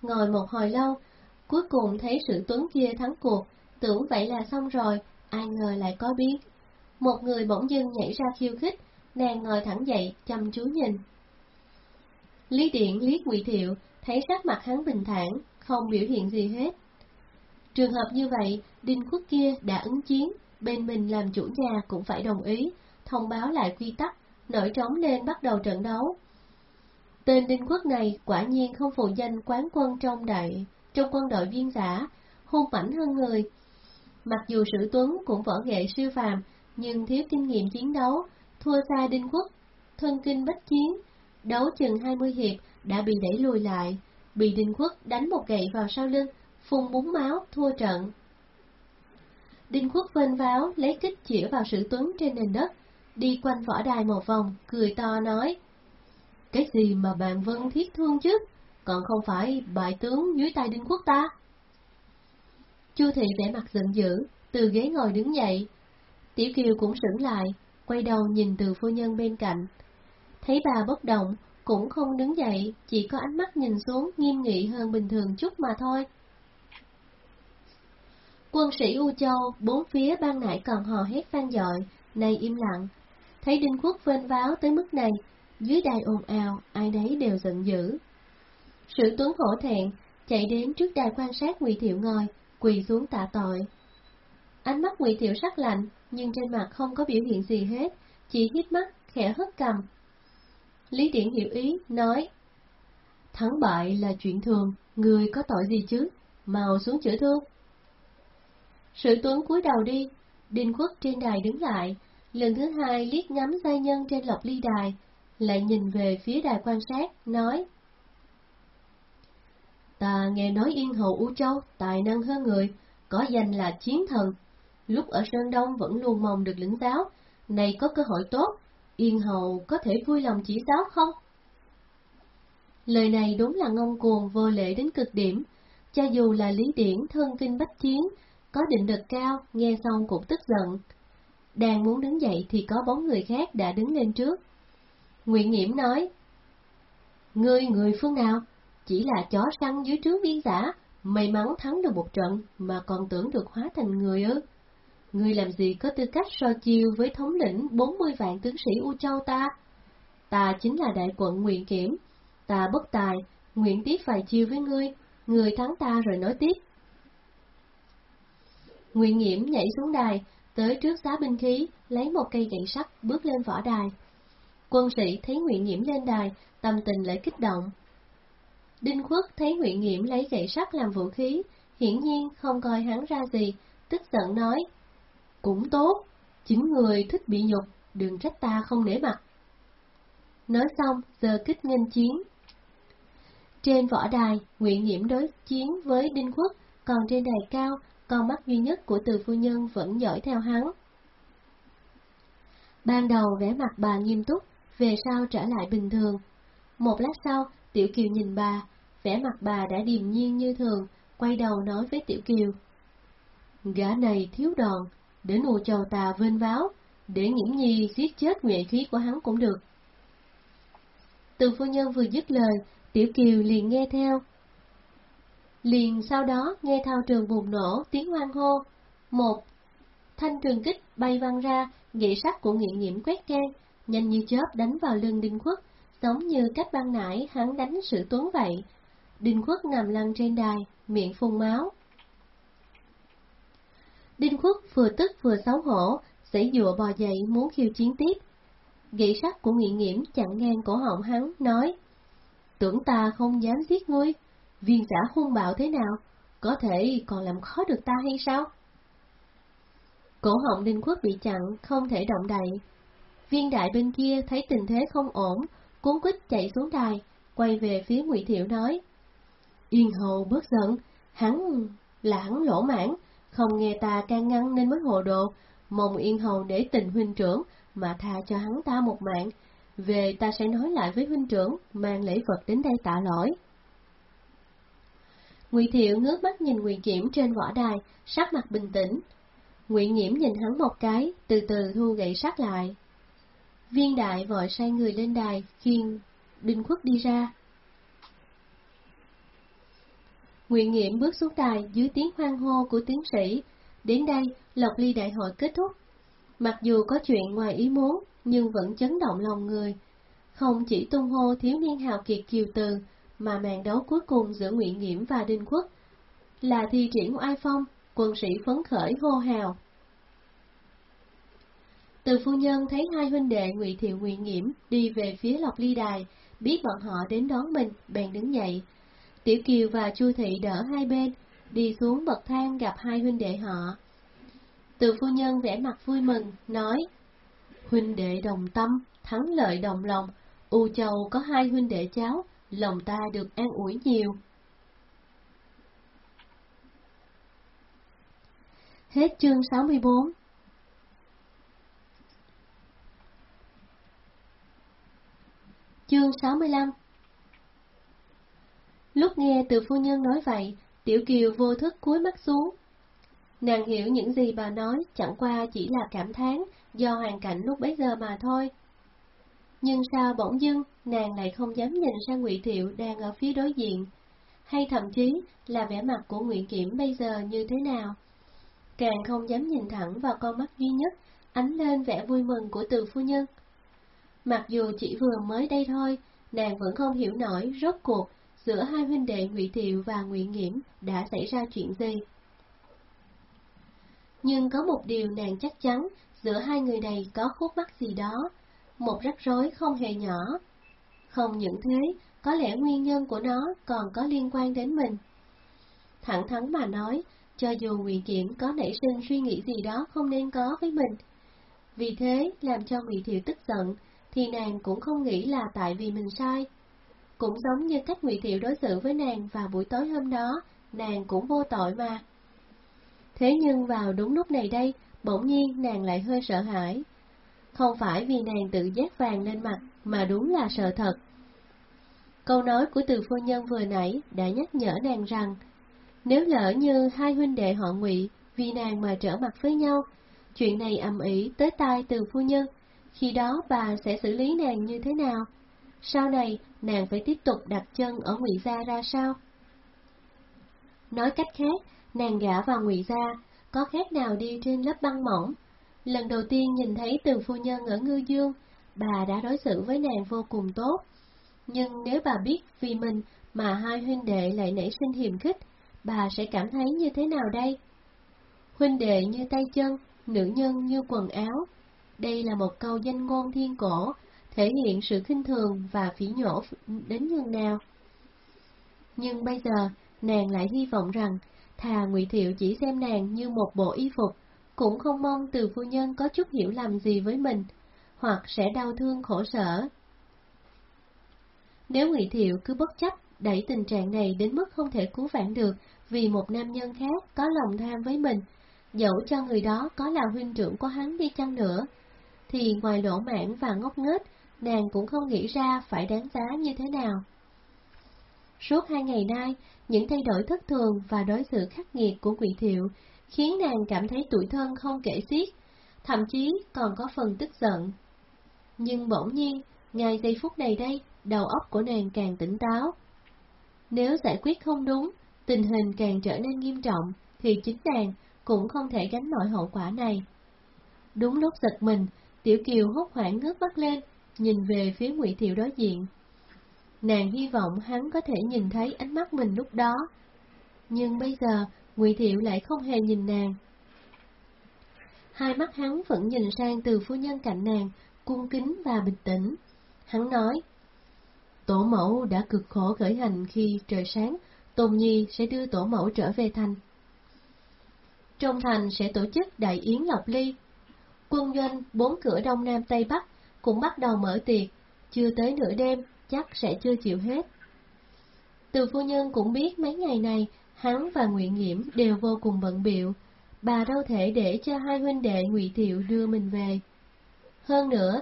Ngồi một hồi lâu, cuối cùng thấy sự tuấn kia thắng cuộc, tưởng vậy là xong rồi, ai ngờ lại có biến. Một người bỗng dưng nhảy ra khiêu khích, nàng ngồi thẳng dậy, chăm chú nhìn. Lý Điện liếc Ngụy Thiệu, thấy sắc mặt hắn bình thản, không biểu hiện gì hết. Trường hợp như vậy, Đinh Quốc kia đã ứng chiến, bên mình làm chủ nhà cũng phải đồng ý, thông báo lại quy tắc, nổi trống lên bắt đầu trận đấu. Tên Đinh Quốc này quả nhiên không phụ danh quán quân trong đại, trong quân đội viên giả, hung mảnh hơn người. Mặc dù sử tuấn cũng võ nghệ siêu phàm, nhưng thiếu kinh nghiệm chiến đấu, thua xa Đinh Quốc, thân kinh bách chiến, đấu chừng 20 hiệp đã bị đẩy lùi lại, bị Đinh Quốc đánh một gậy vào sau lưng, phun búng máu, thua trận. Đinh Quốc vênh váo lấy kích chĩa vào sử tuấn trên nền đất, đi quanh võ đài một vòng, cười to nói. Cái gì mà bạn Vân thiết thương chứ, còn không phải bại tướng dưới tay Đinh Quốc ta? Chu thị vẻ mặt giận dữ, từ ghế ngồi đứng dậy. Tiểu Kiều cũng sững lại, quay đầu nhìn từ phu nhân bên cạnh. Thấy bà bất động, cũng không đứng dậy, chỉ có ánh mắt nhìn xuống nghiêm nghị hơn bình thường chút mà thôi. Quân sĩ U Châu, bốn phía ban nãy còn hò hét vang dội, nay im lặng. Thấy Đinh Quốc vênh váo tới mức này, dưới đài ồn ào, ai đấy đều giận dữ. Sử tuấn hổ thẹn, chạy đến trước đài quan sát Ngụy Thiệu ngồi, quỳ xuống tạ tội. Ánh mắt Ngụy Thiệu sắc lạnh, nhưng trên mặt không có biểu hiện gì hết, chỉ hít mắt, khẽ hất cầm. Lý Điển hiểu ý, nói, Thắng bại là chuyện thường, người có tội gì chứ, mau xuống chữa thương. Sử tuấn cúi đầu đi, Đinh Quốc trên đài đứng lại, lần thứ hai liếc ngắm giai nhân trên lọc ly đài, lại nhìn về phía đài quan sát, nói Ta nghe nói Yên hậu U Châu tài năng hơn người, có danh là chiến thần. Lúc ở Sơn Đông vẫn luôn mong được lĩnh giáo, này có cơ hội tốt, Yên Hầu có thể vui lòng chỉ giáo không? Lời này đúng là ngông cuồng vô lễ đến cực điểm, cho dù là lý điển thân kinh bách chiến, có định lực cao, nghe xong cũng tức giận. Đang muốn đứng dậy thì có bóng người khác đã đứng lên trước. Nguyễn Nghiễm nói, Ngươi người phương nào? Chỉ là chó săn dưới trướng viên giả, may mắn thắng được một trận mà còn tưởng được hóa thành người ư. Ngươi làm gì có tư cách so chiêu với thống lĩnh 40 vạn tướng sĩ U Châu ta? Ta chính là đại quận Nguyện Kiểm. Ta bất tài, nguyện tiếp vài chiêu với ngươi, ngươi thắng ta rồi nói tiếp. Nguyện Nghiễm nhảy xuống đài, tới trước giá binh khí, lấy một cây gậy sắt bước lên võ đài. Quân sĩ thấy Nguyện Nghiễm lên đài, tâm tình lại kích động. Đinh Khuất thấy Nguyện Nghiễm lấy gậy sắt làm vũ khí, hiển nhiên không coi hắn ra gì, tức giận nói. Cũng tốt, chính người thích bị nhục, đừng trách ta không nể mặt. Nói xong, giờ kích nghênh chiến. Trên võ đài, Nguyện nhiễm đối chiến với Đinh quốc, còn trên đài cao, con mắt duy nhất của từ phu nhân vẫn dõi theo hắn. Ban đầu vẻ mặt bà nghiêm túc, về sau trở lại bình thường. Một lát sau, Tiểu Kiều nhìn bà, vẻ mặt bà đã điềm nhiên như thường, quay đầu nói với Tiểu Kiều. Gã này thiếu đòn, để nô cho tà vên váo, để nghiễm nhi giết chết nguyện khí của hắn cũng được. Từ phu nhân vừa dứt lời, Tiểu Kiều liền nghe theo. Liền sau đó nghe thao trường bùng nổ tiếng hoang hô. Một, thanh trường kích bay văng ra, gậy sắt của nghiện nhiễm quét ngang, nhanh như chớp đánh vào lưng Đinh Khuất, giống như cách ban nãy hắn đánh sự tuấn vậy. Đinh Khuất nằm lăn trên đài, miệng phun máu. Đinh Quốc vừa tức vừa xấu hổ, giãy dụa bò dậy muốn khiêu chiến tiếp. Gậy sắt của Nghị Nghiễm chặn ngang cổ họng hắn, nói, Tưởng ta không dám giết ngươi, viên giả hung bạo thế nào, có thể còn làm khó được ta hay sao? Cổ họng Đinh Quốc bị chặn, không thể động đậy. Viên đại bên kia thấy tình thế không ổn, cuốn quýt chạy xuống đài, quay về phía Ngụy Thiệu nói. Yên hầu bớt giận, hắn là hắn lỗ mãn, không nghe ta can ngăn nên mới hồ đồ, mong Yên hầu để tình huynh trưởng mà tha cho hắn ta một mạng. Về ta sẽ nói lại với huynh trưởng, mang lễ vật đến đây tạ lỗi. Ngụy Thiệu ngước mắt nhìn Ngụy Kiểm trên võ đài, sắc mặt bình tĩnh. Ngụy nhiễm nhìn hắn một cái, từ từ thu gậy sắt lại. Viên đại vội sai người lên đài, khiêng Đinh Khuất đi ra. Nguyện nghiệm bước xuống đài dưới tiếng hoang hô của tiến sĩ. Đến đây, Lộc Ly Đại hội kết thúc. Mặc dù có chuyện ngoài ý muốn, nhưng vẫn chấn động lòng người. Không chỉ tung hô thiếu niên hào kiệt kiều từ, mà màn đấu cuối cùng giữa Nguyện Nghiễm và Đinh Quốc là thi triển oai phong, quân sĩ phấn khởi hô hào. Từ phu nhân thấy hai huynh đệ Ngụy Thiệu Nguyện Nghiễm đi về phía Lộc Ly Đài, biết bọn họ đến đón mình, bèn đứng dậy. Tiểu Kiều và Chu Thị đỡ hai bên, đi xuống bậc thang gặp hai huynh đệ họ. Từ phu nhân vẻ mặt vui mừng, nói, Huynh đệ đồng tâm, thắng lợi đồng lòng, U Châu có hai huynh đệ cháu, lòng ta được an ủi nhiều. Hết chương 64 Chương 65 Lúc nghe từ phu nhân nói vậy, Tiểu Kiều vô thức cúi mắt xuống. Nàng hiểu những gì bà nói chẳng qua chỉ là cảm thán do hoàn cảnh lúc bấy giờ mà thôi. Nhưng sao bỗng dưng nàng lại không dám nhìn sang Ngụy Thiệu đang ở phía đối diện, hay thậm chí là vẻ mặt của Ngụy Kiểm bây giờ như thế nào? Càng không dám nhìn thẳng vào con mắt duy nhất, ánh lên vẻ vui mừng của từ phu nhân. Mặc dù chỉ vừa mới đây thôi, nàng vẫn không hiểu nổi rốt cuộc giữa hai huynh đệ Ngụy Thiệu và Ngụy Nghiễm đã xảy ra chuyện gì. Nhưng có một điều nàng chắc chắn, giữa hai người này có khúc mắc gì đó, một rắc rối không hề nhỏ. Không những thế, có lẽ nguyên nhân của nó còn có liên quan đến mình. Thẳng thắn mà nói, cho dù Ngụy Kiển có nảy sinh suy nghĩ gì đó không nên có với mình, vì thế làm cho Ngụy Thiệu tức giận, thì nàng cũng không nghĩ là tại vì mình sai. Cũng giống như cách Ngụy Thiệu đối xử với nàng vào buổi tối hôm đó, nàng cũng vô tội mà. Thế nhưng vào đúng lúc này đây, bỗng nhiên nàng lại hơi sợ hãi. Không phải vì nàng tự giác vàng lên mặt, mà đúng là sợ thật. Câu nói của từ phu nhân vừa nãy đã nhắc nhở nàng rằng, nếu lỡ như hai huynh đệ họ ngụy vì nàng mà trở mặt với nhau, chuyện này ầm ĩ tới tai từ phu nhân, khi đó bà sẽ xử lý nàng như thế nào? Sau này, nàng phải tiếp tục đặt chân ở ngụy gia ra sao? Nói cách khác, nàng gả vào ngụy gia, có khác nào đi trên lớp băng mỏng. Lần đầu tiên nhìn thấy từ phu nhân ở Ngư Dương, bà đã đối xử với nàng vô cùng tốt. Nhưng nếu bà biết vì mình mà hai huynh đệ lại nảy sinh hiềm khích, bà sẽ cảm thấy như thế nào đây? Huynh đệ như tay chân, nữ nhân như quần áo. Đây là một câu danh ngôn thiên cổ, thể hiện sự khinh thường và phỉ nhổ đến nhường nào. Nhưng bây giờ, nàng lại hy vọng rằng, thà Ngụy Thiệu chỉ xem nàng như một bộ y phục, cũng không mong từ phu nhân có chút hiểu lầm gì với mình, hoặc sẽ đau thương khổ sở. Nếu Ngụy Thiệu cứ bất chấp đẩy tình trạng này đến mức không thể cứu vãn được vì một nam nhân khác có lòng tham với mình, dẫu cho người đó có là huynh trưởng của hắn đi chăng nữa, thì ngoài lỗ mãn và ngốc nghếch, nàng cũng không nghĩ ra phải đáng giá như thế nào. Suốt hai ngày nay, những thay đổi thất thường và đối xử khắc nghiệt của quỷ thiệu khiến nàng cảm thấy tuổi thân không kể xiết, thậm chí còn có phần tức giận. Nhưng bỗng nhiên, ngay giây phút này đây, đầu óc của nàng càng tỉnh táo. Nếu giải quyết không đúng, tình hình càng trở nên nghiêm trọng, thì chính nàng cũng không thể gánh nổi hậu quả này. Đúng lúc giật mình, Tiểu Kiều hốt hoảng ngước mắt lên, nhìn về phía Ngụy Thiệu đối diện. Nàng hy vọng hắn có thể nhìn thấy ánh mắt mình lúc đó. Nhưng bây giờ, Ngụy Thiệu lại không hề nhìn nàng. Hai mắt hắn vẫn nhìn sang từ phu nhân cạnh nàng, cung kính và bình tĩnh. Hắn nói, Tổ mẫu đã cực khổ khởi hành khi trời sáng, Tôn Nhi sẽ đưa tổ mẫu trở về thành. Trong thành sẽ tổ chức đại yến lộc ly. Quân doanh bốn cửa đông nam tây bắc cũng bắt đầu mở tiệc, chưa tới nửa đêm chắc sẽ chưa chịu hết. Từ phu nhân cũng biết mấy ngày này hắn và Nguyễn Nghiễm đều vô cùng bận biệu, bà đâu thể để cho hai huynh đệ Ngụy Thiệu đưa mình về. Hơn nữa,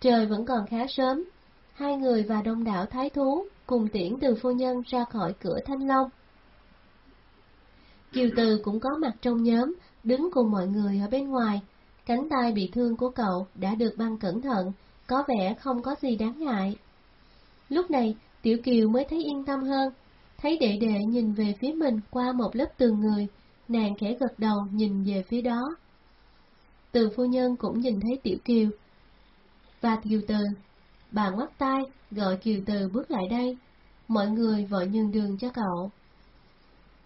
trời vẫn còn khá sớm, hai người và đông đảo thái thú cùng tiễn từ phu nhân ra khỏi cửa Thanh Long. Kiều Từ cũng có mặt trong nhóm, đứng cùng mọi người ở bên ngoài. Cánh tay bị thương của cậu đã được băng cẩn thận, có vẻ không có gì đáng ngại. Lúc này, Tiểu Kiều mới thấy yên tâm hơn, thấy đệ đệ nhìn về phía mình qua một lớp tường người, nàng khẽ gật đầu nhìn về phía đó. Từ phu nhân cũng nhìn thấy Tiểu Kiều. Và Kiều Từ, bà ngoắt tay, gọi Kiều Từ bước lại đây. Mọi người vội nhường đường cho cậu.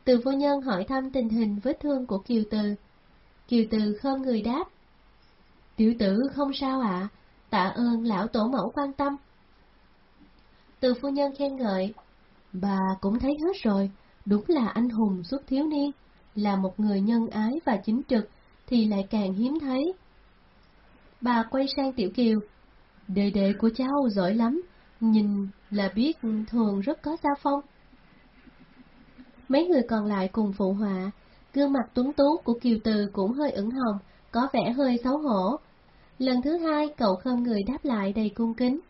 Từ phu nhân hỏi thăm tình hình vết thương của Kiều Từ. Kiều Từ không người đáp. Tiểu tử không sao ạ, tạ ơn lão tổ mẫu quan tâm. Từ phu nhân khen ngợi, bà cũng thấy hết rồi, đúng là anh hùng xuất thiếu niên, là một người nhân ái và chính trực, thì lại càng hiếm thấy. Bà quay sang Tiểu Kiều, đệ đệ của cháu giỏi lắm, nhìn là biết thường rất có gia phong. Mấy người còn lại cùng phụ họa, gương mặt tuấn tú của Kiều Từ cũng hơi ửng hồng, có vẻ hơi xấu hổ. Lần thứ hai cậu không người đáp lại đầy cung kính.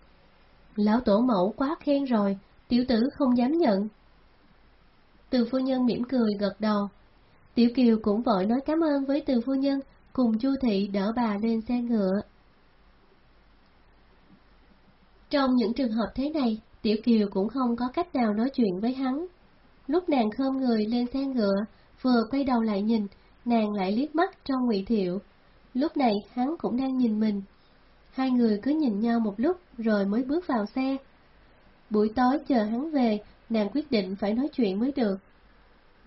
Lão tổ mẫu quá khen rồi, tiểu tử không dám nhận. Từ phu nhân mỉm cười gật đầu. Tiểu Kiều cũng vội nói cảm ơn với từ phu nhân, cùng Chu Thị đỡ bà lên xe ngựa. Trong những trường hợp thế này, Tiểu Kiều cũng không có cách nào nói chuyện với hắn. Lúc nàng khom người lên xe ngựa, vừa quay đầu lại nhìn, nàng lại liếc mắt trong ngụy thiệu. Lúc này hắn cũng đang nhìn mình. Hai người cứ nhìn nhau một lúc rồi mới bước vào xe. Buổi tối chờ hắn về, nàng quyết định phải nói chuyện mới được.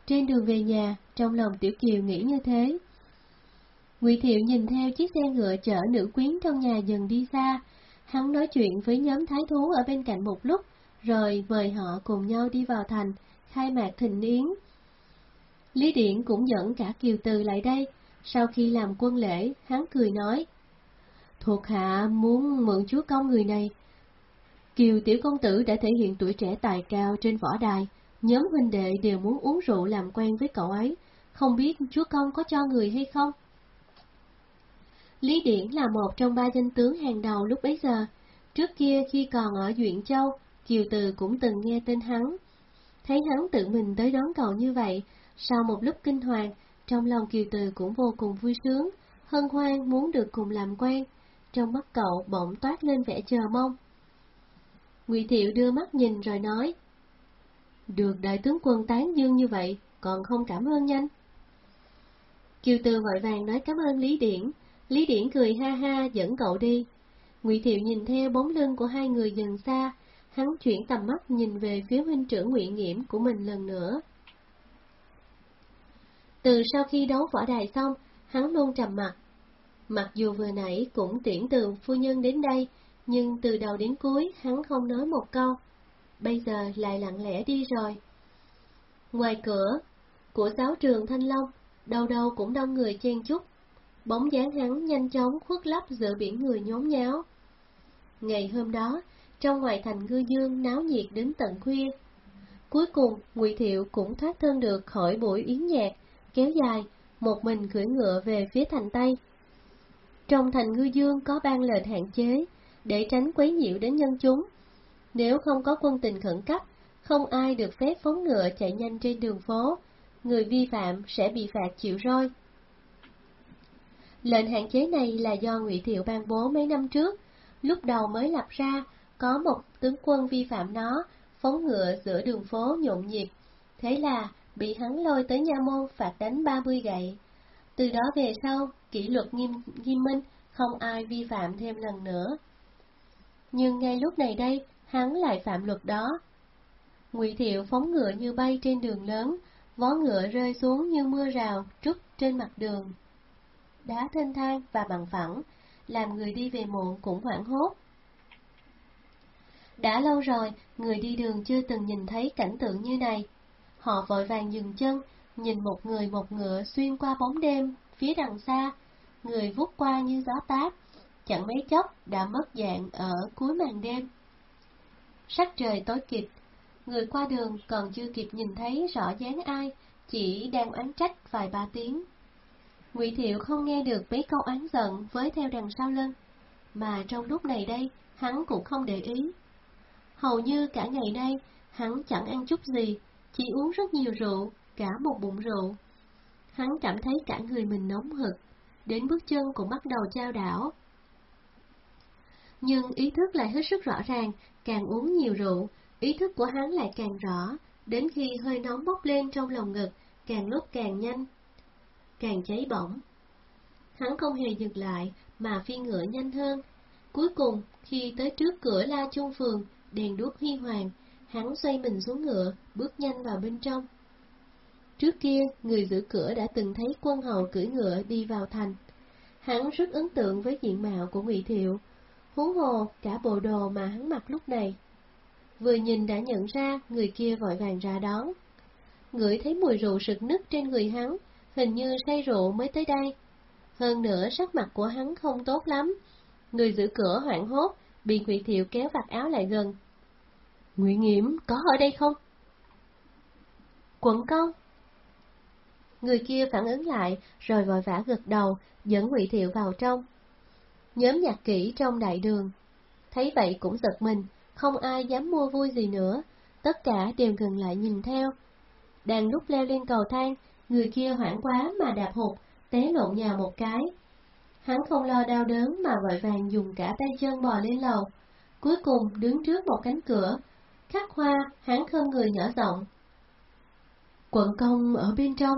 Trên đường về nhà, trong lòng Tiểu Kiều nghĩ như thế. Ngụy Thiệu nhìn theo chiếc xe ngựa chở nữ quyến trong nhà dần đi xa, hắn nói chuyện với nhóm thái thú ở bên cạnh một lúc, rồi mời họ cùng nhau đi vào thành, khai mạc thịnh yến. Lý Điển cũng dẫn cả Kiều Từ lại đây, sau khi làm quân lễ, hắn cười nói, Thuộc hạ muốn mượn chúa công người này. Kiều tiểu công tử đã thể hiện tuổi trẻ tài cao trên võ đài, nhóm huynh đệ đều muốn uống rượu làm quen với cậu ấy, không biết chúa công có cho người hay không? Lý Điển là một trong ba danh tướng hàng đầu lúc bấy giờ. Trước kia khi còn ở Duyện Châu, Kiều Từ cũng từng nghe tên hắn. Thấy hắn tự mình tới đón cậu như vậy, sau một lúc kinh hoàng, trong lòng Kiều Từ cũng vô cùng vui sướng, hân hoan muốn được cùng làm quen. Trong mắt cậu bỗng toát lên vẻ chờ mong. Ngụy Thiệu đưa mắt nhìn rồi nói, Được đại tướng quân tán dương như vậy, còn không cảm ơn nhanh. Kiều Từ vội vàng nói cảm ơn Lý Điển, Lý Điển cười ha ha dẫn cậu đi. Ngụy Thiệu nhìn theo bóng lưng của hai người dần xa, hắn chuyển tầm mắt nhìn về phía huynh trưởng Ngụy Nghiễm của mình lần nữa. Từ sau khi đấu võ đài xong, hắn luôn trầm mặt. Mặc dù vừa nãy cũng tiễn từ phu nhân đến đây, nhưng từ đầu đến cuối hắn không nói một câu. Bây giờ lại lặng lẽ đi rồi. Ngoài cửa của giáo trường Thanh Long, đầu đầu cũng đông người chen chúc. Bóng dáng hắn nhanh chóng khuất lấp giữa biển người nhốn nháo. Ngày hôm đó, trong ngoài thành ngư dương náo nhiệt đến tận khuya. Cuối cùng, Ngụy Thiệu cũng thoát thân được khỏi buổi yến nhạc, kéo dài, một mình cưỡi ngựa về phía thành Tây. Trong thành ngư dương có ban lệnh hạn chế, để tránh quấy nhiễu đến nhân chúng. Nếu không có quân tình khẩn cấp, không ai được phép phóng ngựa chạy nhanh trên đường phố, người vi phạm sẽ bị phạt chịu roi. Lệnh hạn chế này là do Ngụy Thiệu ban bố mấy năm trước, lúc đầu mới lập ra, có một tướng quân vi phạm nó, phóng ngựa giữa đường phố nhộn nhịp. Thế là bị hắn lôi tới nha môn phạt đánh 30 gậy. Từ đó về sau, kỷ luật nghiêm, nghiêm minh, không ai vi phạm thêm lần nữa. Nhưng ngay lúc này đây, hắn lại phạm luật đó. Ngụy Thiệu phóng ngựa như bay trên đường lớn, vó ngựa rơi xuống như mưa rào trút trên mặt đường. Đá thênh thang và bằng phẳng, làm người đi về muộn cũng hoảng hốt. Đã lâu rồi, người đi đường chưa từng nhìn thấy cảnh tượng như này. Họ vội vàng dừng chân, nhìn một người một ngựa xuyên qua bóng đêm, phía đằng xa, người vút qua như gió táp, chẳng mấy chốc đã mất dạng ở cuối màn đêm. Sắc trời tối kịp, người qua đường còn chưa kịp nhìn thấy rõ dáng ai, chỉ đang oán trách vài ba tiếng. Ngụy Thiệu không nghe được mấy câu oán giận với theo đằng sau lưng, mà trong lúc này đây, hắn cũng không để ý. Hầu như cả ngày nay, hắn chẳng ăn chút gì, chỉ uống rất nhiều rượu, cả một bụng rượu. Hắn cảm thấy cả người mình nóng hực, đến bước chân cũng bắt đầu trao đảo. Nhưng ý thức lại hết sức rõ ràng, càng uống nhiều rượu, ý thức của hắn lại càng rõ, đến khi hơi nóng bốc lên trong lòng ngực, càng lúc càng nhanh, càng cháy bỏng. Hắn không hề dừng lại, mà phi ngựa nhanh hơn. Cuối cùng, khi tới trước cửa La Trung Phường, đèn đuốc huy hoàng, hắn xoay mình xuống ngựa, bước nhanh vào bên trong. Trước kia, người giữ cửa đã từng thấy quân hầu cưỡi ngựa đi vào thành. Hắn rất ấn tượng với diện mạo của Ngụy Thiệu, huống hồ cả bộ đồ mà hắn mặc lúc này. Vừa nhìn đã nhận ra người kia vội vàng ra đón. Ngửi thấy mùi rượu sực nức trên người hắn, hình như say rượu mới tới đây. Hơn nữa sắc mặt của hắn không tốt lắm. Người giữ cửa hoảng hốt, bị Ngụy Thiệu kéo vạt áo lại gần. Nguyễn Nghiễm có ở đây không? Quận công. Người kia phản ứng lại, rồi vội vã gật đầu, dẫn Ngụy Thiệu vào trong. Nhóm nhạc kỹ trong đại đường. Thấy vậy cũng giật mình, không ai dám mua vui gì nữa, tất cả đều gần lại nhìn theo. Đang lúc leo lên cầu thang, người kia hoảng quá mà đạp hụt, té lộn nhào một cái. Hắn không lo đau đớn mà vội vàng dùng cả tay chân bò lên lầu. Cuối cùng đứng trước một cánh cửa, khắc hoa, hắn không người nhỏ giọng. Quận công ở bên trong.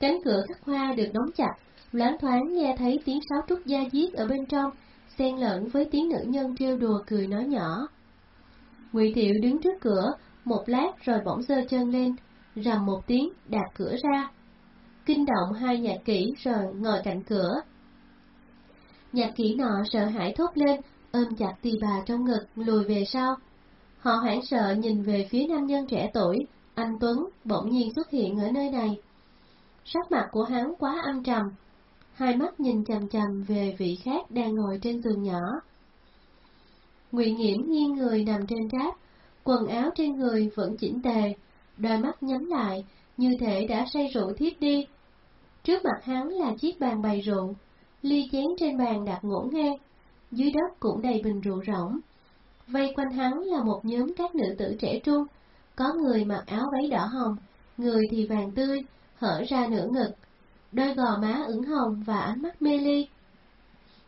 Cánh cửa khắc hoa được đóng chặt, loáng thoáng nghe thấy tiếng sáo trúc da diết ở bên trong, xen lẫn với tiếng nữ nhân trêu đùa cười nói nhỏ. Ngụy Thiệu đứng trước cửa, một lát rồi bỗng giơ chân lên, rầm một tiếng đạp cửa ra. Kinh động hai nhạc kỹ rồi ngồi cạnh cửa. Nhạc kỹ nọ sợ hãi thốt lên, ôm chặt tì bà trong ngực, lùi về sau. Họ hoảng sợ nhìn về phía nam nhân trẻ tuổi, anh Tuấn bỗng nhiên xuất hiện ở nơi này. Sắc mặt của hắn quá âm trầm, hai mắt nhìn chằm chằm về vị khác đang ngồi trên giường nhỏ. Ngụy Nghiễm nghiêng người nằm trên tráp, quần áo trên người vẫn chỉnh tề, đôi mắt nhắm lại, như thể đã say rượu thiếp đi. Trước mặt hắn là chiếc bàn bày rượu, ly chén trên bàn đặt ngổn ngang, dưới đất cũng đầy bình rượu rỗng. Vây quanh hắn là một nhóm các nữ tử trẻ trung, có người mặc áo váy đỏ hồng, người thì vàng tươi, hở ra nửa ngực, đôi gò má ửng hồng và ánh mắt mê ly.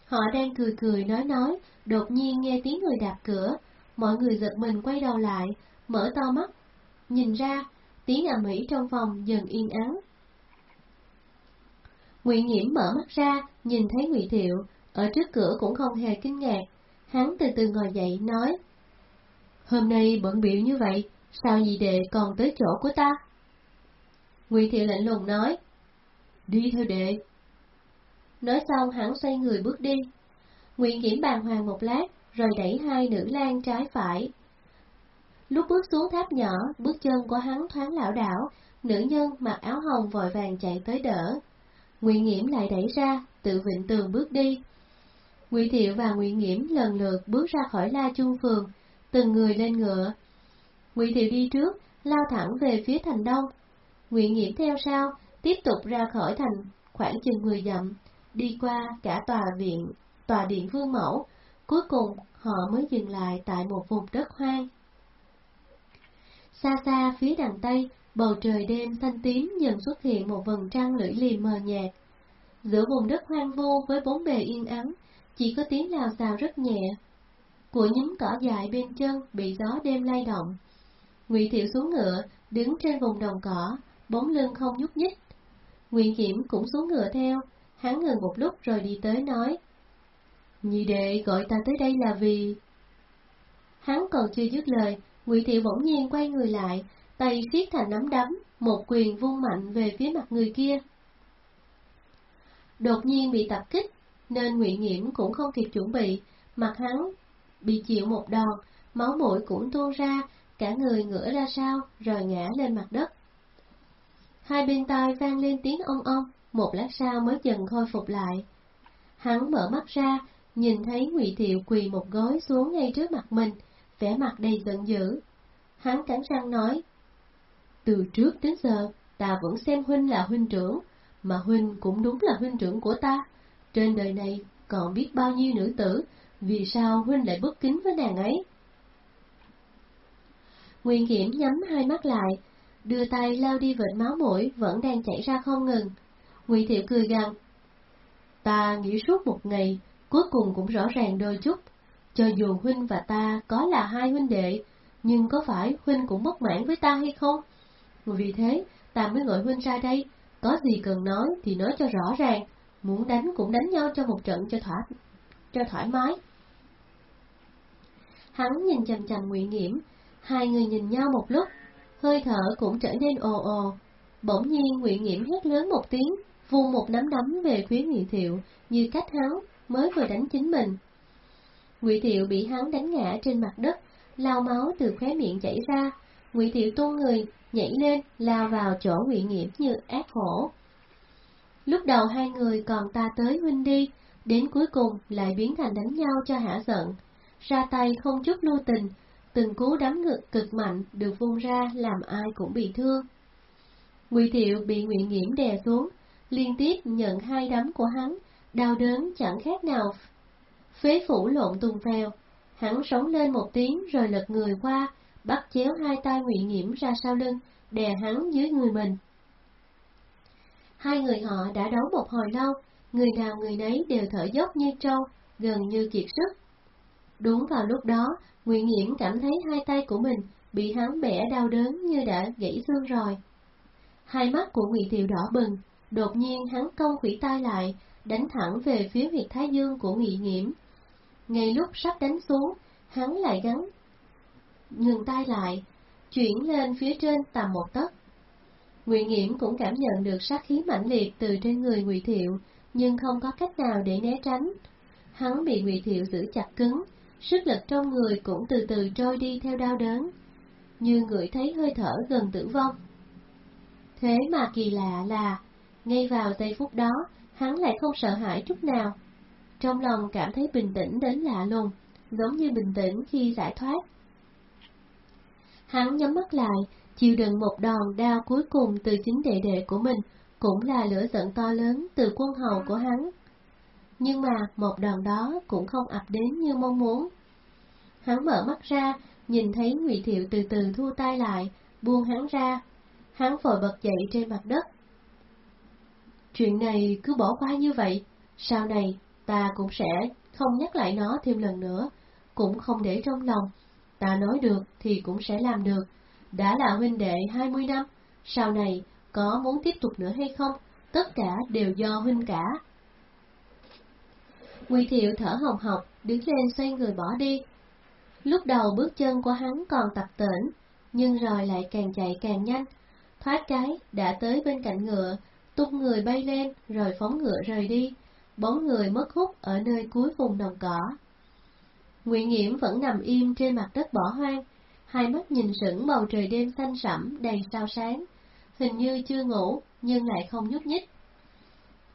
Họ đang cười cười nói nói, đột nhiên nghe tiếng người đạp cửa, mọi người giật mình quay đầu lại, mở to mắt, nhìn ra, tiếng ầm ĩ trong phòng dần yên ắng. Ngụy Nghiễm mở mắt ra, nhìn thấy Ngụy Thiệu, ở trước cửa cũng không hề kinh ngạc. Hắn từ từ ngồi dậy, nói, Hôm nay bận biểu như vậy, sao nhị đệ còn tới chỗ của ta? Ngụy Thiệu lạnh lùng nói, Đi theo đệ. Nói xong hắn xoay người bước đi. Ngụy Nghiễm bàn hoàng một lát, rồi đẩy hai nữ lang trái phải. Lúc bước xuống tháp nhỏ, bước chân của hắn thoáng lảo đảo, nữ nhân mặc áo hồng vội vàng chạy tới đỡ. Ngụy Nghiễm lại đẩy ra, tự vịnh tường bước đi. Ngụy Thiệu và Ngụy Nghiễm lần lượt bước ra khỏi La Chung Phường, từng người lên ngựa. Ngụy Thiệu đi trước, lao thẳng về phía thành đông. Ngụy Nghiễm theo sau, tiếp tục ra khỏi thành khoảng chừng 10 dặm, đi qua cả tòa viện, tòa điện Vương Mẫu, cuối cùng họ mới dừng lại tại một vùng đất hoang. Xa xa phía đằng Tây, bầu trời đêm xanh tím dần xuất hiện một vầng trăng lưỡi liềm mờ nhạt. Giữa vùng đất hoang vu với bốn bề yên ắng, chỉ có tiếng lào xào rất nhẹ. Của nhúm cỏ dài bên chân bị gió đêm lay động. Ngụy Thiệu xuống ngựa, đứng trên vùng đồng cỏ, bóng lưng không nhúc nhích. Ngụy Kiểm cũng xuống ngựa theo, hắn ngừng một lúc rồi đi tới nói. Nhị đệ gọi ta tới đây là vì... Hắn còn chưa dứt lời, Ngụy Thiệu bỗng nhiên quay người lại, tay siết thành nắm đấm, một quyền vung mạnh về phía mặt người kia. Đột nhiên bị tập kích, nên Ngụy Nghiễm cũng không kịp chuẩn bị, mặt hắn bị chịu một đòn, máu mũi cũng tuôn ra, cả người ngửa ra sau, rồi ngã lên mặt đất. Hai bên tai vang lên tiếng ong ong, một lát sau mới dần khôi phục lại. Hắn mở mắt ra, nhìn thấy Ngụy Thiệu quỳ một gối xuống ngay trước mặt mình, vẻ mặt đầy giận dữ. Hắn cắn răng nói, từ trước đến giờ, ta vẫn xem huynh là huynh trưởng, mà huynh cũng đúng là huynh trưởng của ta. Trên đời này còn biết bao nhiêu nữ tử, vì sao huynh lại bất kính với nàng ấy? Nguyên Kiểm nhắm hai mắt lại, đưa tay lao đi vệt máu mũi vẫn đang chảy ra không ngừng. Ngụy Thiệu cười gằn. Ta nghĩ suốt một ngày, cuối cùng cũng rõ ràng đôi chút. Cho dù huynh và ta có là hai huynh đệ, nhưng có phải huynh cũng bất mãn với ta hay không? Vì thế, ta mới gọi huynh ra đây, có gì cần nói thì nói cho rõ ràng, muốn đánh cũng đánh nhau cho một trận cho thoải, cho thoải mái. Hắn nhìn chằm chằm Ngụy Nghiễm, hai người nhìn nhau một lúc, hơi thở cũng trở nên ồ ồ. Bỗng nhiên Ngụy Nghiễm hét lớn một tiếng, vung một nắm đấm về phía Ngụy Thiệu, như cách hắn mới vừa đánh chính mình. Ngụy Thiệu bị hắn đánh ngã trên mặt đất, lao máu từ khóe miệng chảy ra. Ngụy Thiệu tung người, nhảy lên, lao vào chỗ Ngụy Nghiễm như ác hổ. Lúc đầu hai người còn ta tới huynh đi, đến cuối cùng lại biến thành đánh nhau cho hả giận. Ra tay không chút lưu tình, từng cú đấm ngực cực mạnh được vung ra làm ai cũng bị thương. Ngụy Thiệu bị nguyễn Nghiễm đè xuống, liên tiếp nhận hai đấm của hắn, đau đớn chẳng khác nào. Phế phủ lộn tung phèo, hắn sống lên một tiếng rồi lật người qua, bắt chéo hai tay nguyễn Nghiễm ra sau lưng, đè hắn dưới người mình. Hai người họ đã đấu một hồi lâu, người nào người nấy đều thở dốc như trâu, gần như kiệt sức. Đúng vào lúc đó, Nguyễn Nghiễm cảm thấy hai tay của mình bị hắn bẻ đau đớn như đã gãy xương rồi. Hai mắt của Ngụy Thiệu đỏ bừng, đột nhiên hắn cong khủy tay lại, đánh thẳng về phía huyệt thái dương của Ngụy Nghiễm. Ngay lúc sắp đánh xuống, hắn lại gắn ngừng tay lại, chuyển lên phía trên tầm một tấc. Ngụy Nghiễm cũng cảm nhận được sát khí mãnh liệt từ trên người Ngụy Thiệu, nhưng không có cách nào để né tránh. Hắn bị Ngụy Thiệu giữ chặt cứng, sức lực trong người cũng từ từ trôi đi theo đau đớn, như người thấy hơi thở gần tử vong. Thế mà kỳ lạ là, ngay vào giây phút đó, hắn lại không sợ hãi chút nào. Trong lòng cảm thấy bình tĩnh đến lạ lùng, giống như bình tĩnh khi giải thoát. Hắn nhắm mắt lại, chịu đựng một đòn đau cuối cùng từ chính đệ đệ của mình, cũng là lửa giận to lớn từ quân hầu của hắn. Nhưng mà một đòn đó cũng không ập đến như mong muốn. Hắn mở mắt ra, nhìn thấy Ngụy Thiệu từ từ thu tay lại, buông hắn ra. Hắn vội bật dậy trên mặt đất. Chuyện này cứ bỏ qua như vậy, sau này ta cũng sẽ không nhắc lại nó thêm lần nữa, cũng không để trong lòng. Ta nói được thì cũng sẽ làm được, đã là huynh đệ 20 năm, sau này có muốn tiếp tục nữa hay không, tất cả đều do huynh cả. Ngụy Thiệu thở hồng hộc, đứng lên xoay người bỏ đi. Lúc đầu bước chân của hắn còn tập tễnh, nhưng rồi lại càng chạy càng nhanh. Thoát cái, đã tới bên cạnh ngựa, tung người bay lên, rồi phóng ngựa rời đi, bóng người mất hút ở nơi cuối vùng đồng cỏ. Ngụy Nghiễm vẫn nằm im trên mặt đất bỏ hoang, hai mắt nhìn sững bầu trời đêm xanh sẫm đầy sao sáng, hình như chưa ngủ nhưng lại không nhúc nhích.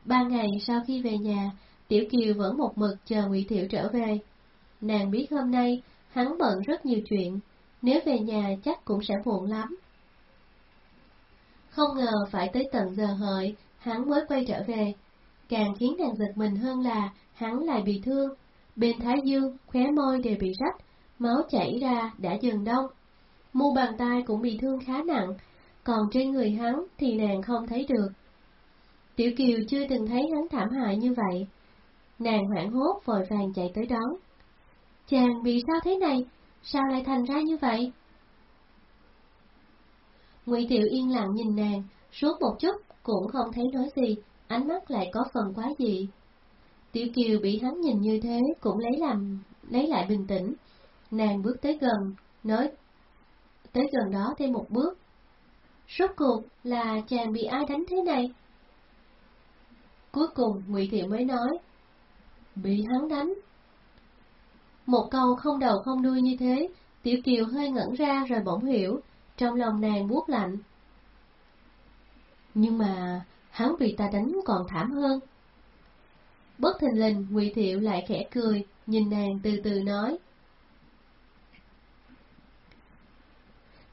Ba ngày sau khi về nhà, Tiểu Kiều vẫn một mực chờ Ngụy Thiệu trở về. Nàng biết hôm nay hắn bận rất nhiều chuyện, nếu về nhà chắc cũng sẽ muộn lắm. Không ngờ phải tới tận giờ hợi, hắn mới quay trở về. Càng khiến nàng giật mình hơn là hắn lại bị thương. Bên thái dương, khóe môi đều bị rách, máu chảy ra đã dần đông. Mu bàn tay cũng bị thương khá nặng, còn trên người hắn thì nàng không thấy được. Tiểu Kiều chưa từng thấy hắn thảm hại như vậy. Nàng hoảng hốt vội vàng chạy tới đón. Chàng bị sao thế này? Sao lại thành ra như vậy? Ngụy Tiểu yên lặng nhìn nàng, suốt một chút cũng không thấy nói gì, ánh mắt lại có phần quá dị. Tiểu Kiều bị hắn nhìn như thế cũng lấy làm lấy lại bình tĩnh. Nàng bước tới gần, nói tới gần đó thêm một bước. Rốt cuộc là chàng bị ai đánh thế này? Cuối cùng Ngụy Thiệu mới nói, bị hắn đánh. Một câu không đầu không đuôi như thế, Tiểu Kiều hơi ngẩn ra rồi bỗng hiểu, trong lòng nàng buốt lạnh. Nhưng mà hắn bị ta đánh còn thảm hơn. Bất thình lình, Ngụy Thiệu lại khẽ cười, nhìn nàng từ từ nói.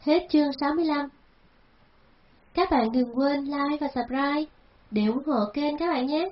Hết chương 65 Các bạn đừng quên like và subscribe để ủng hộ kênh các bạn nhé!